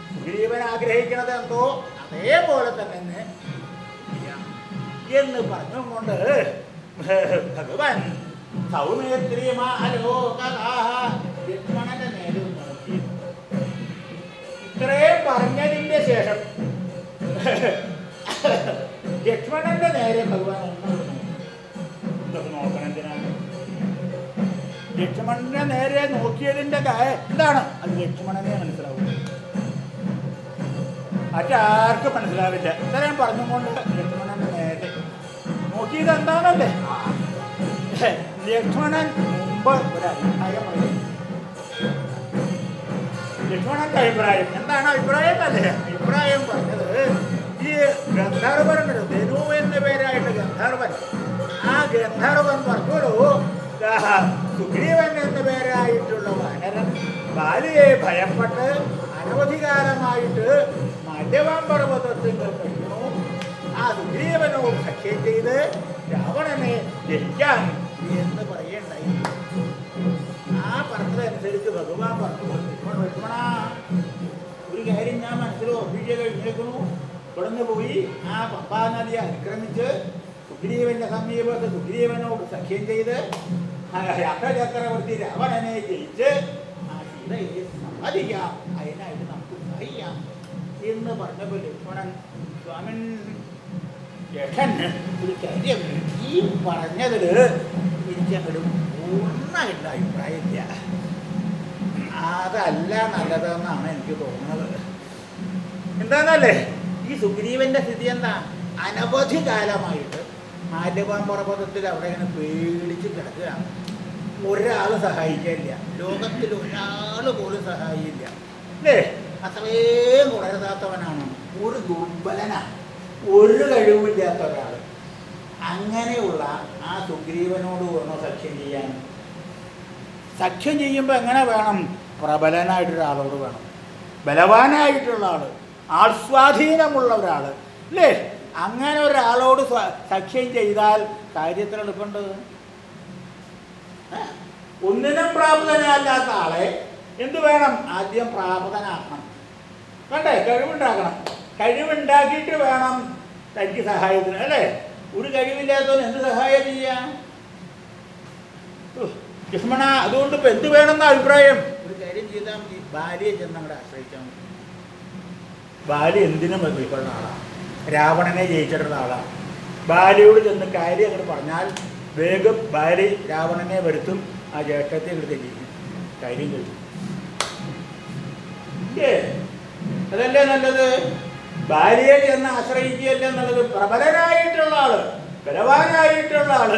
[SPEAKER 1] സുഗ്രീവൻ ആഗ്രഹിക്കുന്നത് എന്തോ അതേപോലെ തന്നെ. എന്ന് പറഞ്ഞുകൊണ്ട് ഭഗവാൻ ഇത്രയും പറഞ്ഞതിന്റെ ശേഷം ലക്ഷ്മണന്റെ നേരെ ഭഗവാൻ നോക്കണം എന്തിനാണ് ലക്ഷ്മണനെ നേരെ നോക്കിയതിന്റെ കാ- എന്താണ്? അത് ലക്ഷ്മണനെ മനസ്സിലാവും. മറ്റാർക്കും മനസ്സിലാവില്ല. ഇത്രയും പറഞ്ഞുകൊണ്ട് ലക്ഷ്മണനെ നേരെ നോക്കിയത് എന്താണല്ലേ? ലക്ഷ്മണൻ മുമ്പ് ഒരു അഭിപ്രായം പറയും ലക്ഷ്മണന്റെ അഭിപ്രായം. എന്താണ് അഭിപ്രായം അല്ലേ? അഭിപ്രായം പറഞ്ഞത് ഈ ഗന്ധർവനുണ്ട് ധനു എന്ന പേരായിട്ട് ഗന്ധർവൻ. ആ ഗന്ധർവൻ പറഞ്ഞോളൂ സുഗ്രീവൻ എന്ന പേരായിട്ടുള്ള വനരൻ ബാലിയെ ഭയപ്പെട്ട് അനവധികാരമായിട്ട് മല്യവാൻ പർവതത്തിൽ നിന്നു ആ സുഗ്രീവനോട് സഖ്യം ചെയ്ത് രാവണനെ ജയിക്കാൻ എന്ന് പറയണ്ടായി. ആ പറഞ്ഞതനുസരിച്ച് ഭഗവാൻ പറഞ്ഞു ലക്ഷ്മണ ഒരു കാര്യം ഞാൻ മനസ്സിൽ ഒപ്പിച്ച് കഴിഞ്ഞേക്കുന്നു ഇവിടുന്ന് പോയി ആ പമ്പാ നദിയെ അതിക്രമിച്ച് സുഗ്രീവന്റെ സമീപത്ത് സുഗ്രീവനോട് സഖ്യം ചെയ്ത് ആ ചക്രവർത്തി രാവണനെ ജയിച്ച് ആ സീതയെ സമ്മതിക്കാം. അതിനായിട്ട് നമുക്ക് സഹിക്കാം എന്ന് പറഞ്ഞപ്പോൾ ലക്ഷ്മണൻ സ്വാമൻ ജഠൻ ഒരു കാര്യം ഈ പറഞ്ഞതിൽ എനിക്കങ്ങോട്ട് പൂർണമായിട്ട് അഭിപ്രായമില്ല. അതല്ല നല്ലതെന്നാണ് എനിക്ക് തോന്നുന്നത്. എന്താന്നല്ലേ? ഈ സുഗ്രീവന്റെ സ്ഥിതി എന്താ? അനവധി കാലമായിട്ട് മാല്യവാൻ പർവതത്തിൽ അവിടെ ഇങ്ങനെ പേടിച്ച് കിടക്കുകയാണ്. ഒരാൾ സഹായിക്കില്ല ലോകത്തിൽ ഒരാൾ പോലും സഹായിക്കില്ല അല്ലേ? അത്രയും വളരതാത്തവനാണ് ഒരു ദുർബലനാണ്. ഒരു കഴിവില്ലാത്ത ഒരാൾ അങ്ങനെയുള്ള ആ സുഗ്രീവനോട് വേണോ സഖ്യം ചെയ്യാൻ. സഖ്യം ചെയ്യുമ്പോൾ എങ്ങനെ വേണം? പ്രബലനായിട്ടൊരാളോട് വേണം. ബലവാനായിട്ടുള്ള ആൾ ആസ്വാധീനമുള്ള ഒരാൾ അല്ലേ? അങ്ങനെ ഒരാളോട് സഖ്യം ചെയ്താൽ കാര്യത്തിൽ എളുപ്പമുണ്ട് ഏ? ഒന്നിനും പ്രാപ്തനല്ലാത്ത ആളെ എന്ത് വേണം? ആദ്യം പ്രാപ്തനാക്കണം. വേണ്ടേ കഴിവുണ്ടാക്കണം. കഴിവുണ്ടാക്കിയിട്ട് വേണം തനിക്ക് സഹായത്തിന് അല്ലേ? ഒരു കഴിവില്ലാത്തവൻ എന്ത് സഹായം ചെയ്യാം? ലക്ഷ്മണ അതുകൊണ്ട് ഇപ്പൊ എന്ത് വേണമെന്ന അഭിപ്രായം? ഒരു കാര്യം ചെയ്താൽ മതി. ഭാര്യയെ ചെന്ന് അങ്ങോട്ട് ആശ്രയിച്ചാൽ മതി. ഭാര്യ എന്തിനും ഉൾക്കൊള്ളുന്ന ആളാണ് രാവണനെ ജയിച്ചിട്ടുള്ള ആളാണ്. ബാലിയോട് ചെന്ന് കാര്യം അങ്ങോട്ട് പറഞ്ഞാൽ വേഗം ബാലി രാവണനെ വരുത്തും. ആ ജേഷ്ഠത്തെ അങ്ങോട്ട് ജയിക്കും കാര്യം ഇല്ലേ? അതല്ലേ നല്ലത്? ഭാര്യയെ ചെന്ന് ആശ്രയിക്കുകയല്ലേ നല്ലത്? പ്രബലനായിട്ടുള്ള ആൾ ബലവാനായിട്ടുള്ള ആൾ.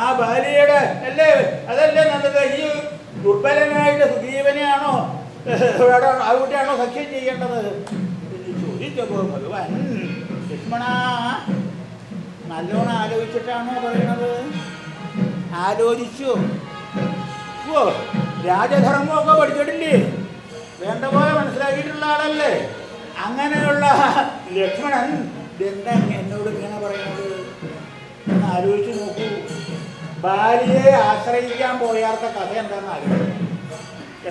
[SPEAKER 1] ആ ഭാര്യയുടെ അല്ലേ? അതല്ലേ നല്ലത്? ഈ ദുർബലനായിട്ട് സുജീവനെയാണോ ആ കുട്ടിയാണോ സഖ്യം ചെയ്യേണ്ടത്? ചോദിച്ചപ്പോ ഭഗവാൻ ലക്ഷ്മണ. നല്ലോണം ആലോചിച്ചിട്ടാണോ പറയണത്? ആലോചിച്ചു. ഓ രാജധർമ്മമൊക്കെ പഠിച്ചിട്ടില്ലേ? വേണ്ട പോലെ മനസ്സിലാക്കിയിട്ടുള്ള ആളല്ലേ? അങ്ങനെയുള്ള ലക്ഷ്മണൻ എന്താ എന്നോട് ഇങ്ങനെ പറയുന്നത് ഒന്ന് ആലോചിച്ച് നോക്കൂ. ഭാര്യയെ ആശ്രയിക്കാൻ പോയാത്ത കഥ എന്താണെന്ന് ആലോചിക്കും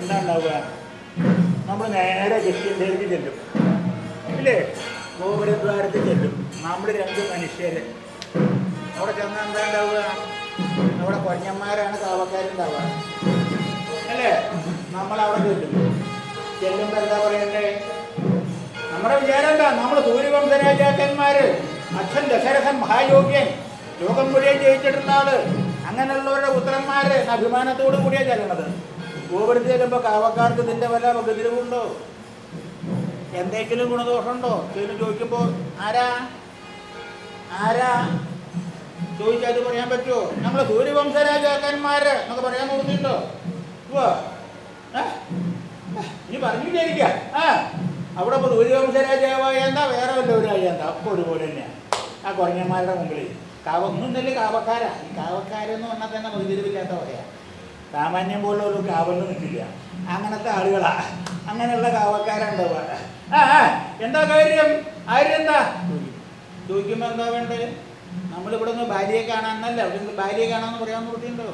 [SPEAKER 1] എന്താ ഉണ്ടാവുക? നമ്മൾ നേരെ ഗസ്റ്റിന്റെ ചെല്ലും. ഇല്ലേ? ഗോപുരദ്വാരത്തിൽ ചെല്ലും. നമ്മൾ രണ്ട് മനുഷ്യര്. അവിടെ ചെന്നാൽ എന്താ ഉണ്ടാവുക? അവിടെ കൊഞ്ഞന്മാരാണ് കാവക്കാരുണ്ടാവുക. അല്ലേ? നമ്മൾ അവിടെ ചെല്ലും. ചെല്ലുമ്പോൾ എന്താ പറയണ്ടേ? നമ്മുടെ വിചാരം എന്താ? നമ്മൾ സൂര്യവംശരാജാക്കന്മാര് അച്ഛൻ ദശരഥൻ മഹായോഗ്യൻ ലോകം മുഴുവൻ ജയിച്ചിട്ടുള്ള ആൾ. അങ്ങനെയുള്ളവരുടെ പുത്രന്മാര് അഭിമാനത്തോടു കൂടിയാണ് ചെല്ലണത് ഗോപുരത്തിൽ ചെല്ലുമ്പോൾ കാവക്കാർക്ക് ഇതിന്റെ വല്ല ഉപദ്രവമുണ്ടോ എന്തെങ്കിലും ഗുണദോഷമുണ്ടോ? എന്ന് ചോദിക്കുമ്പോൾ ആരാ? ആരാ? ചോദിച്ചാൽ അത് പറയാൻ പറ്റുമോ നമ്മളെ സൂര്യവംശ രാജാക്കന്മാര് എന്നൊക്കെ പറയാൻ നോക്കുന്നുണ്ടോ ഇനി പറഞ്ഞില്ലായിരിക്ക ആ. അവിടെ ഇപ്പോൾ സൂര്യവംശ രാജാവായ എന്താ? വേറെ വല്ലവരായ എന്താ? അപ്പോൾ ഒരുപോലെ തന്നെയാണ് ആ കുറഞ്ഞന്മാരുടെ മുമ്പിൽ കാവ ഒന്നും തന്നെ കാവക്കാരാ. ഈ കാവക്കാരെന്ന് പറഞ്ഞാൽ തന്നെ പ്രതിരിവില്ലാത്ത പറയാ സാമാന്യം പോലുള്ള ഒരു കാവലിൽ നിൽക്കില്ല. അങ്ങനത്തെ ആളുകളാ. അങ്ങനെയുള്ള കാവക്കാരുണ്ടാവുക എന്താ കാര്യം ആരെന്താ ചോദിക്കുമ്പോൾ എന്താ വേണ്ടത്? നമ്മളിവിടെ നിന്ന് ഭാര്യയെ കാണാന്നല്ല അവിടെ നിന്ന് ഭാര്യയെ കാണാമെന്ന് പറയാൻ നിർത്തിയുണ്ടോ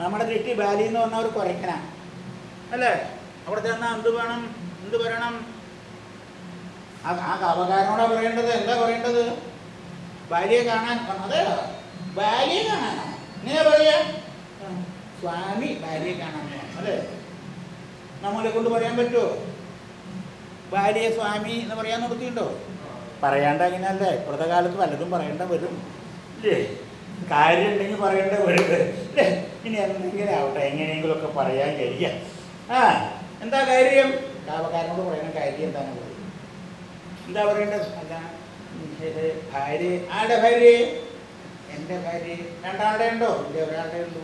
[SPEAKER 1] നമ്മുടെ ദൃഷ്ടി ബാലി എന്ന് പറഞ്ഞ ഒരു കുറയ്ക്കന അല്ലേ? അവിടെ ചെന്നാൽ എന്ത് വേണം? എന്ത് വരണം? ആ കവകാരനോടാ പറയേണ്ടത്? എന്താ പറയേണ്ടത്? ഭാര്യയെ കാണാൻ അതെ ഭാര്യയെ കാണാനാണ് ഇങ്ങനെ പറയാ? സ്വാമി ഭാര്യയെ കാണാൻ. അല്ലേ? നമ്മളെ കൊണ്ട് പറയാൻ പറ്റുമോ ഭാര്യയെ സ്വാമി എന്ന് പറയാൻ നിർത്തിയിട്ടോ പറയാണ്ട അങ്ങനെയല്ലേ. ഇപ്പോഴത്തെ കാലത്ത് പലതും പറയേണ്ട വരും. ഇല്ലേ? കാര്യം ഉണ്ടെങ്കിൽ പറയേണ്ട വരും. അല്ലേ ഇനി എന്തെങ്കിലും ആവട്ടെ. എങ്ങനെയെങ്കിലും ഒക്കെ പറയാൻ കഴിയാം. ആ എന്താ കാര്യം? കാവക്കാരനോട് പറയുന്ന കാര്യം എന്താണ്? പറയും എന്താ പറയേണ്ടത്? അതാ. ഭാര്യ. ആരുടെ ഭാര്യ? എന്റെ ഭാര്യ. രണ്ടാളുടെ ഉണ്ടോ? എന്റെ ഒരാളുടെ ഉള്ളൂ.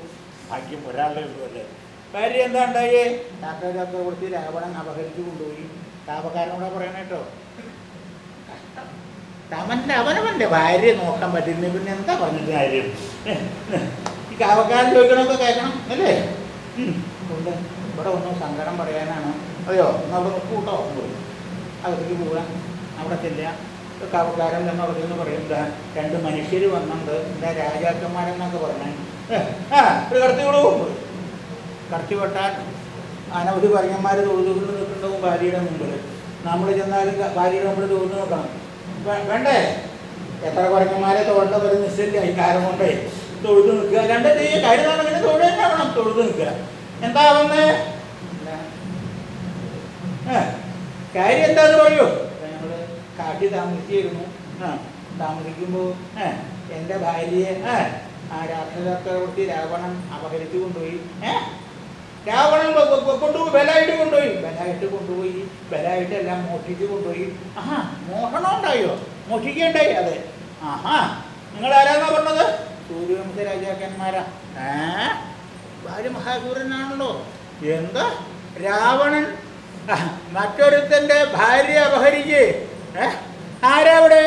[SPEAKER 1] ഭാഗ്യം ഒരാളുടെ ഉള്ളൂ അല്ലേ? ഭാര്യ എന്താ ഉണ്ടായേ? ചാക്രചക്ര കൊടുത്ത് രാവണൻ അപഹരിച്ചു കൊണ്ടുപോയി. കാവക്കാരനോടാ പറയണ കേട്ടോ. അവന്റെ അവനവന്റെ ഭാര്യ നോക്കാൻ പറ്റുന്ന പിന്നെ എന്താ പറഞ്ഞിട്ട് കാര്യം? ഈ കാവക്കാരൻ ചോദിക്കണമൊക്കെ കേൾക്കണം അല്ലേ. ഉണ്ട്. ഇവിടെ ഒന്നും സങ്കടം പറയാനാണ്. അതെയോ എന്നാൽ കൂട്ടോ? അവിടേക്ക് പോവാൻ അവിടെ ചെല്ലുക. കാവക്കാരൻ തന്നെ അവിടെ നിന്ന് പറയുന്നത് രണ്ട് മനുഷ്യർ വന്നുണ്ട്. എന്താ രാജാക്കന്മാരെന്നൊക്കെ പറഞ്ഞേ? ആ ഒരു കടത്തി വിടുവോ കടത്തി വെട്ടാൻ അനവധി പറഞ്ഞന്മാർ തോന്നുന്നു നിൽക്കുന്നുണ്ടാവും ഭാര്യയുടെ മുമ്പിൽ നമ്മൾ ചെന്നാലും ഭാര്യയുടെ മുമ്പിൽ തോന്നു നോക്കണം. വേണ്ടേ? എത്ര കുറഞ്ഞന്മാരെ തോണ്ട ഒരു നിശ്ചയില്ല ഈ കാര്യം കൊണ്ടേ തൊഴുതു നിൽക്കുക. രണ്ട് ഈ കാര്യം അങ്ങനെ തൊഴുക തന്നെ വേണം തൊഴുതു നിൽക്കുക. എന്താ വന്നേ കാര്യം എന്താന്ന് പറയൂ. ഞങ്ങൾ കാട്ടിൽ താമസിച്ചിരുന്നു. ആ താമസിക്കുമ്പോൾ എന്റെ ഭാര്യയെ ആ ആ രാക്ഷസക്രവർത്തി രാവണൻ അപഹരിച്ചു കൊണ്ടുപോയി. ഏ? രാവണൻ കൊണ്ടുപോയി ബലായിട്ട് കൊണ്ടുപോയി. ബലായിട്ട് കൊണ്ടുപോയി ബലായിട്ട് എല്ലാം മോഷ്ടിച്ച് കൊണ്ടുപോയി. ആഹാ മോഷണം ഉണ്ടായോ മോഷ്ടിക്കുകയുണ്ടായി അതെ. ആഹാ നിങ്ങൾ ആരാന്നാ പറഞ്ഞത്? സൂര്യവംശ രാജാക്കന്മാരാ. ഏ? ഭാര്യ മഹാസൂരനാണല്ലോ എന്താ? രാവണൻ മറ്റൊരുത്തന്റെ ഭാര്യ അപഹരിച്ച് ഏ ആരാ അവിടെ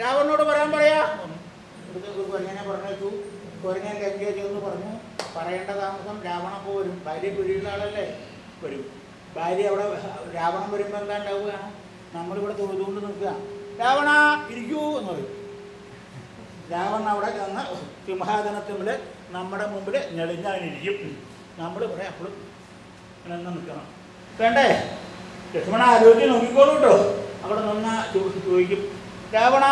[SPEAKER 1] രാവണനോട് പറയാൻ പറയാ ഇവിടുത്തെ ഒരു കൊരങ്ങനെ പറഞ്ഞേച്ചു കൊരങ്ങൻ ലങ്കേജ് എന്ന് പറഞ്ഞു പറയേണ്ട താമസം രാവണ പോരും. ഭാര്യ പിടിയുള്ള ആളല്ലേ വരും. ഭാര്യ അവിടെ രാവണൻ വരുമ്പോൾ എന്താ ഉണ്ടാവുക നമ്മളിവിടെ തൊഴുതുകൊണ്ട് നിൽക്കുക. രാവണ ഇരിക്കൂ എന്ന് പറയും. രാവണ അവിടെ ചെന്ന് സിംഹാസനത്തിൽ നമ്മുടെ മുമ്പിൽ ഞെളിഞ്ഞാനിരിക്കും. നമ്മൾ ഇവിടെ അപ്പോഴും നിന്ന് നിൽക്കണം. വേണ്ടേ? ലക്ഷ്മണ ആലോചിച്ച് നോക്കിക്കോളൂ കേട്ടോ. അവിടെ നിന്ന് ചോദിക്കും. രാവണ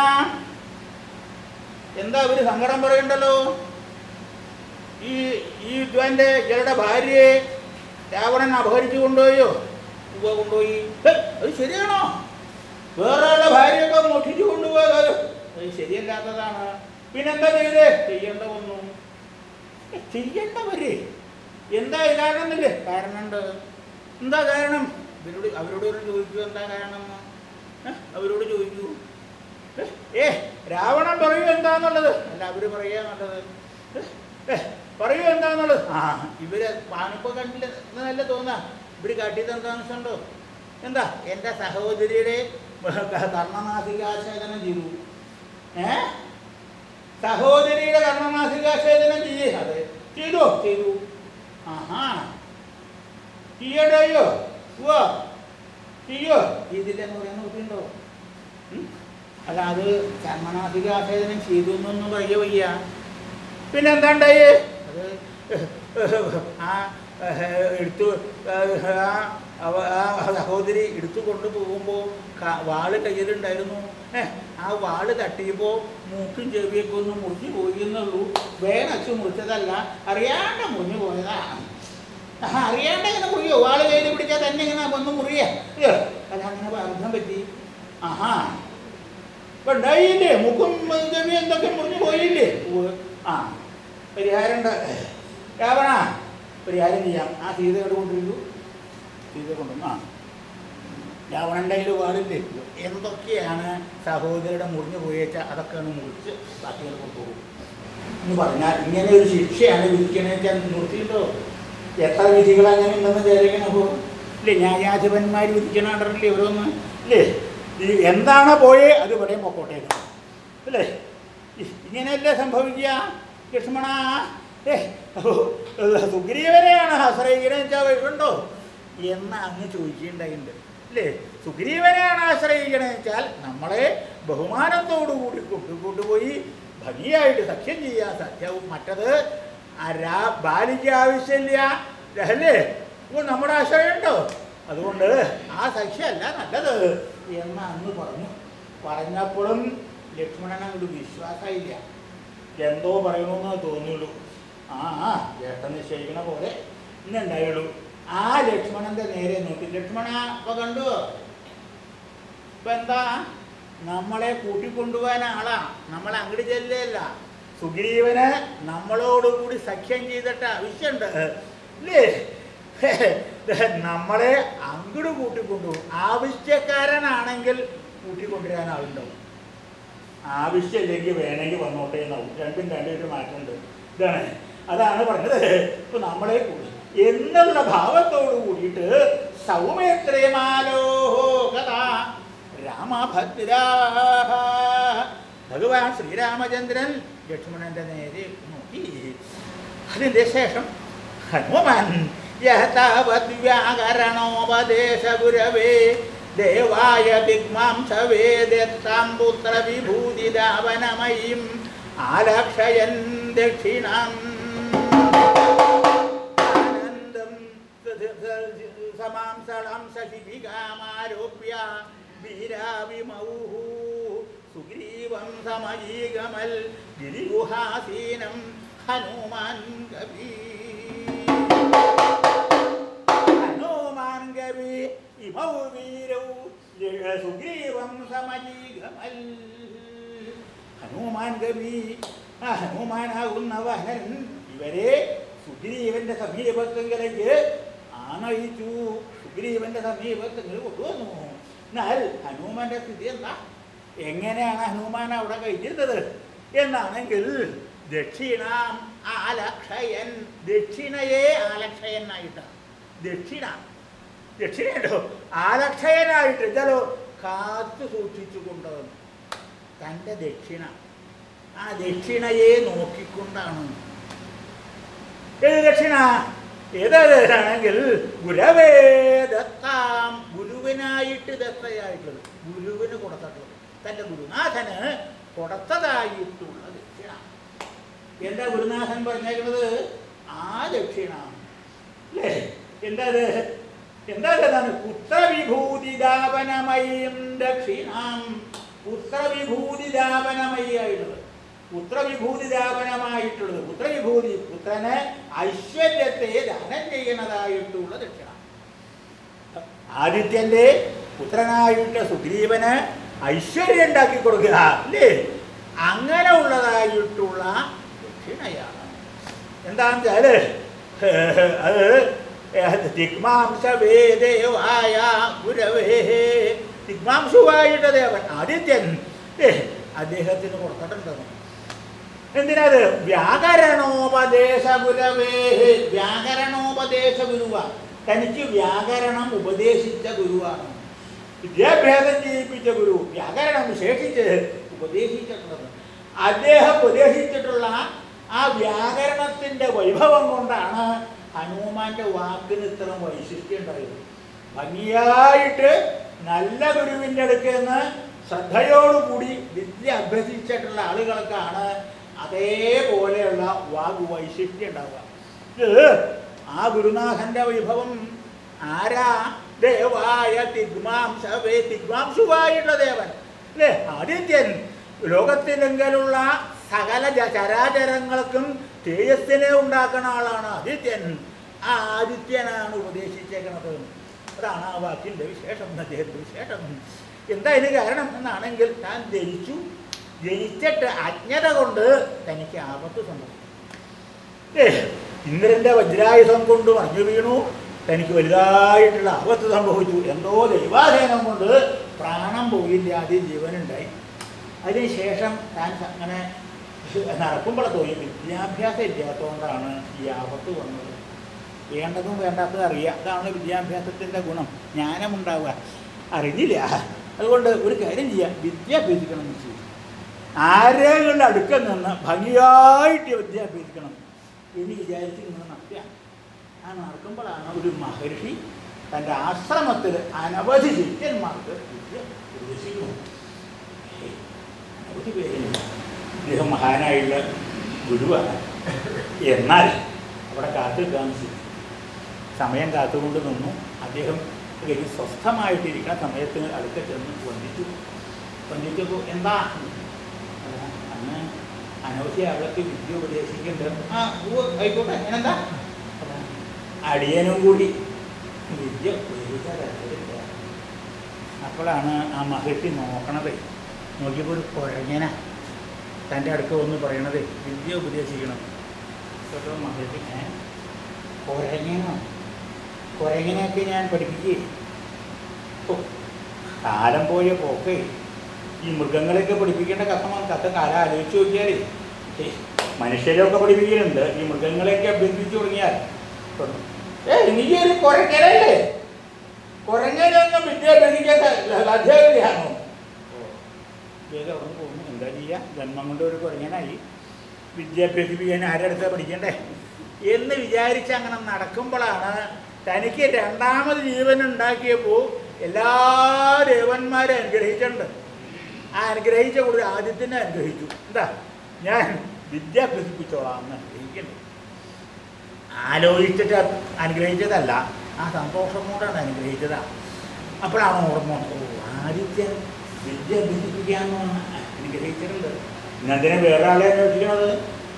[SPEAKER 1] എന്താ ഒരു സങ്കടം പറയണ്ടല്ലോ? ഈ ഈ വിദ്വാന്റെ ഇയാളുടെ ഭാര്യയെ രാവണൻ അപഹരിച്ചു കൊണ്ടുപോയോ? കൊണ്ടുപോയി? അത് ശരിയാണോ? വേറൊരാളുടെ ഭാര്യയൊക്കെ മോഷിച്ചു കൊണ്ടുപോയത് അത് ശരിയല്ലാത്തതാണ്. പിന്നെന്താ ചെയ്തേ? ചെയ്യേണ്ട വന്നു ചെയ്യേണ്ട ചെയ്യേണ്ടവര്? എന്താ കാരണമെന്നില്ലേ കാരണമുണ്ട് എന്താ കാരണം? ഇവരോട് അവരോട് ചോദിക്കൂ എന്താ കാരണം? അവരോട് ചോദിക്കൂ. ഏ, രാവണൻ പറയൂ എന്താന്നുള്ളത്? അല്ല അവർ പറയാന്നുള്ളത് ഏ, പറയൂ എന്താന്നുള്ളത്. ആ ഇവർ പാനിപ്പോ കണ്ടില്ല നല്ല തോന്നാ. ഇവർ കാട്ടിയത് എന്താണെന്ന് എന്താ? എന്റെ സഹോദരിയുടെ കർണനാസികാച്ഛേദനം ചെയ്തു. ഏ? സഹോദരിയുടെ കർണനാസികാച്ഛേദനം ചെയ്യേ. അതെ ചെയ്തു? ചെയ്തു. ആഹാ. ചെയ്യോ ഓ ചെയ്യോ ചെയ്തില്ലെന്ന് പറയാൻ കുട്ടിയുണ്ടോ? അല്ല അത് കർമ്മനാധികാഭേദനം ചെയ്തു എന്നൊന്നും പറയുക വയ്യ. പിന്നെ എന്താണ്ടായി അത് ആ എടുത്തു ആ സഹോദരി എടുത്തു കൊണ്ടുപോകുമ്പോൾ വാൾ കയ്യിലുണ്ടായിരുന്നു. ആ വാൾ തട്ടിയപ്പോൾ മൂക്കും ചെവിയൊക്കെ ഒന്ന് മുറിഞ്ഞു പോയി എന്നുള്ളൂ. വേണച്ചു മുറിച്ചതല്ല അറിയാണ്ട് മുറിഞ്ഞു പോയതാ. അറിയാണ്ട് ഇങ്ങനെ മുറിയോ? വാൾ കയ്യിൽ പിടിച്ചാൽ തന്നെ ഇങ്ങനെ ഒന്ന് മുറിയ? അങ്ങനെ അർത്ഥം പറ്റി. ആഹാ. ഇപ്പൊ ഉണ്ടായില്ലേ? മുക്കും ചെവി എന്തൊക്കെ മുറിഞ്ഞു പോയില്ലേ. ആ. പരിഹാരമുണ്ട് രാവണ പരിഹാരം ചെയ്യാം. ആ സീത കൊണ്ടിരുന്നു സീത കൊണ്ടുവന്നു. ആ. രാവണന്റെ കയ്യിൽ വാളില്ലേ എന്തൊക്കെയാണ് സഹോദരിയുടെ മുറിഞ്ഞു പോയേച്ച അതൊക്കെ ഒന്ന് മുറിച്ച് ബാക്കികൾ കൊണ്ടുപോകും. എന്ന് പറഞ്ഞാൽ ഇങ്ങനെ ഒരു ശിക്ഷയാണ് വിധിക്കണേച്ചാൽ നിർത്തിയിട്ടോ എത്ര വിധികൾ അങ്ങനെ ഉണ്ടെന്ന് വിചാരിക്കണം പോകും ഇല്ലേ ന്യായാധിപന്മാർ വിധിക്കണല്ലേ ഓരോന്ന്? ഇല്ലേ ഈ എന്താണ് പോയേ അത് ഇവിടെ പൊക്കോട്ടെ അല്ലേ ഇങ്ങനെയല്ലേ സംഭവിക്കുക? ലക്ഷ്മണ. ഏ സുഗ്രീവനെയാണ് ആശ്രയിക്കണേ വെച്ചാൽ ഉണ്ടോ എന്ന് അങ്ങ് ചോദിക്കേണ്ടതുണ്ട് അല്ലേ? സുഗ്രീവനെയാണ് ആശ്രയിക്കണേ വെച്ചാൽ നമ്മളെ ബഹുമാനത്തോടുകൂടി കൊണ്ടുകൊണ്ടുപോയി ഭംഗിയായിട്ട് സഖ്യം ചെയ്യാൻ സഖ്യവും മറ്റത് ആരാ? ബാലിക്ക് ആവശ്യമില്ല. അല്ലേ? ഇപ്പോൾ നമ്മുടെ ആശ്രയമുണ്ടോ? അതുകൊണ്ട് ആ സഖ്യമല്ല നല്ലത്. എന്ന് അന്ന് പറഞ്ഞു. പറഞ്ഞപ്പോഴും ലക്ഷ്മണൻ വിശ്വാസമില്ല എന്തോ പറയണമെന്ന് തോന്നുള്ളൂ. ആ ആ ഏട്ടൻ നിശ്ചയിക്കണ പോലെ ഇന്നുണ്ടായുള്ളൂ ആ ലക്ഷ്മണന്റെ നേരെ നോക്കി. ലക്ഷ്മണ ഇപ്പൊ കണ്ടു? ഇപ്പൊ എന്താ? നമ്മളെ കൂട്ടിക്കൊണ്ടുപോകാൻ ആളാ. നമ്മൾ അങ്ങോട്ട് ചെല്ലല്ല. സുഗ്രീവന് നമ്മളോടുകൂടി സഖ്യം ചെയ്തിട്ട് ആവശ്യമുണ്ട്. നമ്മളെ അങ്ങോട്ട് കൂട്ടിക്കൊണ്ടുപോകും ആവശ്യക്കാരനാണെങ്കിൽ കൂട്ടിക്കൊണ്ടുവരാൻ ആളുണ്ടാവും. ആവശ്യമില്ലെങ്കിൽ വേണമെങ്കിൽ വന്നോട്ടെ എന്നാവും രണ്ടും രണ്ടൊരു മാറ്റമുണ്ട്. ഇതാണ്. അതാണ് പറഞ്ഞത്. ഇപ്പൊ നമ്മളെ കൂടി എന്നുള്ള ഭാവത്തോട് കൂടിയിട്ട് സൗമേത്രേമാലോഹോ കഥാ രാമഭദ്രാ ഭഗവാൻ ശ്രീരാമചന്ദ്രൻ ലക്ഷ്മണന്റെ നേരെ നോക്കി. അതിന്റെ ശേഷം ഹനുമാൻ യഥാവദ്വ്യാകരണോപദേശഗുരവേ ദേവായ ദിഗ്മാംസവേദത്താം വിഭൂതിദാവനമയീം ആലക്ഷയൻ ദക്ഷിണാം ആനന്ദം വീരാവിമൗഃ സുഗ്രീവം സമയീകമൽ ഗിരിഗുഹാസീനം ഹനുമാൻ കവി ഹനുമാൻ കവി സുഗ്രീവം ഹനുമാൻ ഗവി ആ ഹനുമാനാകുന്ന വഹനൻ ഇവരെ സുഗ്രീവന്റെ സമീപത്തെങ്കിലേക്ക് ആനയിച്ചു സുഗ്രീവന്റെ സമീപത്തെങ്കിൽ കൊണ്ടുവന്നു. എന്നാൽ ഹനുമാന്റെ സ്ഥിതി എന്താ? എങ്ങനെയാണ് ഹനുമാൻ അവിടെ കഴിഞ്ഞിരുന്നത്? എന്നാണെങ്കിൽ ദക്ഷിണ ആലക്ഷയൻ ദക്ഷിണയെ ആലക്ഷയനായിട്ടാണ്. ദക്ഷിണ ദക്ഷിണയുണ്ടോ ആലക്ഷയനായിട്ട് എന്താലോ കാത്തു സൂക്ഷിച്ചു കൊണ്ടുവന്നു തന്റെ ദക്ഷിണ. ആ ദക്ഷിണയെ നോക്കിക്കൊണ്ടാണ്. ഏത് ദക്ഷിണ? ഏതാണെങ്കിൽ ഗുരവേ ദത്താം ഗുരുവിനായിട്ട് ദത്തയായിട്ടുള്ളത് ഗുരുവിന് കൊടുത്തിട്ടുള്ളത്. തന്റെ ഗുരുനാഥന് കൊടുത്തതായിട്ടുള്ള ദക്ഷിണ. എന്താ ഗുരുനാഥൻ പറഞ്ഞേക്കുന്നത്? ആ ദക്ഷിണ. അല്ലേ? എന്താ അത് എന്താ അതാണ് പുത്രവിഭൂതിദാപനമയം ദക്ഷിണാം. പുത്രവിഭൂതിദാപനമയായിട്ടുള്ളത്. പുത്രവിഭൂതിദാപനമായിട്ടുള്ളത്. പുത്രവിഭൂതി പുത്രന് ഐശ്വര്യത്തെ ദാനം ചെയ്യുന്നതായിട്ടുള്ള ദക്ഷിണ. ആദിത്യന്റെ പുത്രനായിട്ട് സുഗ്രീവന് ഐശ്വര്യം ഉണ്ടാക്കി കൊടുക്കുക അല്ലേ? അങ്ങനെ ഉള്ളതായിട്ടുള്ള ദക്ഷിണയാണ്. എന്താണെന്ന് വെച്ചാൽ അത് തിഗ്മാംസവേദേവായ ഗുരവേ. തിഗ്മാംസുവായിട്ട് ദേവൻ ആദിത്യൻ. അദ്ദേഹത്തിന് കൊടുത്തിട്ടുണ്ടെന്ന് എന്തിനത്? വ്യാകരണോപദേശ ഗുരവേ വ്യാകരണോപദേശ ഗുരുവ തനിക്ക് വ്യാകരണം ഉപദേശിച്ച ഗുരുവാണ്. വിദ്യാഭ്യാസം ചെയ്യിപ്പിച്ച ഗുരു വ്യാകരണം ശേഷിച്ച് ഉപദേശിച്ചിട്ടുള്ളത്. അദ്ദേഹം ഉപദേശിച്ചിട്ടുള്ള ആ വ്യാകരണത്തിന്റെ വൈഭവം കൊണ്ടാണ് ഹനുമാന്റെ വാക്കിന് ഇത്ര വൈശിഷ്ട്യം ഉണ്ടായിരുന്നു ഭംഗിയായിട്ട് നല്ല ഗുരുവിന്റെ അടുക്കൽ നിന്ന് ശ്രദ്ധയോടുകൂടി വിദ്യ അഭ്യസിച്ചിട്ടുള്ള ആളുകൾക്കാണ് അതേപോലെയുള്ള വാഗ് വൈശിഷ്ട്യം ഉണ്ടാവുക. ആ ഗുരുനാഥന്റെ വൈഭവം ആരാ? ദേവായ തിഗ്മാംസവേ തിഗ്മാംസുവായിട്ടുള്ള ദേവൻ. അല്ലേ? ആദിത്യൻ. ലോകത്തിലെങ്കിലുള്ള സകല ചരാചരങ്ങൾക്കും തേജസ്സിനെ ഉണ്ടാക്കുന്ന ആളാണ് ആദിത്യൻ. ആ ആദിത്യനാണ് ഉപദേശിച്ചേക്കുന്നത് അതാണ് ആ വാക്കിന്റെ വിശേഷം അദ്ദേഹത്തിന്റെ വിശേഷം. എന്താ ഇതിന് കാരണം എന്നാണെങ്കിൽ താൻ ജനിച്ചു ജനിച്ചിട്ട് അജ്ഞത കൊണ്ട് തനിക്ക് ആപത്ത് സംഭവിച്ചു. ഇന്ദ്രന്റെ വജ്രായുധം കൊണ്ട് മറിഞ്ഞു വീണു. തനിക്ക് വലുതായിട്ടുള്ള ആപത്ത് സംഭവിച്ചു. എന്തോ ദൈവാധീനം കൊണ്ട് പ്രാണം പോയില്ല ജീവനുണ്ടായി അതിനുശേഷം താൻ അങ്ങനെ നടക്കുമ്പോൾ തോന്നി. വിദ്യാഭ്യാസം ഇല്ലാത്തതുകൊണ്ടാണ് ഈ ആപത്ത് വന്നത്. വേണ്ടതും വേണ്ടാത്തതും അറിയാം. അതാണ് വിദ്യാഭ്യാസത്തിന്റെ ഗുണം. ജ്ഞാനമുണ്ടാവുക അറിഞ്ഞില്ല. അതുകൊണ്ട് ഒരു കാര്യം ചെയ്യാം. വിദ്യ അഭ്യസിക്കണം എന്ന് ചെയ്യും ആരെങ്കിലും അടുക്കൽ നിന്ന് ഭംഗിയായിട്ട് വിദ്യ അഭ്യസിക്കണം എന്ന് വിചാരിച്ച് ഇങ്ങനെ നടക്കുക. ആ നടക്കുമ്പോഴാണ് ഒരു മഹർഷി തന്റെ ആശ്രമത്തിൽ അനവധി ശിഷ്യന്മാർക്ക് വിദ്യ ഉപദേശിക്കുന്നു അനവധി പേരുണ്ട് ഇദ്ദേഹം മഹാനായുള്ള ഗുരുവാണ്. എന്നാൽ അവിടെ കാത്തു താമസിച്ചു സമയം കാത്തുകൊണ്ട് നിന്നു. അദ്ദേഹം കഴിഞ്ഞ് സ്വസ്ഥമായിട്ടിരിക്കുന്ന സമയത്തിന് അടുക്ക ചെന്ന് വന്നിച്ചു വന്ദിച്ചപ്പോൾ എന്താ? അന്ന് അനവധി അവൾക്ക് വിദ്യ ഉപദേശിക്കുന്നുണ്ട് ആ ഓ ആയിക്കോട്ടെ അങ്ങനെന്താ അടിയനും കൂടി വിദ്യ താല്പര്യമില്ല. അപ്പോഴാണ് ആ മഹർഷി നോക്കണത്. നോക്കിയപ്പോൾ ഒരു കുഴഞ്ഞന തന്റെ അടുക്ക ഒന്ന് പറയണത് വിദ്യ ഉപദേശിക്കണം. ഏ? കുരങ്ങനോ? കുരങ്ങനെയൊക്കെ ഞാൻ പഠിപ്പിക്കേ. കാലം പോയ പോക്കേ. ഈ മൃഗങ്ങളെയൊക്കെ പഠിപ്പിക്കേണ്ട കഥമാണ് കഥ കാലം ആലോചിച്ച് നോക്കിയാലേ. ഏയ്, മനുഷ്യരെയൊക്കെ പഠിപ്പിക്കുന്നുണ്ട് ഈ മൃഗങ്ങളെയൊക്കെ അഭ്യർത്ഥിച്ചു തുടങ്ങിയാൽ. ഏ എനിക്ക് ഒരു കുരങ്ങനല്ലേ? കുരങ്ങനൊന്നും വിദ്യ അഭ്യസിക്കാൻ സാധ്യതയാണോ വേഗം അവിടെ എന്താ ചെയ്യുക ജന്മം കൊണ്ട് ഒരു കുരങ്ങനായി വിദ്യാഭ്യസിപ്പിക്കാൻ അഭ്യസിപ്പിക്കാൻ ആരടുത്താ പഠിക്കണ്ടേ? എന്ന് വിചാരിച്ച് അങ്ങനെ നടക്കുമ്പോഴാണ് തനിക്ക് രണ്ടാമത് ജീവൻ ഉണ്ടാക്കിയപ്പോൾ എല്ലാ ദേവന്മാരെ അനുഗ്രഹിച്ചിട്ടുണ്ട്. ആ അനുഗ്രഹിച്ച കൂടി ആദ്യത്തിനെ അനുഗ്രഹിച്ചു. എന്താ? ഞാൻ വിദ്യ അഭ്യസിപ്പിച്ചോളാം എന്ന് അനുഗ്രഹിക്കുന്നത് ആലോചിച്ചിട്ട് അനുഗ്രഹിച്ചതല്ല. ആ സന്തോഷം കൊണ്ടാണ് അനുഗ്രഹിച്ചതാണ് അപ്പോഴാണ് ഓർമ്മ ആദ്യത്തെ വിദ്യ അഭ്യസിപ്പിക്കാന്ന് അനുഗ്രഹിച്ചിട്ടുണ്ട് ഇന്നതിനെ വേറെ ആളെ അന്വേഷിക്കണത്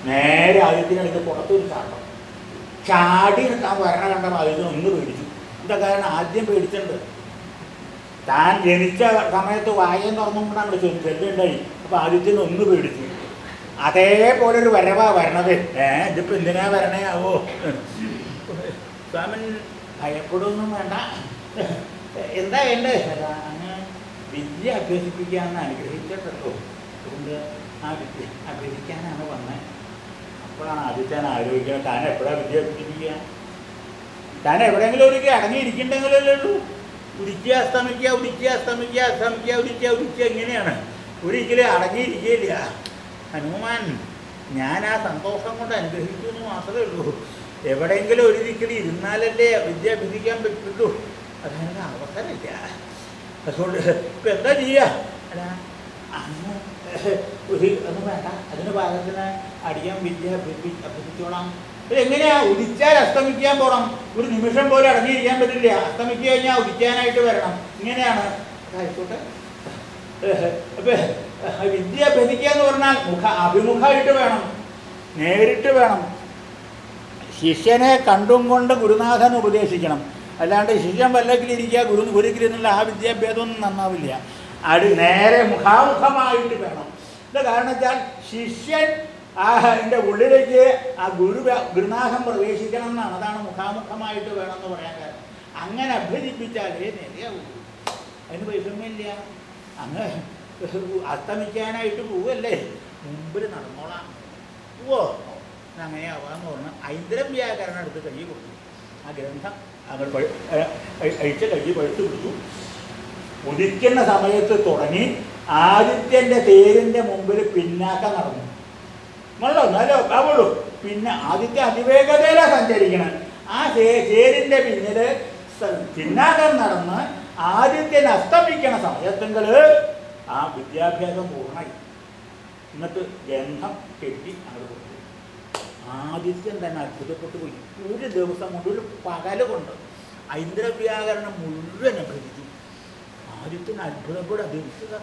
[SPEAKER 1] നേരെ ആദ്യത്തിനടുത്ത് പുറത്തൊരു ചാട്ടം ചാടി താൻ വരണ കണ്ട ആദ്യം ഒന്ന് പേടിച്ചു. എന്താ കാരണം? ആദ്യം പേടിച്ചിട്ടുണ്ട്. താൻ ജനിച്ച സമയത്ത് വായം തുറന്നുകൊണ്ടാണ് ചെല്ലുണ്ടായി അപ്പോൾ ആദ്യത്തിന് ഒന്ന് പേടിച്ചു. അതേപോലെ ഒരു വരവാ വരണത്. ഏ ഇതിപ്പോൾ എന്തിനാ വരണേ ആവോ സ്വാമൻ ഭയപ്പെടുമൊന്നും വേണ്ട. എന്താ വേണ്ടത്? അങ്ങനെ വിദ്യ വിദ്യ അഭ്യസിപ്പിക്കാമെന്ന് അനുഗ്രഹിച്ചിട്ടല്ലോ അതുകൊണ്ട് ആ വിദ്യ അഭ്യസിക്കാനാണ് വന്നത് അപ്പോഴാണ് ആദ്യത്തെ ആലോചിക്കുന്നത് താൻ എപ്പോഴാണ് വിദ്യ അഭ്യസിപ്പിക്കുക താൻ എവിടെയെങ്കിലും ഒരു അടങ്ങിയിരിക്കണ്ടെങ്കിലല്ലേ ഉള്ളൂ. ഉദിക്കുക അസ്തമിക്കുക ഉദിക്കുക അസ്തമിക്കുക അസ്തമിക്കുക ഉദിക്കുക ഉദിക്കുക ഇങ്ങനെയാണ്. ഒരിക്കലും അടങ്ങിയിരിക്കില്ല. ഹനുമാൻ ഞാൻ ആ സന്തോഷം കൊണ്ട് അനുഗ്രഹിച്ചു എന്ന് മാത്രമേ ഉള്ളൂ. എവിടെയെങ്കിലും ഒരു ദിക്കിൽ ഇരുന്നാലല്ലേ വിദ്യ അഭ്യസിക്കാൻ പറ്റുള്ളൂ. അതിനുള്ള അവസരമില്ല. അതുകൊണ്ട് ഇപ്പം എന്താ ചെയ്യുക അല്ല അന്ന് ഒരു ഒന്നും വേണ്ട. അതിന് പാകത്തിന് അടിയാൻ വിദ്യ അഭ്യസിച്ചോളാം. എങ്ങനെയാ ഉദിച്ചാൽ അസ്തമിക്കാൻ പോകണം ഒരു നിമിഷം പോലും അടങ്ങിയിരിക്കാൻ പറ്റില്ല. അസ്തമിക്കുക കഴിഞ്ഞാൽ ഉദിക്കാനായിട്ട് വരണം. ഇങ്ങനെയാണ്. ആയിക്കോട്ടെ അപ്പൊ വിദ്യ അഭ്യസിക്കുക എന്ന് പറഞ്ഞാൽ മുഖ അഭിമുഖമായിട്ട് വേണം. നേരിട്ട് വേണം. ശിഷ്യനെ കണ്ടും കൊണ്ട് ഗുരുനാഥൻ ഉപദേശിക്കണം. അല്ലാണ്ട് ശിഷ്യൻ വല്ലക്കിലിരിക്കുക ഗുരു ഗുരുക്കിലിരുന്നുള്ള ആ വിദ്യാഭ്യാസമൊന്നും നന്നാവില്ല. അത് നേരെ മുഖാമുഖമായിട്ട് വേണം. എന്താ കാരണം വെച്ചാൽ ശിഷ്യൻ ആ എന്റെ ഉള്ളിലേക്ക് ആ ഗുരു ഗുരുനാഥം പ്രവേശിക്കണം എന്നാണ്. അതാണ് മുഖാമുഖമായിട്ട് വേണം എന്ന് പറയാൻ കാരണം. അങ്ങനെ അഭ്യസിപ്പിച്ചാലേ നേരെയാവൂ അതിന് പൈസമില്ല അങ്ങ് അസ്തമിക്കാനായിട്ട് പോവല്ലേ? മുമ്പിൽ നടന്നോളാം. പോവോ അങ്ങനെയാവാന്ന് പറഞ്ഞു ഐന്ദ്രം വ്യാകരണം എടുത്ത് കൈ കൊടുത്തു. ആ ഗ്രന്ഥം അങ്ങോട്ട് പഴു അ- അ- അഴിച്ച കൈ പഴുത്തു പിടിച്ചു ഉദിക്കുന്ന സമയത്ത് തുടങ്ങി ആദിത്യന്റെ തേരിന്റെ മുമ്പിൽ പിന്നാക്കം നടന്നു. നല്ലോ നല്ലോ അവളു പിന്നെ ആദിത്യ അതിവേഗതയിലാണ് സഞ്ചരിക്കണം. ആ തേ- തേരിന്റെ പിന്നിൽ പിന്നാക്കം നടന്ന് ആദിത്യൻ അസ്തമിക്കണ സമയത്തെങ്കിൽ ആ വിദ്യാഭ്യാസം പൂർണമായി. എന്നിട്ട് ഗന്ധം കെട്ടി അങ്ങോട്ട് കൊടുത്തു. ആദിത്യൻ തന്നെ അത്ഭുതപ്പെട്ടു പോയി. ഒരു ദിവസം കൊണ്ട് ഒരു പകൽ കൊണ്ട് ഐന്ദ്രവ്യാകരണം മുഴുവൻ അഭ്യസിച്ചു ആദിത്യൻ അത്ഭുതപ്പെട്ട് അഭ്യസിച്ചതാ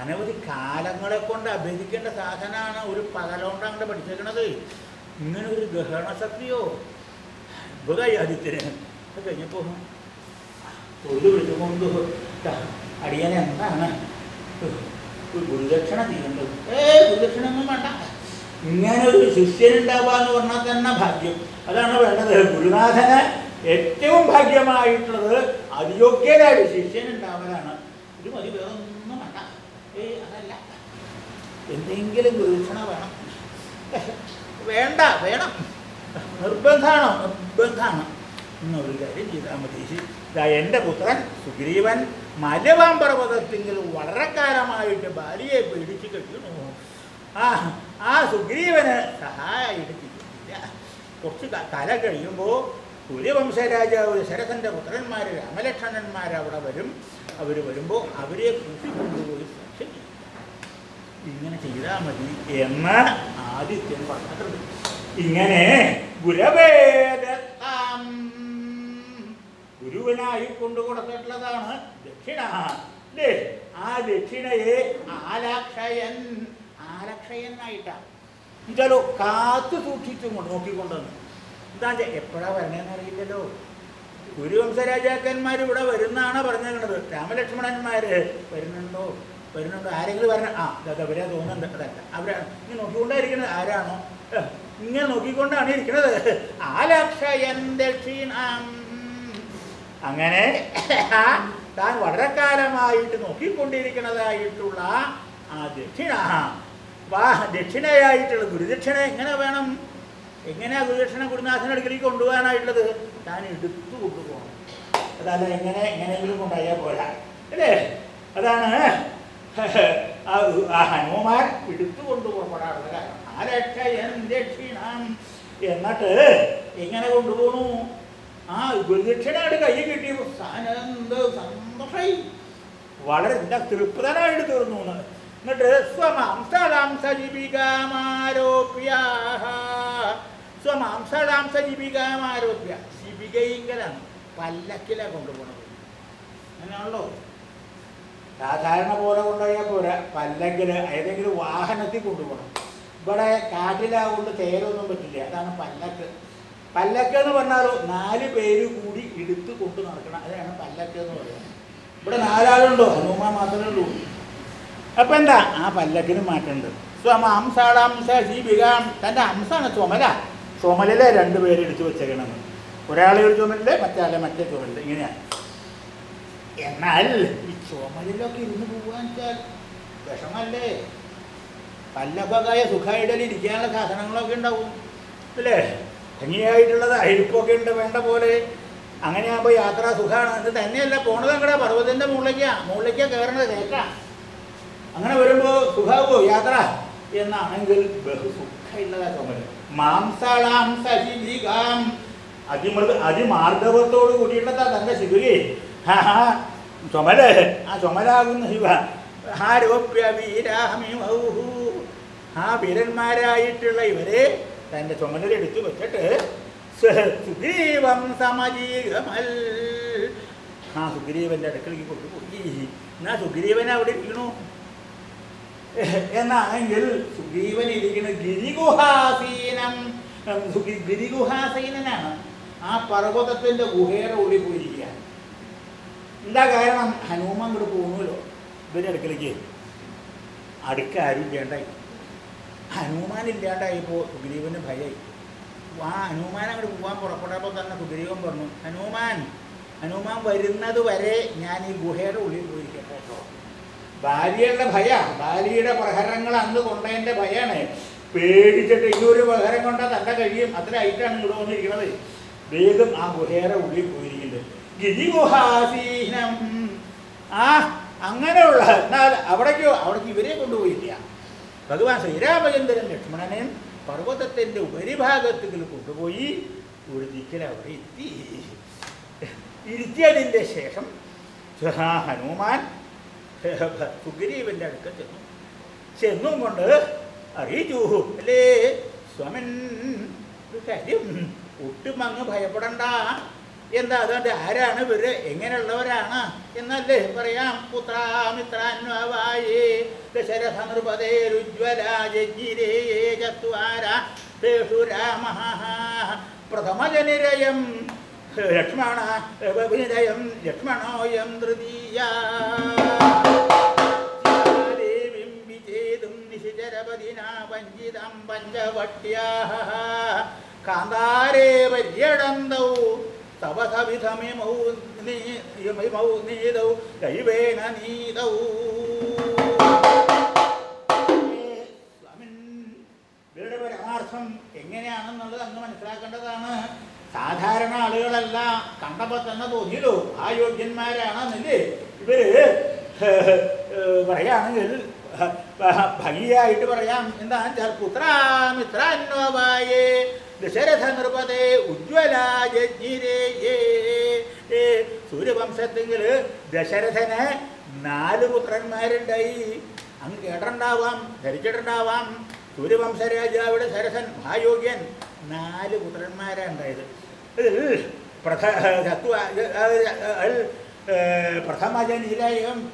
[SPEAKER 1] അനവധി കാലങ്ങളെ കൊണ്ട് അഭ്യസിക്കേണ്ട സാധനമാണ് ഒരു പകലോണ്ട് അങ്ങോട്ട് പഠിച്ചേക്കണത്. ഇങ്ങനെ ഒരു ഗ്രഹണശക്തിയോ അത്ഭുതമായി ആദിത്യന്. അത് കഴിഞ്ഞപ്പോൾ തൊഴിൽ വിളിച്ചുകൊണ്ട് അടിയാൻ എന്താണ്? ഒരു ഗുരുദക്ഷിണ തീരേണ്ടത് ഏ ഗുരുദക്ഷിണൊന്നും വേണ്ട. ഇങ്ങനെ ഒരു ശിഷ്യനുണ്ടാവുക എന്ന് പറഞ്ഞാൽ തന്നെ ഭാഗ്യം. അതാണ് വേണ്ടത്. ഗുരുനാഥന് ഏറ്റവും ഭാഗ്യമായിട്ടുള്ളത് ശിഷ്യൻ ശിഷ്യനുണ്ടാവലാണ് ഒരു മതി വേറെ ഒന്നും വേണ്ട. ഏ അതല്ല. എന്തെങ്കിലും ഗുരുക്ഷണ വേണം. വേണ്ട വേണം. നിർബന്ധമാണോ? നിർബന്ധമാണ്. എന്നൊരു കാര്യം ചെയ്താൽ മതി. ഇതാ എന്റെ പുത്രൻ സുഗ്രീവൻ മലവാം പർവതത്തിങ്കിൽ വളരെ കാലമായിട്ട് ഭാര്യയെ പേടിച്ച് കെട്ടിയിരുന്നു ആ ആ സുഗ്രീവന് സഹായമായിട്ട് കുറച്ച് തല കഴിയുമ്പോൾ സൂര്യവംശരാജാവ് ദശരഥന്റെ പുത്രന്മാർ രാമലക്ഷണന്മാർ അവിടെ വരും. അവർ വരുമ്പോൾ അവരെ കൂട്ടിക്കൊണ്ടുപോയി സാക്ഷ്യം ചെയ്യും. ഇങ്ങനെ ചെയ്താൽ മതി എന്ന് ആദിത്യൻ പറഞ്ഞിട്ടുണ്ട്. ഇങ്ങനെ ഗുരവേദത്താം ഗുരുവിനായി കൊണ്ടു കൊടുത്തിട്ടുള്ളതാണ് ദക്ഷിണ. ആ ദക്ഷിണയെ ആലാക്ഷയൻ ആലക്ഷയനായിട്ടാണ് ഇതല്ലോ കാത്തു സൂക്ഷിച്ചും കൊണ്ട് എന്താ എപ്പോഴാ വരണേന്ന് അറിയില്ലല്ലോ. ഗുരുവംശരാജാക്കന്മാർ ഇവിടെ വരുന്നാണ് പറഞ്ഞിരിക്കുന്നത് രാമലക്ഷ്മണന്മാര് വരുന്നുണ്ടോ? വരുന്നുണ്ടോ? ആരെങ്കിലും വരണം ആ അതൊക്കെ അവരെ തോന്നുന്നുണ്ട്. അതല്ല അവരാണ് ഇങ്ങനെ നോക്കിക്കൊണ്ടായിരിക്കുന്നത് ആരാണോ? ഇങ്ങനെ നോക്കിക്കൊണ്ടാണ് ഇരിക്കുന്നത് അങ്ങനെ താൻ വളരെ കാലമായിട്ട് നോക്കിക്കൊണ്ടിരിക്കുന്നതായിട്ടുള്ള ആ ദക്ഷിണ വാ ദക്ഷിണയായിട്ടുള്ള ഗുരുദക്ഷിണ എങ്ങനെ വേണം? എങ്ങനെയാ ഗുരുദക്ഷിണ ഗുരുനാഥന്റെ അടുക്കലേക്ക് കൊണ്ടുപോകാനായിട്ടുള്ളത്? താൻ എടുത്തു കൊണ്ടുപോകണം. അതല്ല എങ്ങനെ എങ്ങനെയെങ്കിലും കൊണ്ടായാൽ പോരാ. അല്ലേ? അതാണ് ആ ഹനുമാൻ എടുത്തു കൊണ്ടുപോകാനുള്ള കാരണം. ആ രക്ഷയൻ ദക്ഷിണം എന്നിട്ട് എങ്ങനെ കൊണ്ടുപോകണു ആ ഗുരുദക്ഷിണയുടെ കൈ കിട്ടി ആനന്ദ സന്തോഷമായി വളരെ എന്താ തൃപ്തനായിട്ട് തീർന്നു എന്ന്. എന്നിട്ട് സ്വമാംസലാംസ ജീവികാമാരോപ്യ സ്വമാംസലാംസ ജീവികാമാരോപ്യ പല്ലക്കിലെ പല്ലക്കില കൊണ്ടുപോകണത് അങ്ങനെയാണല്ലോ? സാധാരണ പോലെ കൊണ്ടുപോയാൽ പോരാ. പല്ലക്കിൽ ഏതെങ്കിലും വാഹനത്തിൽ കൊണ്ടുപോകണം ഇവിടെ കാട്ടിലാകൊണ്ട് തേരൊന്നും പറ്റില്ല. അതാണ് പല്ലക്ക്. പല്ലക്ക് എന്ന് പറഞ്ഞാൽ നാല് പേര് കൂടി എടുത്ത് കൊണ്ടു നടക്കണം. അതാണ് പല്ലക്ക് എന്ന് പറയുന്നത്. ഇവിടെ നാലാളുണ്ടോ? ഹനുമാൻ മാത്രമേ ഉള്ളൂ. അപ്പൊ എന്താ? ആ പല്ലക്കിന് മാറ്റമുണ്ട്. സ്വമാംസാളാംസ ജീവികാം തന്റെ അംസാണ് ചുമല. ചുമലിലെ രണ്ട് പേര് എടുത്തു വെച്ചേക്കണമെന്ന് ഒരാളെ ഒരു ചുമലിൽ മറ്റേ മറ്റേ ചുമലിൽ. ഇങ്ങനെയാണ് എന്നാൽ ഈ ചുമലിലൊക്കെ ഇരുന്ന് പോവാൻ വെച്ചാൽ വിഷമല്ലേ? പല്ലപ്പകായ സുഖമായിട്ടല്ലേ ഇരിക്കാനുള്ള സാധനങ്ങളൊക്കെ ഉണ്ടാവും. അല്ലേ? ഭംഗിയായിട്ടുള്ളത് അരിപ്പൊക്കെ ഉണ്ട് വേണ്ട പോലെ. അങ്ങനെയാകുമ്പോൾ യാത്ര സുഖമാണ് അത് തന്നെയല്ല പോണത് അങ്ങടെ പർവതത്തിന്റെ മുകളിലേക്കാ. മുകളിലേക്കാ കയറണത് കേൾക്കാം അങ്ങനെ വരുമ്പോൾ സുഖാവോ യാത്ര? എന്നാണെങ്കിൽ ബഹു സുഖമുള്ളതാ ചുമൽ. മാംസാളാം സജീവികാം അതിമൃത അതിമാർദ്ദവത്തോട് കൂടിയിട്ടുള്ള തന്റെ ശിവകേ ചുമല ആ ചുമലാകുന്ന ശിവ. ആരോപ്യ വീരാഹമിമൗഹു ആ വീരന്മാരായിട്ടുള്ള ഇവരെ തന്റെ ചുമലിലെടുത്ത് വെച്ചിട്ട് സുഗ്രീവം സമജീകമൽ ആ സുഗ്രീവന്റെ അടുക്കളയ്ക്ക് കൊണ്ടുപോയി. എന്നാ സുഗ്രീവൻ അവിടെ ഇരിക്കണു? എന്നാണെങ്കിൽ സുഗ്രീവൻ ഇരിക്കുന്ന ഗിരിഗുഹാസീനം ഗിരിഗുഹാസീനനാണ്. ആ പർവതത്തിന്റെ ഗുഹയുടെ ഉള്ളിൽ പോയിരിക്കുക എന്താ കാരണം? ഹനുമാൻ ഇവിടെ പോകുമല്ലോ ഇവരുടെ അടുക്കലേക്ക്. അടുക്ക ആരും ഇല്ലാണ്ടായി. ഹനുമാൻ ഇല്ലാണ്ടായപ്പോൾ സുഗ്രീവന് ഭയമായി ആ ഹനുമാൻ അങ്ങോട്ട് പോകാൻ പുറപ്പെട്ടപ്പോൾ തന്നെ സുഗ്രീവൻ പറഞ്ഞു ഹനുമാൻ ഹനുമാൻ വരുന്നത് വരെ ഞാൻ ഈ ഗുഹയുടെ ഉള്ളിൽ പോയിരിക്കട്ടെ കേട്ടോ. ഭാര്യയുടെ ഭയ ഭാര്യയുടെ പ്രഹരങ്ങൾ അന്ന് കൊണ്ടതിന്റെ ഭയാണ്. പേടിച്ചിട്ട് ഇനിയൊരു പ്രഹരം കൊണ്ടാൽ തന്റെ കഴിയും. അത്ര ഹൈറ്റാണ് ഇവിടെ വന്നിരിക്കുന്നത്. വേഗം ആ ഗുഹയുടെ ഉള്ളിൽ പോയിരിക്കുന്നത്. ഗിരിഗുഹാസീനം. ആ അങ്ങനെയുള്ള എന്നാൽ അവിടേക്കോ അവിടേക്ക് ഇവരെ കൊണ്ടുപോയില്ല ഭഗവാൻ ശ്രീരാമചന്ദ്രൻ ലക്ഷ്മണനെ പർവതത്തിന്റെ ഉപരിഭാഗത്തിൽ കൊണ്ടുപോയി ഒരു ദിക്കിൽ അവിടെ എത്തി ഇരുത്തിയതിന്റെ ശേഷം ഹനുമാൻ സുഗ്രീവന്റെ അടുക്ക ചെന്നു. ചെന്നും കൊണ്ട് അറിയിച്ചു. അല്ലേ സ്വാമൻ ഒരു കാര്യം ഒട്ടും അങ്ങ് ഭയപ്പെടണ്ട. എന്താ അതുകൊണ്ട് ആരാണ് ഇവർ? എങ്ങനെയുള്ളവരാണ്? എന്നല്ലേ പറയാം. പുത്രാമിത്രാന്വവായേ ദശരഥ നൃപതേരുജ്വലാജിരേ ചത്വാര തേഷു പ്രഥമജനിരയം ലക്ഷ്മണ ലക്ഷ്മണോയം തൃതീയ. നിശിചരപതിനാ വഞ്ചിതം പഞ്ചവട്യാः കാന്താരേ പര്യടന്തൗ. തവ സവിധമിമൗ നീമൗ നീതൗ ദൈവേന നീതൗ. ഇവരുടെ പരമാർത്ഥം എങ്ങനെയാണെന്നുള്ളത് അങ്ങ് മനസ്സിലാക്കേണ്ടതാണ്. സാധാരണ ആളുകളല്ല കണ്ടപ്പോൾ തന്നെ തോന്നിയല്ലോ ആ യോഗ്യന്മാരാണെന്നില്ലേ ഇവർ പറയുകയാണെങ്കിൽ ഭംഗിയായിട്ട് പറയാം. എന്താണ് വെച്ചാൽ പുത്രാമിത്രാന്നോവായേ ദശരഥ നൃപതേ ഉജ്വലാജിരേ സൂര്യവംശത്തിങ്കിൽ ദശരഥന് നാല് പുത്രന്മാരുണ്ടായി. അങ്ങ് കേട്ടിട്ടുണ്ടാവാം ധരിച്ചിട്ടുണ്ടാവാം. സൂര്യവംശ രാജാവിടെ ശരഥൻ മഹായോഗ്യൻ നാല് പുത്രന്മാരാണ് ഉണ്ടായത്. ഇതിൽ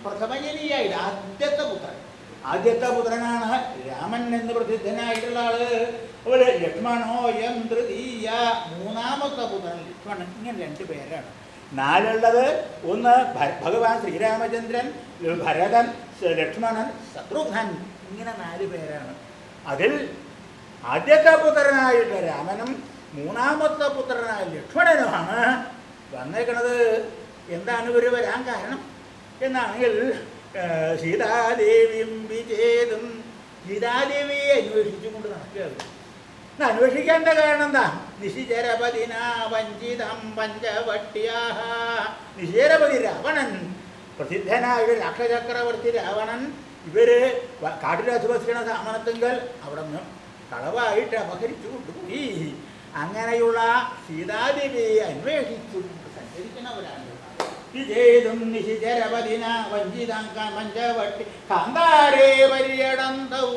[SPEAKER 1] പ്രഥമജനീയായി. ആദ്യത്തെ പുത്രൻ. ആദ്യത്തെ പുത്രനാണ് രാമൻ എന്ന് പ്രസിദ്ധനായിട്ടുള്ള ആൾ. അതുപോലെ ലക്ഷ്മണോ എം തൃതീയ മൂന്നാമത്തെ പുത്രൻ ലക്ഷ്മണൻ. ഇങ്ങനെ രണ്ട് പേരാണ്. നാലുള്ളത് ഒന്ന് ഭഗവാൻ ശ്രീരാമചന്ദ്രൻ ഭരതൻ ലക്ഷ്മണൻ ശത്രുഘ്നൻ. ഇങ്ങനെ നാല് പേരാണ്. അതിൽ ആദ്യത്തെ പുത്രനായിട്ട് രാമനും മൂന്നാമത്തെ പുത്രനായ ലക്ഷ്മണനുമാണ് വന്നേക്കണത്. എന്താണ് ഇവർ വരാൻ കാരണം? എന്നാണെങ്കിൽ സീതാദേവിയും വിജേതും സീതാദേവിയെ അന്വേഷിച്ചുകൊണ്ട് നടക്കുകയാണ്. അന്വേഷിക്കേണ്ട കാരണം എന്താ? നിശിചരപതിന വഞ്ചിതം പഞ്ചവട്ടിയാഹ. നിശിചരപതി രാവണൻ പ്രസിദ്ധനായ രാക്ഷചക്രവർത്തി രാവണൻ ഇവർ കാട്ടിലധിവസിക്കുന്ന സാമനത്തെങ്കിൽ അവിടെ നിന്ന് കളവായിട്ട് അപഹരിച്ചു കൊണ്ടുപോയി അങ്ങനെയുള്ള സീതാദേവിയെ അന്വേഷിച്ചു സഞ്ചരിക്കുന്നവരാണ് വിജേതും നിശിചരപതിന വഞ്ചിതം പഞ്ചവട്ടി. കാന്താരേ പര്യടന്തൗ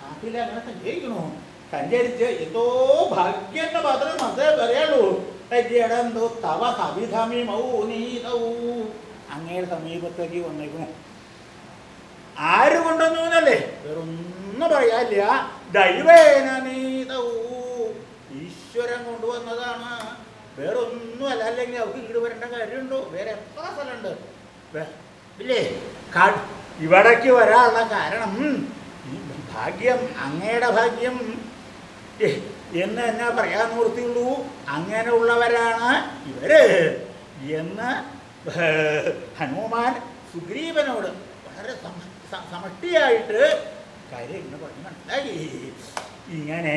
[SPEAKER 1] കാട്ടിൽ അങ്ങനെ സഞ്ചരിക്കണു? സഞ്ചരിച്ച് എന്തോ ഭാഗ്യം എന്ന് മാത്രമേ മനസ്സിൽ പറയുള്ളൂ. പര്യടന്തോ തവ സവിധമിമൗ നീതൗ. അങ്ങയുടെ സമീപത്തേക്ക് വന്നേക്കണു ആര് കൊണ്ടുവന്നു എന്നല്ലേ വേറൊന്നും പറയാനില്ല. ദൈവേന നീതൗ. ഈശ്വരൻ കൊണ്ടുവന്നതാണ്. വേറൊന്നുമല്ല അല്ലെങ്കിൽ അവർക്ക് ഇങ്ങോട്ട് വരേണ്ട കാര്യമുണ്ടോ? വേറെ എത്ര സ്ഥലമുണ്ട്? ഇല്ലേ? ഇവിടേക്ക് വരാനുള്ള കാരണം ഭാഗ്യം അങ്ങയുടെ ഭാഗ്യം. എന്ന് എന്നാ പറയാൻ നിവൃത്തിയുള്ളൂ അങ്ങനെയുള്ളവരാണ് ഇവർ. എന്ന് ഹനുമാൻ സുഗ്രീവനോട് വളരെ സമഷ്ടിയായിട്ട് കാര്യം ഇങ്ങനെ പറഞ്ഞു. മനസ്സിലായി? ഇങ്ങനെ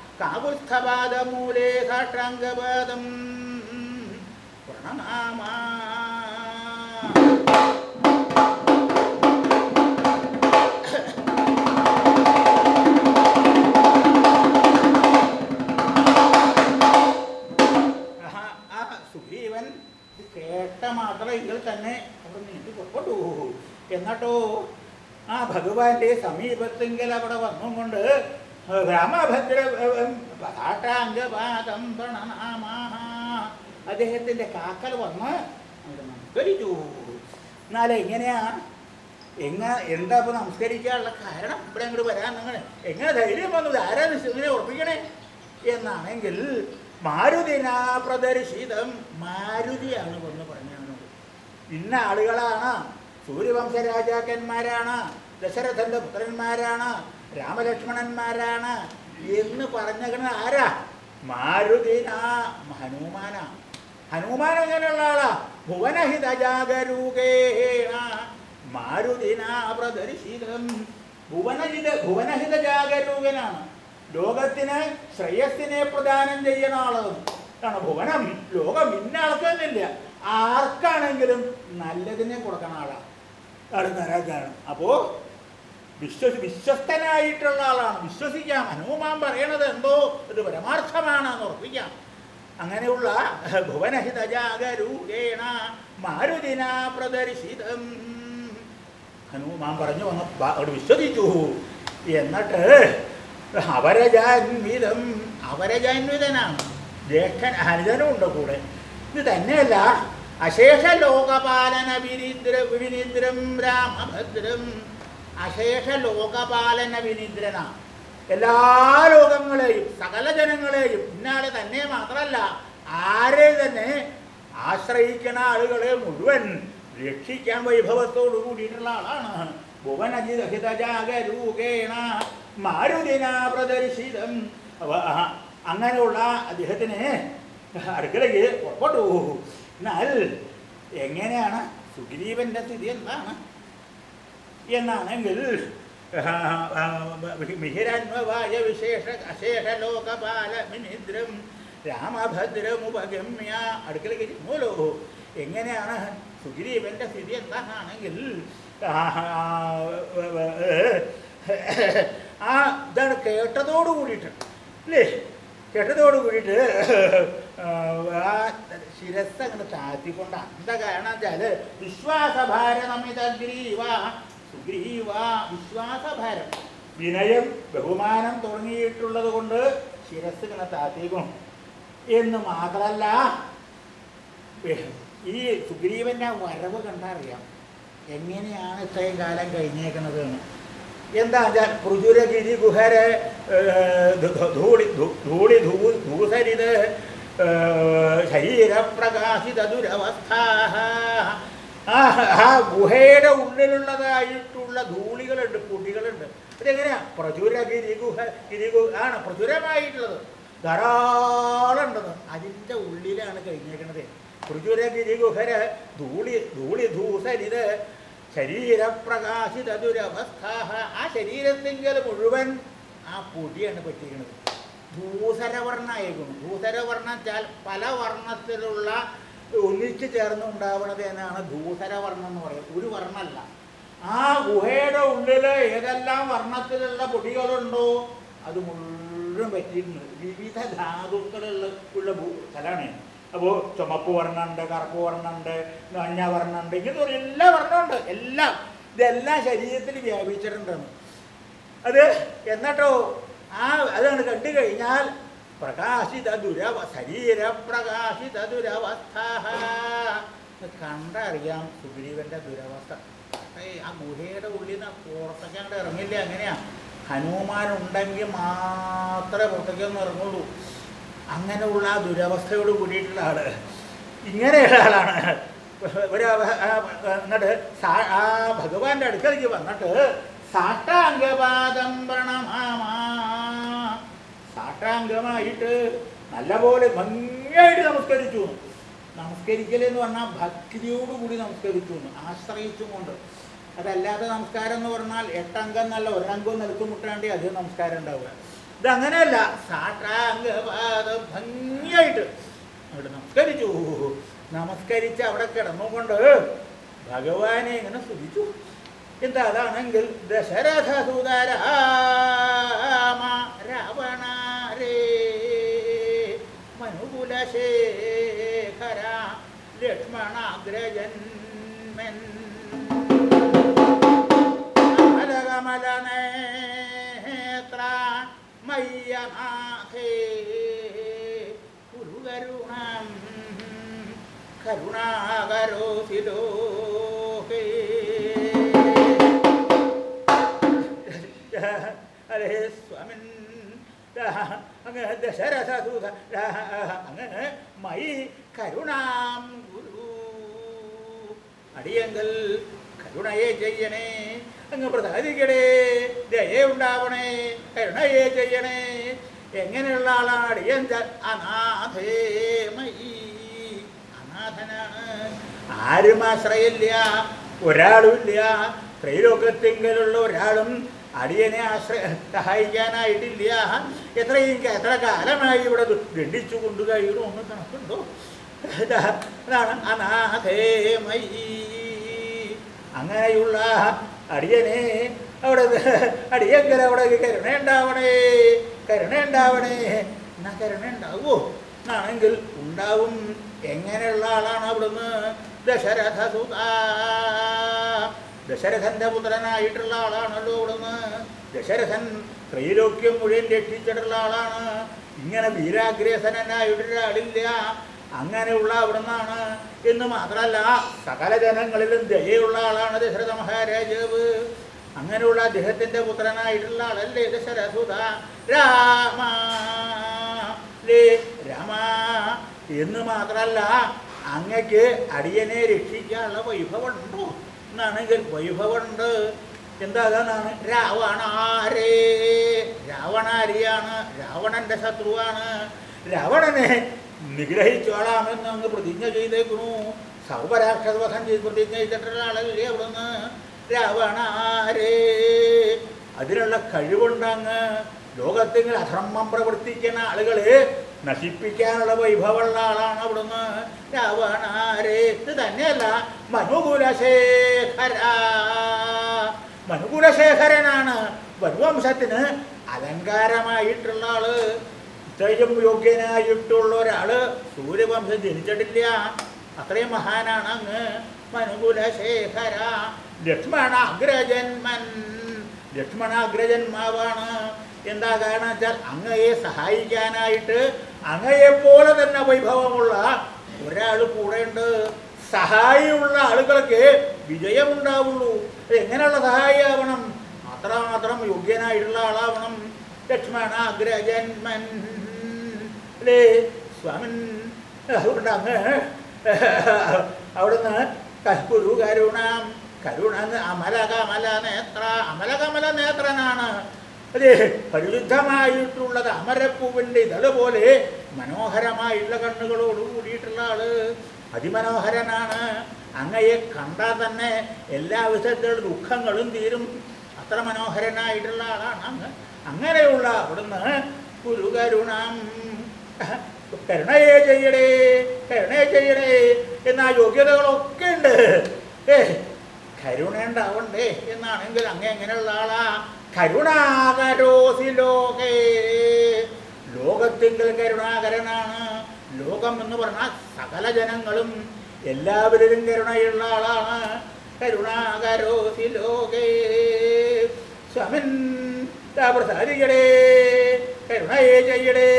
[SPEAKER 1] ഗിരിഗുഹര ധൂധര ധൂധിത ശരീരപ്രകാശിത ദുരവസ്ഥ കാകുൽസ്ഥപാദമൂലേ സാഷ്ടാംഗപാദം പ്രണമാമ ആഹാ, ആ സുഗ്രീവൻ ഇത് കേട്ട മാത്രം ഇതിൽ തന്നെ അവിടെ നീണ്ടു പുറപ്പെട്ടു എന്നിട്ടോ? ആ ഭഗവാന്റെ സമീപത്തെങ്കിൽ അവിടെ വന്നുകൊണ്ട് രാമഭദ്ര പതാട്ടാംഗപാദം പ്രണനാമാഹ. കാക്കൽ വന്ന് നമസ്കരിച്ചു എന്നാലും എങ്ങനെയാ എങ്ങ എന്താ ഇപ്പൊ നമസ്കരിക്കാനുള്ള കാരണം? ഇവിടെ അങ്ങോട്ട് വരാൻ നിങ്ങൾ എങ്ങനെ ധൈര്യം വന്നത് ആരാ ഇങ്ങനെ ഉറപ്പിക്കണേ? എന്നാണെങ്കിൽ മാരുതിനാ പ്രദർശിതം. മാരുതിയാണ് വന്ന് പറഞ്ഞാണ് ഇന്ന ആളുകളാണ്. സൂര്യവംശ രാജാക്കന്മാരാണ് ദശരഥന്റെ പുത്രന്മാരാണ്. രാമലക്ഷ്മണന്മാരാണ് എന്ന് പറഞ്ഞകണ ആരാ? മാരുതിനാ ഹനുമാന. ഹനുമാൻ എങ്ങനെയുള്ള ആളാ? ഭുവനഹിത ജാഗരൂകേണ മാരുതിനാ പ്രദർശിതം ഭുവനഹിത ഭുവനഹിത ജാഗരൂകനാണ്. ലോകത്തിന് ശ്രേയസ്സിനെ പ്രദാനം ചെയ്യുന്ന ആൾ. ആണ് ഭുവനം ലോകം ഇന്ന ആൾക്കൊന്നുമില്ല ആർക്കാണെങ്കിലും നല്ലതിനെ കൊടുക്കണ ആളാണ് അടുത്ത രാജാണ് അപ്പോ വിശ്വസി വിശ്വസ്തനായിട്ടുള്ള ആളാണ്. വിശ്വസിക്കാം. ഹനുമാൻ പറയണത് എന്തോ ഒരു പരമാർത്ഥമാണ് എന്ന് ഉറപ്പിക്കാം. അങ്ങനെയുള്ള ഭുവനഹിതജാഗരൂകേണ മാരുതിന പ്രദർശിതം. ഹനുമാൻ പറഞ്ഞു വന്ന് അവിടെ വിശ്വസിച്ചു. എന്നിട്ട് അവരജാൻവിതം അവരജാൻവിതനാണ് ജ്യേഷ്ഠൻ ഹരിതനും ഉണ്ട് കൂടെ. ഇത് തന്നെയല്ല അശേഷ ലോകപാലന വിനിദ്ര വിനിദ്രം രാമഭദ്രം. അശേഷ ലോകപാലന വിനിദ്രന എല്ലാ ലോകങ്ങളെയും സകല ജനങ്ങളെയും ഇന്നാളെ തന്നെ മാത്രമല്ല ആരെ തന്നെ ആശ്രയിക്കുന്ന ആളുകളെ മുഴുവൻ രക്ഷിക്കാൻ വൈഭവത്തോടു കൂടിയിട്ടുള്ള ആളാണ്. ഭുവനജിതഹിതജാഗരൂകേണ മാരുതിന പ്രദർശിതം. അങ്ങനെയുള്ള അദ്ദേഹത്തിന് അടുക്കളയ്ക്ക് പുറപ്പെട്ടു എന്നാൽ എങ്ങനെയാണ് സുഗ്രീവന്റെ സ്ഥിതി എന്താണ്? എന്നാണെങ്കിൽ മിഹിരന്മവായ വിശേഷ അശേഷ ലോകപാല മിനിദ്രം രാമഭദ്രമുപഗമ്യ അടുക്കളയ്ക്ക് മൂലോ എങ്ങനെയാണ് സുഗ്രീവന്റെ സ്ഥിതി എന്താണെങ്കിൽ ആ ഇതാണ് കേട്ടതോട് കൂടിയിട്ട് അല്ലേ? കേട്ടതോട് കൂടിയിട്ട് ആ ശിരസ് അങ്ങനെ താഴ്ത്തിക്കൊണ്ട് എന്താ കാരണം വെച്ചാൽ വിശ്വാസഭാരമിതഗ്രീവ സുഗ്രീവ വിശ്വാസഭാരം. വിനയം ബഹുമാനം തുടങ്ങിയിട്ടുള്ളത് കൊണ്ട് ശിരസ് ഇങ്ങനെ താഴ്ത്തിക്കും എന്ന് മാത്രമല്ല ഈ സുഗ്രീവന്റെ ആ വരവ് കണ്ടറിയാം. എങ്ങനെയാണ് ഇത്രയും കാലം കഴിഞ്ഞേക്കുന്നത് എന്ന്. എന്താ വെച്ചാൽ പൃഥുരഗിരി ഗുഹരെ ധൂളി ധൂസരിത് ശരീരപ്രകാശിത ദുരവസ്ഥ ആ ആ ഗുഹയുടെ ഉള്ളിലുള്ളതായിട്ടുള്ള ധൂളികളുണ്ട് പൊടികളുണ്ട് അതെങ്ങനെയാ? പ്രചുര ഗിരി ഗുഹ ഗിരി ഗുഹ ആണ് പ്രചുരമായിട്ടുള്ളത്. ധാരാളം ഉണ്ടെന്ന് അതിന്റെ ഉള്ളിലാണ് കഴിഞ്ഞേക്കണത്. പ്രചുര ഗിരി ഗുഹര ധൂളി ധൂളി ധൂസരിത് ശരീരപ്രകാശിത ദുരവസ്ഥ ആ ശരീരത്തിങ്കൽ മുഴുവൻ ആ പൊടിയാണ് പറ്റിയിരിക്കുന്നത് ഭൂസരവർണമായിരിക്കുന്നു ഭൂസരവർണം വെച്ചാൽ പല വർണത്തിലുള്ള ഒന്നിച്ചു ചേർന്ന് ഉണ്ടാവുന്നത് എന്നാണ് ഭൂസരവർണം എന്ന് പറയുന്നത്. ഒരു വർണമല്ല. ആ ഗുഹയുടെ ഉള്ളിൽ ഏതെല്ലാം വർണത്തിലുള്ള പൊടികളുണ്ടോ അത് മുഴുവൻ പറ്റിയിട്ടുണ്ട്. വിവിധ ധാതുക്കളുള്ള ഉള്ള സ്ഥലമാണ്. അപ്പോൾ ചുമപ്പ് വർണമുണ്ട് കറുപ്പ് വർണമുണ്ട് മഞ്ഞ വർണമുണ്ട് ഇങ്ങനെ ഒരു എല്ലാ വർണമുണ്ട്. എല്ലാം. ഇതെല്ലാം ശരീരത്തിൽ വ്യാപിച്ചിട്ടുണ്ടെന്ന്. അത് എന്നിട്ടോ ആ അതാണ് കണ്ടു കഴിഞ്ഞാൽ പ്രകാശിത ദുരവ ശരീര പ്രകാശിത ദുരവസ്ഥ കണ്ടറിയാം സുഗ്രീവന്റെ ദുരവസ്ഥ. ആ ഗുഹയുടെ ഉള്ളിൽ നിന്ന് പുറത്തൊക്കെ അങ്ങോട്ട് ഇറങ്ങില്ല? അങ്ങനെയാ ഹനുമാൻ ഉണ്ടെങ്കിൽ മാത്രമേ പുറത്തേക്കൊന്നും ഇറങ്ങുള്ളൂ. അങ്ങനെയുള്ള ആ ദുരവസ്ഥയോട് കൂടിയിട്ടുള്ള ആൾ. ഇങ്ങനെയുള്ള ആളാണ്. ഒരു എന്നിട്ട് ആ ഭഗവാന്റെ അടുക്കലേക്ക് വന്നിട്ട് സാഷ്ടാംഗപാദം പ്രണമാമാ. സാഷ്ടാംഗമായിട്ട് നല്ലപോലെ ഭംഗിയായിട്ട് നമസ്കരിച്ചു. നമസ്കരിക്കൽ എന്ന് പറഞ്ഞാൽ ഭക്തിയോടുകൂടി നമസ്കരിച്ചു ആശ്രയിച്ചും കൊണ്ട് അതല്ലാതെ നമസ്കാരം എന്ന് പറഞ്ഞാൽ എട്ടംഗം നല്ല ഒരംഗം മുട്ടാണ്ടി അധികം നമസ്കാരം ഉണ്ടാവുക. ഇതങ്ങനെയല്ല. സാഷ്ടാംഗപാദം ഭംഗിയായിട്ട് അവിടെ നമസ്കരിച്ചു. നമസ്കരിച്ച് അവിടെ കിടന്നുകൊണ്ട് ഭഗവാനെ ഇങ്ങനെ സ്തുതിച്ചു. എന്താ അതാണെങ്കിൽ ദശരഥ സുതരാമ രാവണരേ മനുകുലശേഖര ലക്ഷ്മണാഗ്രജന്മൻ കമലനേത്ര മയ്യനാഥേ കുരുകരുണം കരുണാകരോസി അരേ സ്വാമിൻ അങ്ങ് ദശരഥൂത അങ്ങ് മൈ കരുണാം ഗുരു അടിയങ്കൽ കരുണയെ ചെയ്യണേ അങ്ങ് പ്രസാദിക്കണേ ദയ ഉണ്ടാവണേ കരുണയെ ചെയ്യണേ എങ്ങനെയുള്ള ആളാണ് അടിയൻ അനാഥേ മയി അനാഥനാണ്. ആരും ആശ്രയില്ല ഒരാളുമില്ല. ത്രൈലോകത്തിങ്കലുള്ള ഒരാളും അടിയനെ ആശ്രയ സഹായിക്കാനായിട്ടില്ല. എത്രയും എത്ര കാലമായി ഇവിടെ ദണ്ഡിച്ചു കൊണ്ട് കഴിയണോ ഒന്ന് കണക്കുണ്ടോ? അതാണ് അനാഥേമയി അങ്ങനെയുള്ള അടിയനെ അവിടെ അടിയങ്കര അവിടെ കരുണ ഉണ്ടാവണേ കരുണ ഉണ്ടാവണേ എന്നാ കരുണ ഉണ്ടാവുമോ എന്നാണെങ്കിൽ ഉണ്ടാവും. എങ്ങനെയുള്ള ആളാണ് അവിടുന്ന്? ദശരഥ ദശരഥന്റെ പുത്രനായിട്ടുള്ള ആളാണല്ലോ ഇവിടുന്ന് ദശരഥൻ ത്രൈലോക്യം മുഴുവൻ രക്ഷിച്ചിട്ടുള്ള ആളാണ്. ഇങ്ങനെ വീരാഗ്രസനായിട്ടൊരാളില്ല അങ്ങനെയുള്ള അവിടുന്നാണ്. എന്ന് മാത്രമല്ല സകല ജനങ്ങളിലും ദയയുള്ള ആളാണ് ദശരഥ മഹാരാജാവ്. അങ്ങനെയുള്ള അദ്ദേഹത്തിന്റെ പുത്രനായിട്ടുള്ള ആളല്ലേ ദശരഥുത രാമ ലേ രാമ. എന്ന് മാത്രമല്ല അങ്ങക്ക് അടിയനെ രക്ഷിക്കാനുള്ള വൈഭവമുണ്ടോ? എന്നാണെങ്കിൽ വൈഭവമുണ്ട് എന്താ അതാണ് രാവണാരേ രാവണാരിയാണ് രാവണന്റെ ശത്രുവാണ്. രാവണനെ നിഗ്രഹിച്ചോളാമെന്ന് അങ്ങ് പ്രതിജ്ഞ ചെയ്തേക്കണു സർവരാക്ഷസവധം ചെയ്ത് പ്രതിജ്ഞ ചെയ്തിട്ടുള്ള ആളല്ലേ അവിടുന്ന് രാവണാരേ അതിനുള്ള കഴിവുണ്ടങ്ങ് ലോകത്തിൽ അധർമ്മം പ്രവർത്തിക്കുന്ന ആളുകളെ നശിപ്പിക്കാനുള്ള വൈഭവമുള്ള ആളാണ് അവിടുന്ന് രാവണാരേ. ഇത് തന്നെയല്ല മനുകുലശേഖര. മനുകുലശേഖരനാണ് വനുവംശത്തിന് അലങ്കാരമായിട്ടുള്ള ആൾ. ഇത്രയും യോഗ്യനായിട്ടുള്ള ഒരാൾ സൂര്യവംശം ജനിച്ചിട്ടില്ല. അത്രയും മഹാനാണ് അങ്ങ് മനുകുലശേഖര. ലക്ഷ്മണ അഗ്രജന്മൻ. ലക്ഷ്മണ അഗ്രജന്മാവാണ്. എന്താ കാരണം വെച്ചാൽ അങ്ങയെ സഹായിക്കാനായിട്ട് അങ്ങയെപ്പോലെ തന്നെ വൈഭവമുള്ള ഒരാൾ കൂടെയുണ്ട് സഹായിയുള്ള ആളുകൾക്ക് വിജയമുണ്ടാവുള്ളൂ. എങ്ങനെയുള്ള സഹായിയാവണം? അത്രമാത്രം യോഗ്യനായിട്ടുള്ള ആളാവണം. ലക്ഷ്മണ അഗ്രജന്മൻ അല്ലേ സ്വാമൻ. അതുകൊണ്ട് അങ്ങ് അവിടുന്ന് കൽക്കുരു കരുണാം കരുണ അമലകമല നേത്ര അമലകമല നേത്രനാണ്. അതെ പരിശുദ്ധമായിട്ടുള്ളത് അമരപ്പൂവിന്റെ ഇതൾ പോലെ മനോഹരമായിട്ടുള്ള കണ്ണുകളോട് കൂടിയിട്ടുള്ള ആൾ അതിമനോഹരനാണ്. അങ്ങയെ കണ്ടാൽ തന്നെ എല്ലാ വിധത്തിലുള്ള ദുഃഖങ്ങളും തീരും. അത്ര മനോഹരനായിട്ടുള്ള ആളാണ് അങ്ങ്. അങ്ങനെയുള്ള അവിടുന്ന് കുരുകരുണം കരുണയെ ചെയ്യണേ കരുണയെ ചെയ്യണേ എന്നാ യോഗ്യതകളൊക്കെ ഉണ്ട്. ഏ കരുണ ഉണ്ടാവണ്ടേ എന്നാണെങ്കിൽ അങ്ങ് എങ്ങനെയുള്ള ആളാ? കരുണാകരോസി ലോകേ ലോകത്തിങ്കൽ കരുണാകരനാണ്. ലോകം എന്ന് പറഞ്ഞാൽ സകല ജനങ്ങളും എല്ലാവരിലും കരുണയുള്ള ആളാണ്. കരുണാകരോസി ലോകേ സ്വമൻ പ്രസാദിക്കടേ. കരുണയെ ചെയ്യടേ.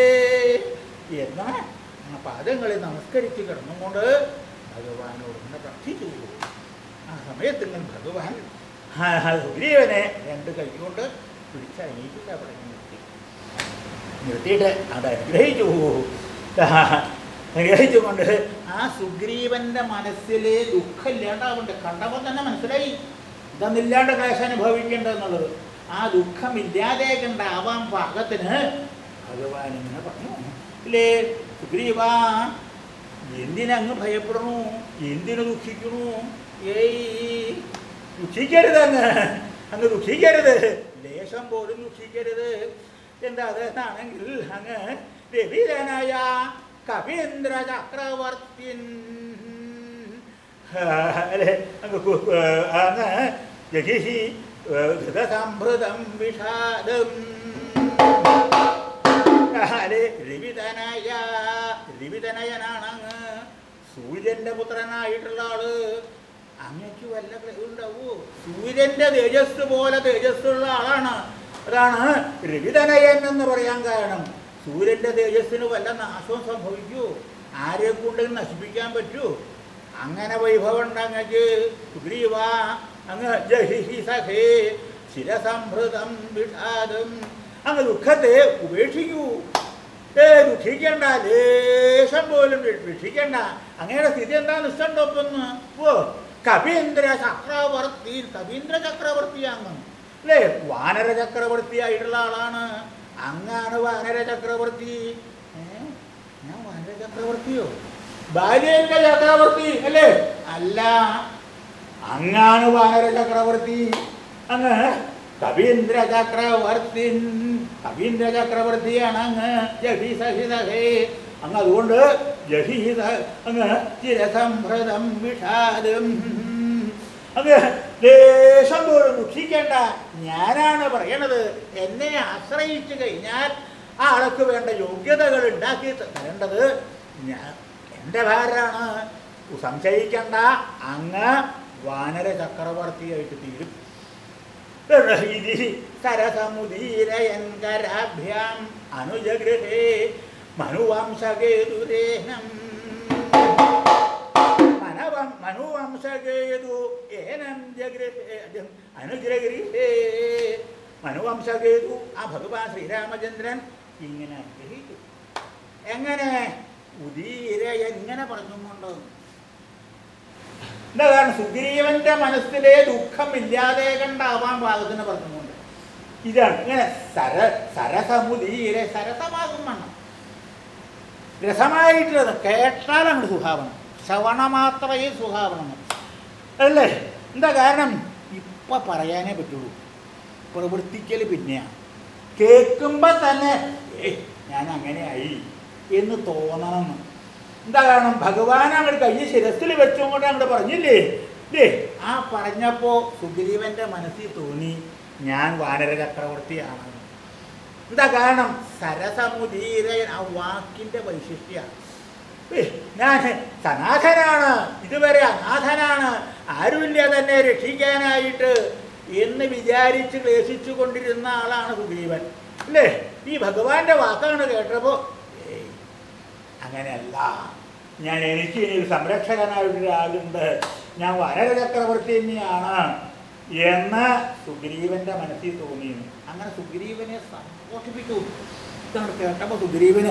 [SPEAKER 1] എന്ന ആ പാദങ്ങളെ നമസ്കരിച്ച് കിടന്നുകൊണ്ട് ഭഗവാനോട് പ്രാർത്ഥിച്ചു. ആ സമയത്ത് ഭഗവാൻ സുഗ്രീവനെ രണ്ട് കൈകൊണ്ട് പിടിച്ചണിയിച്ചിട്ട് അവിടെ നിർത്തി. നിർത്തിയിട്ട് അത് അനുഗ്രഹിച്ചു. അനുഗ്രഹിച്ചുകൊണ്ട് ആ സുഗ്രീവന്റെ മനസ്സിലെ ദുഃഖം ഇല്ലാണ്ടാവുണ്ട് കണ്ടപ്പോൾ തന്നെ മനസ്സിലായി. ഇതൊന്നില്ലാണ്ട് ക്ലേശം അനുഭവിക്കേണ്ടതെന്നുള്ളത് ആ ദുഃഖം ഇല്ലാതെ കണ്ടാവാൻ പാകത്തിന്. ഭഗവാൻ ഇങ്ങനെ പറഞ്ഞു. ഇല്ലേ സുഗ്രീവ എന്തിനങ്ങ് ഭയപ്പെടണു എന്തിനു ദുഃഖിക്കണു ഏയ് ദുഃഖിക്കരുത് അങ്ങ് അങ്ങ് ദുഃഖിക്കരുത് ലേശം പോലും ദുഃഖിക്കരുത് എന്താ അതെന്നാണെങ്കിൽ അങ്ങ് രവിതനായ കവീന്ദ്ര ചക്രവർത്തിൻ. അല്ലെ? അങ്ങ് അങ്ങ് ഘൃതസംഭൃതം വിഷാദം. അല്ലെ? സൂര്യന്റെ പുത്രനായിട്ടുള്ള ആൾ. അങ്ങക്ക് വല്ല ഉണ്ടാവൂ സൂര്യന്റെ തേജസ് പോലെ തേജസ്സുള്ള ആളാണ്. അതാണ് രവിതനയൻ എന്ന് പറയാൻ കാരണം. സൂര്യന്റെ തേജസ്സിന് വല്ല നാശവും സംഭവിക്കൂ? ആരെ കൊണ്ട് നശിപ്പിക്കാൻ പറ്റൂ? അങ്ങനെ വൈഭവം ഉണ്ട് അങ്ങക്ക്. സുഗ്രീവ അങ്ങ് സഖേ ശിരസംഭൃതം വിഷാദം. അങ്ങ് ദുഃഖത്തെ ഉപേക്ഷിക്കൂ. ഏ ദുഃഖിക്കണ്ട. ലേശം പോലും വിഷിക്കണ്ട അങ്ങയുടെ സ്ഥിതി എന്താ നിശ്ചണ്ടൊപ്പൊന്ന് ഓ കവീന്ദ്ര ചക്രവർത്തി കവീന്ദ്ര ചക്രവർത്തിയാങ്ങ് അല്ലേ? വാനര ചക്രവർത്തിയായിട്ടുള്ള ആളാണ്. അങ്ങാണ് വാനര ചക്രവർത്തി? ഞാൻ വാനര ചക്രവർത്തിയോ? ബാല്യന്റെ ചക്രവർത്തി അല്ലേ? അല്ല. അങ്ങാണ് വാനര ചക്രവർത്തി. അങ്ങ് കവീന്ദ്ര ചക്രവർത്തി കവീന്ദ്ര ചക്രവർത്തിയാണ് അങ്ങ് ജഹിസഹിതഹേ അങ്ങ് അതുകൊണ്ട് ജഹീത അങ്ങ് ചിരസംഭൃതം വിഷാദം. അങ്ങ് ദേശം പോലും ദുഃഖിക്കേണ്ട ഞാനാണ് പറയണത്. എന്നെ ആശ്രയിച്ചു കഴിഞ്ഞാൽ ആ ആൾക്ക് വേണ്ട യോഗ്യതകൾ ഉണ്ടാക്കി തരേണ്ടത് ഞാൻ എന്റെ ഭാരാണ് സംശയിക്കണ്ട. അങ്ങ് വാനര ചക്രവർത്തിയായിട്ട് തീരും. ഇതി സരസമുദീരയൻകരാഭ്യാം അനുജഗൃഹേ മനുവംശകേതുരേഹം. മനവം മനുവംശകേതു ഏനം ജഗൃഹേ അനുഗ്രഹേ മനുവംശകേതു ആ ഭഗവാൻ ശ്രീരാമചന്ദ്രൻ ഇങ്ങനെ അനുഗ്രഹിച്ചു. എങ്ങനെ? ഉദീര എങ്ങനെ പറഞ്ഞുകൊണ്ട്? എന്താണ് സുഗ്രീവന്റെ മനസ്സിലെ ദുഃഖം ഇല്ലാതെ കണ്ടാവാൻ പാകത്തിന് പറഞ്ഞുകൊണ്ട്. ഇതാണ് ഇങ്ങനെ സര സരസമുദീര സരസമാകും വേണം രസമായിട്ടുള്ളത് കേട്ടാൽ അങ്ങോട്ട് സുഖാവണം. ശ്രവണ മാത്രമേ സുഖാവണം അല്ലേ? എന്താ കാരണം? ഇപ്പം പറയാനേ പറ്റുള്ളൂ. പ്രവർത്തിക്കൽ പിന്നെയാണ് കേൾക്കുമ്പോൾ തന്നെ ഞാൻ അങ്ങനെയായി എന്ന് തോന്നണം. എന്താ കാരണം? ഭഗവാൻ അങ്ങോട്ട് കൈ ശിരസിൽ വെച്ചുകൊണ്ട് അങ്ങോട്ട് പറഞ്ഞില്ലേ? ഇല്ലേ ആ പറഞ്ഞപ്പോൾ സുഗ്രീവന്റെ മനസ്സിൽ തോന്നി ഞാൻ വാനര ചക്രവർത്തിയാണ് എന്താ കാരണം? സരസമുദീരൻ ആ വാക്കിന്റെ വൈശിഷ്ട്യ ഞാൻ സനാഥനാണ് ഇതുവരെ അനാഥനാണ് ആരുമില്ല തന്നെ രക്ഷിക്കാനായിട്ട് എന്ന് വിചാരിച്ച് ക്ലേശിച്ചു കൊണ്ടിരുന്ന ആളാണ് സുഗ്രീവൻ. അല്ലേ? ഈ ഭഗവാന്റെ വാക്കാണ് കേട്ടപ്പോ ഏയ് അങ്ങനെയല്ല. ഞാൻ എനിക്ക് ഒരു സംരക്ഷകനായിട്ടൊരാളുണ്ട് ഞാൻ വരചക്രവർത്തി തന്നെയാണ് എന്ന് സുഗ്രീവന്റെ മനസ്സിൽ തോന്നിയിരുന്നു. അങ്ങനെ സുഗ്രീവനെ സന്തോഷിപ്പിച്ചു ഇതാണ് കേട്ടപ്പോൾ സുഗ്രീവന്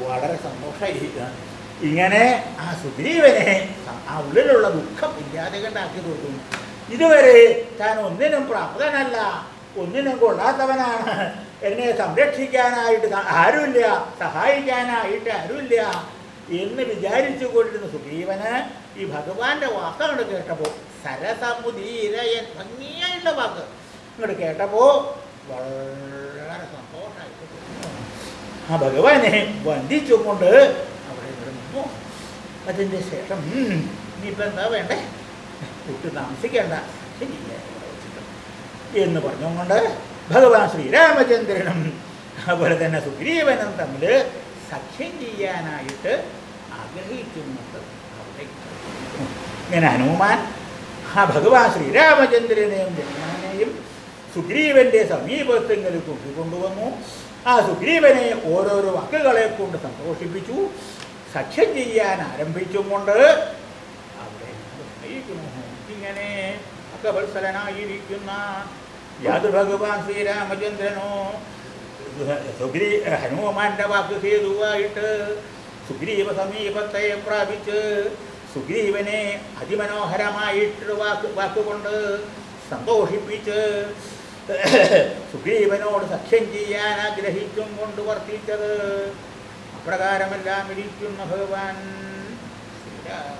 [SPEAKER 1] വളരെ സന്തോഷമായി ഇങ്ങനെ ആ സുഗ്രീവനെ ആ ഉള്ളിലുള്ള ദുഃഖം ഇല്ലാതെ കണ്ടാക്കി തോന്നും ഇതുവരെ താൻ ഒന്നിനും പ്രാപ്തനല്ല ഒന്നിനും കൊള്ളാത്തവനാണ്. എന്നെ സംരക്ഷിക്കാനായിട്ട് ആരുമില്ല സഹായിക്കാനായിട്ട് ആരുമില്ല എന്ന് വിചാരിച്ചു കൊണ്ടിരുന്ന സുഗ്രീവന് ഈ ഭഗവാന്റെ വാക്കങ്ങോട്ട് കേട്ടപ്പോൾ സരസമുദീരയൻ ഭംഗിയായിട്ടുള്ള വാക്ക് ഇങ്ങോട്ട് കേട്ടപ്പോൾ വളരെ ആ ഭഗവാനെ വന്ദിച്ചുകൊണ്ട് അവിടെ ഇവിടെ നിന്നു അതിന്റെ ശേഷം "ഉം, ഇനിയിപ്പോൾ എന്താ വേണ്ടേ? കുട്ടി താമസിക്കേണ്ട ശരിയില്ല? ഇവിടെ വെച്ചിട്ട്." എന്ന് പറഞ്ഞുകൊണ്ട് ഭഗവാൻ ശ്രീരാമചന്ദ്രനും അതുപോലെ തന്നെ സുഗ്രീവനും തമ്മിൽ സഖ്യം ചെയ്യാനായിട്ട് ആഗ്രഹിക്കുന്നുണ്ട് അവിടെ ഇങ്ങനെ ഹനുമാൻ ആ ഭഗവാൻ ശ്രീരാമചന്ദ്രനെയും ജന്മാനെയും സുഗ്രീവന്റെ സമീപത്തെങ്കിലും കൊണ്ടുവന്നു. ആ സുഗ്രീവനെ ഓരോരോ വാക്കുകളെ കൊണ്ട് സന്തോഷിപ്പിച്ചു. സഖ്യം ചെയ്യാൻ ആരംഭിച്ചും കൊണ്ട് അവിടെ ഇങ്ങനെ അക്കവത്സലനായിരിക്കുന്ന യാതൊരു ഭഗവാൻ ശ്രീരാമചന്ദ്രനോ സുഗ്രീ ഹനുമാന്റെ വാക്ക് ഹേതുവായിട്ട് സുഗ്രീവ സമീപത്തെ പ്രാപിച്ച് സുഗ്രീവനെ അതിമനോഹരമായിട്ട് വാക്ക് വാക്കുകൊണ്ട് സന്തോഷിപ്പിച്ച് സുഗ്രീവനോട് സഖ്യം ചെയ്യാൻ ആഗ്രഹിച്ചും കൊണ്ട് വർത്തിച്ചത്. അപ്രകാരമെല്ലാം ഇരിക്കുന്ന ഭഗവാൻ ശ്രീരാമ.